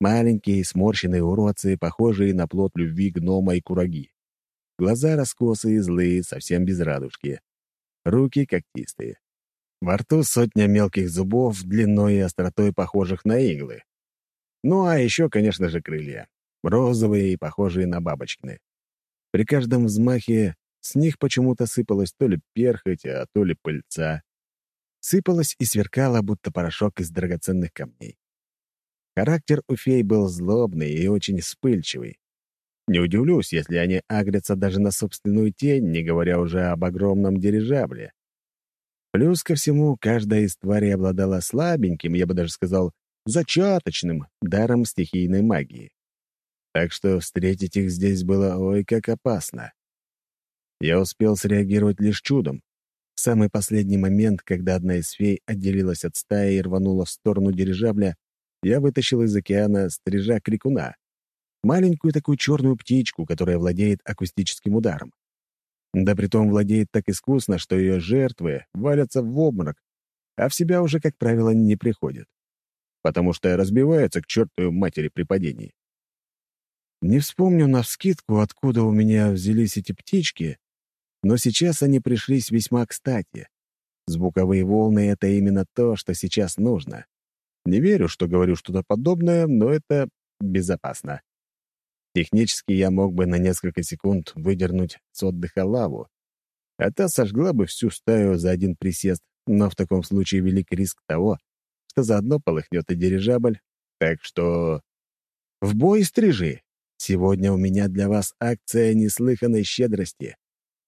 [SPEAKER 1] Маленькие, сморщенные уродцы, похожие на плод любви гнома и кураги. Глаза раскосые, злые, совсем без радужки. Руки когтистые. Во рту сотня мелких зубов, длиной и остротой похожих на иглы. Ну а еще, конечно же, крылья. розовые и похожие на бабочкины. При каждом взмахе с них почему-то сыпалась то ли перхоть, а то ли пыльца. Сыпалась и сверкала, будто порошок из драгоценных камней. Характер у фей был злобный и очень вспыльчивый. Не удивлюсь, если они агрятся даже на собственную тень, не говоря уже об огромном дирижабле. Плюс ко всему, каждая из тварей обладала слабеньким, я бы даже сказал, зачаточным даром стихийной магии. Так что встретить их здесь было ой как опасно. Я успел среагировать лишь чудом. Самый последний момент, когда одна из фей отделилась от стаи и рванула в сторону дирижабля, я вытащил из океана стрижа крикуна. Маленькую такую черную птичку, которая владеет акустическим ударом. Да притом владеет так искусно, что ее жертвы валятся в обморок, а в себя уже, как правило, не приходят. Потому что разбиваются к чертовой матери при падении. Не вспомню навскидку, откуда у меня взялись эти птички, но сейчас они пришлись весьма кстати. Звуковые волны — это именно то, что сейчас нужно. Не верю, что говорю что-то подобное, но это безопасно. Технически я мог бы на несколько секунд выдернуть с отдыха лаву, а та сожгла бы всю стаю за один присест, но в таком случае велик риск того, что заодно полыхнет и дирижабль. Так что... В бой стрижи! Сегодня у меня для вас акция неслыханной щедрости.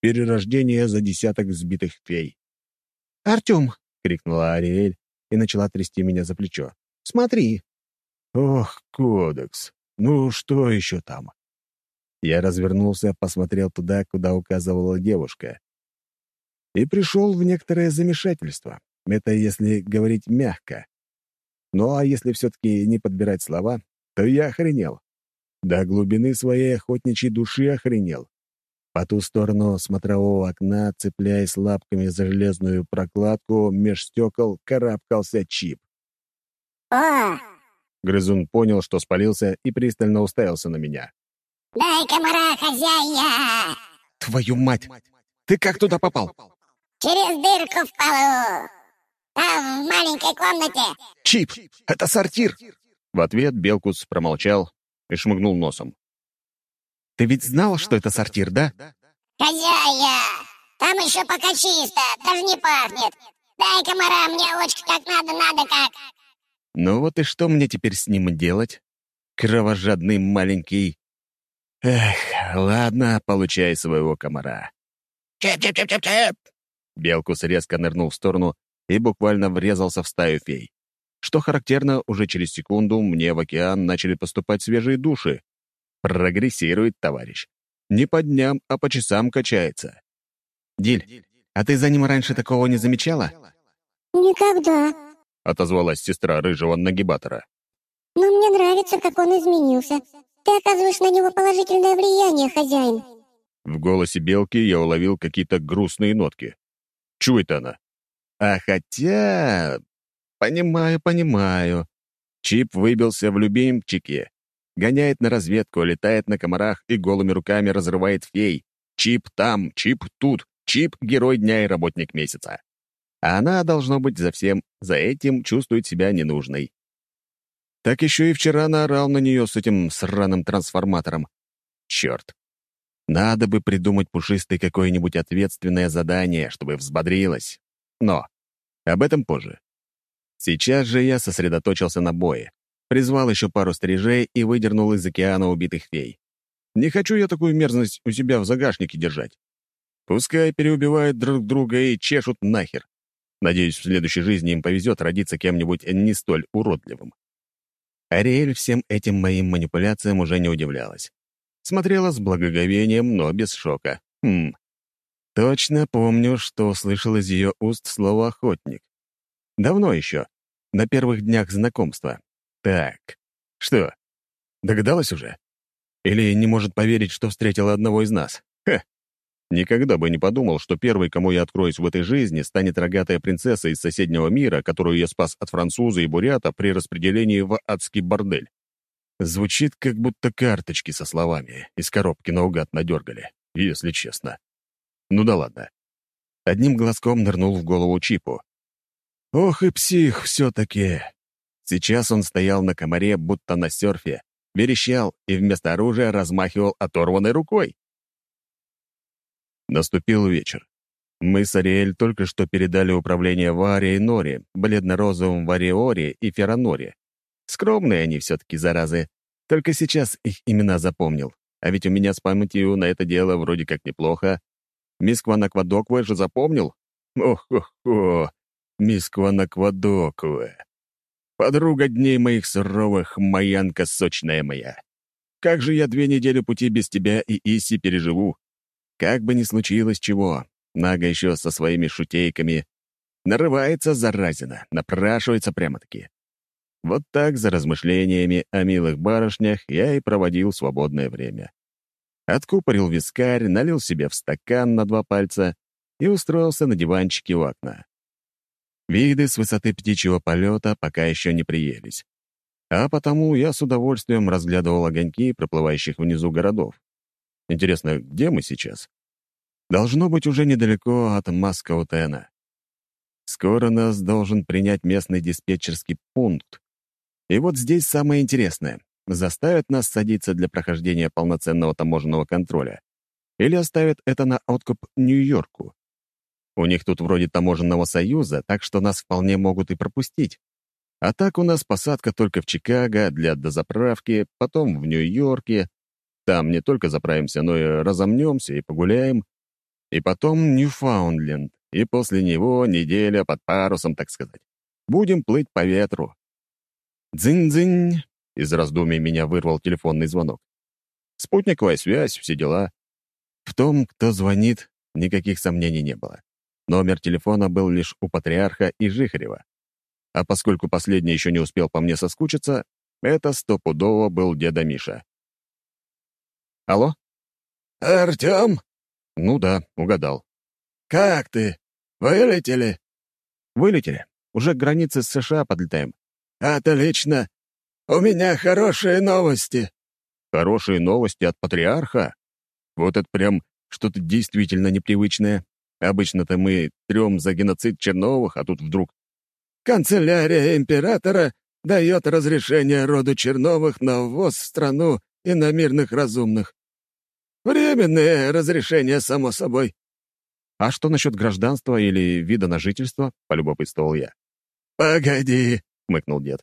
[SPEAKER 1] Перерождение за десяток сбитых фей.
[SPEAKER 4] «Артем!»
[SPEAKER 1] — крикнула Ариэль и начала трясти меня за плечо.
[SPEAKER 4] «Смотри!»
[SPEAKER 1] «Ох, кодекс! Ну, что еще там? Я развернулся, посмотрел туда, куда указывала девушка. И пришел в некоторое замешательство. Это если говорить мягко. Ну а если все-таки не подбирать слова, то я охренел. До глубины своей охотничьей души охренел. По ту сторону смотрового окна, цепляясь лапками за железную прокладку, меж стекол карабкался чип.
[SPEAKER 9] О,
[SPEAKER 1] Грызун понял, что спалился, и пристально уставился на меня.
[SPEAKER 9] дай комара хозяина!
[SPEAKER 4] «Твою мать! Ты как туда попал?»
[SPEAKER 9] Через дырку в полу! Там, в маленькой комнате,
[SPEAKER 4] «Чип! Это сортир!»
[SPEAKER 1] В ответ Белкус промолчал и шмыгнул носом.
[SPEAKER 4] «Ты ведь знал, что это сортир, да?»
[SPEAKER 9] хозяя! Там еще пока чисто, даже не пахнет. Дай комара мне очень как надо, надо как.
[SPEAKER 1] Ну вот и что мне теперь с ним делать? Кровожадный маленький... Эх, ладно, получай своего комара.
[SPEAKER 5] Чеп-чеп-чеп-чеп-чеп!
[SPEAKER 1] Белкус резко нырнул в сторону и буквально врезался в стаю фей. Что характерно, уже через секунду мне в океан начали поступать свежие души. Прогрессирует товарищ. Не по дням, а по часам качается.
[SPEAKER 4] «Диль, а ты за ним раньше такого не замечала?»
[SPEAKER 9] Никогда.
[SPEAKER 1] — отозвалась сестра рыжего нагибатора.
[SPEAKER 9] Но мне нравится, как он изменился. Ты оказываешь на него положительное влияние, хозяин.
[SPEAKER 1] В голосе белки я уловил какие-то грустные нотки. Чего это она? А хотя... Понимаю, понимаю. Чип выбился в любимчике. Гоняет на разведку, летает на комарах и голыми руками разрывает фей. Чип там, чип тут, чип — герой дня и работник месяца. А она, должно быть, за всем, за этим чувствует себя ненужной. Так еще и вчера наорал на нее с этим сраным трансформатором. Черт. Надо бы придумать пушистой какое-нибудь ответственное задание, чтобы взбодрилась. Но об этом позже. Сейчас же я сосредоточился на бое. Призвал еще пару стрижей и выдернул из океана убитых фей. Не хочу я такую мерзость у себя в загашнике держать. Пускай переубивают друг друга и чешут нахер. Надеюсь, в следующей жизни им повезет родиться кем-нибудь не столь уродливым. Ариэль всем этим моим манипуляциям уже не удивлялась. Смотрела с благоговением, но без шока. Хм. Точно помню, что услышал из ее уст слово «охотник». Давно еще, на первых днях знакомства. Так, что, догадалась уже? Или не может поверить, что встретила одного из нас? Ха! Никогда бы не подумал, что первой, кому я откроюсь в этой жизни, станет рогатая принцесса из соседнего мира, которую я спас от француза и бурята при распределении в адский бордель. Звучит, как будто карточки со словами из коробки наугад надергали, если честно. Ну да ладно. Одним глазком нырнул в голову Чипу. Ох и псих все-таки. Сейчас он стоял на комаре, будто на серфе, верещал и вместо оружия размахивал оторванной рукой. Наступил вечер. Мы с Ариэль только что передали управление Варе и Норе, бледно-розовым Вариоре и Фераноре. Скромные они все-таки, заразы. Только сейчас их имена запомнил. А ведь у меня с памятью на это дело вроде как неплохо. Мисс Кванаквадокве же запомнил? Ох-хо-хо, мисс Кванаквадокве. Подруга дней моих суровых, маянка сочная моя. Как же я две недели пути без тебя и Иси переживу? Как бы ни случилось чего, Нага еще со своими шутейками. Нарывается заразина, напрашивается прямо-таки. Вот так, за размышлениями о милых барышнях, я и проводил свободное время. Откупорил вискарь, налил себе в стакан на два пальца и устроился на диванчике у окна. Виды с высоты птичьего полета пока еще не приелись. А потому я с удовольствием разглядывал огоньки проплывающих внизу городов. Интересно, где мы сейчас? Должно быть уже недалеко от Маскаутена. Скоро нас должен принять местный диспетчерский пункт. И вот здесь самое интересное. Заставят нас садиться для прохождения полноценного таможенного контроля. Или оставят это на откуп Нью-Йорку. У них тут вроде таможенного союза, так что нас вполне могут и пропустить. А так у нас посадка только в Чикаго для дозаправки, потом в Нью-Йорке. Там не только заправимся, но и разомнемся и погуляем. И потом Ньюфаундленд, и после него неделя под парусом, так сказать. Будем плыть по ветру. Дзынь-дзынь. Из раздумий меня вырвал телефонный звонок. Спутниковая связь, все дела. В том, кто звонит, никаких сомнений не было. Номер телефона был лишь у Патриарха и Жихарева. А поскольку последний еще не успел по мне соскучиться, это стопудово был деда Миша. «Алло?»
[SPEAKER 5] «Артем?»
[SPEAKER 1] Ну да, угадал.
[SPEAKER 5] «Как ты? Вылетели?»
[SPEAKER 1] Вылетели. Уже к границе с США подлетаем.
[SPEAKER 5] «Отлично! У меня хорошие новости!»
[SPEAKER 1] Хорошие новости от патриарха? Вот это прям что-то действительно непривычное. Обычно-то мы трем за геноцид Черновых, а тут вдруг...
[SPEAKER 5] «Канцелярия императора дает разрешение роду Черновых на ввоз в страну иномирных разумных. Временное разрешение, само собой».
[SPEAKER 1] «А что насчет гражданства или вида на жительство?» — полюбопытствовал я.
[SPEAKER 5] «Погоди», — хмыкнул дед.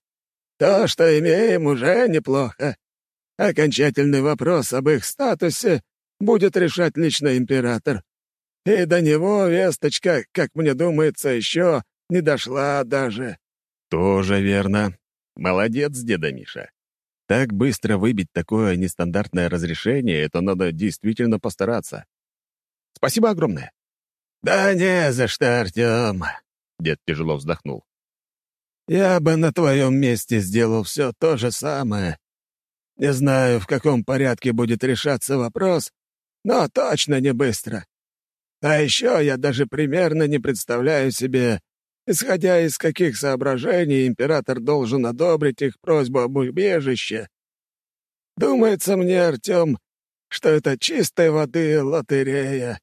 [SPEAKER 5] «То, что имеем, уже неплохо. Окончательный вопрос об их статусе будет решать лично император. И до него весточка, как мне думается, еще не дошла даже».
[SPEAKER 1] «Тоже верно. Молодец, деда Миша. Так быстро выбить такое нестандартное разрешение, это надо действительно постараться. Спасибо огромное.
[SPEAKER 5] «Да не за что, Артем!» — дед тяжело вздохнул. «Я бы на твоем месте сделал все то же самое. Не знаю, в каком порядке будет решаться вопрос, но точно не быстро. А еще я даже примерно не представляю себе, исходя из каких соображений император должен одобрить их просьбу об убежище. Думается мне, Артем, что это чистой воды лотерея.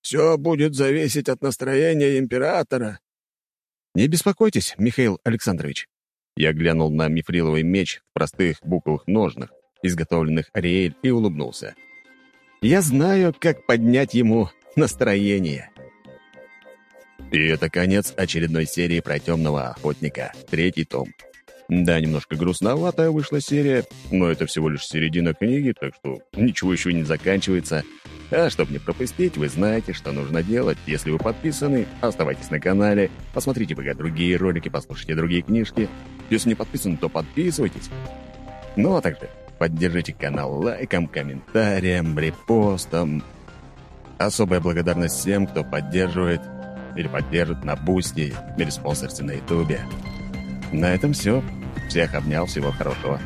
[SPEAKER 5] Все будет зависеть от настроения императора.
[SPEAKER 1] Не беспокойтесь, Михаил Александрович. Я глянул на мифриловый меч в простых буквах ножных, изготовленных Ариэль, и улыбнулся. Я знаю, как поднять ему настроение. И это конец очередной серии про темного охотника, третий том. Да, немножко грустноватая вышла серия, но это всего лишь середина книги, так что ничего еще не заканчивается. А чтобы не пропустить, вы знаете, что нужно делать. Если вы подписаны, оставайтесь на канале, посмотрите пока другие ролики, послушайте другие книжки. Если не подписаны, то подписывайтесь. Ну а также поддержите канал лайком, комментарием, репостом. Особая благодарность всем, кто поддерживает или поддержит на Бусти или спонсорстве на Ютубе. На этом все. Всех обнял, всего хорошего.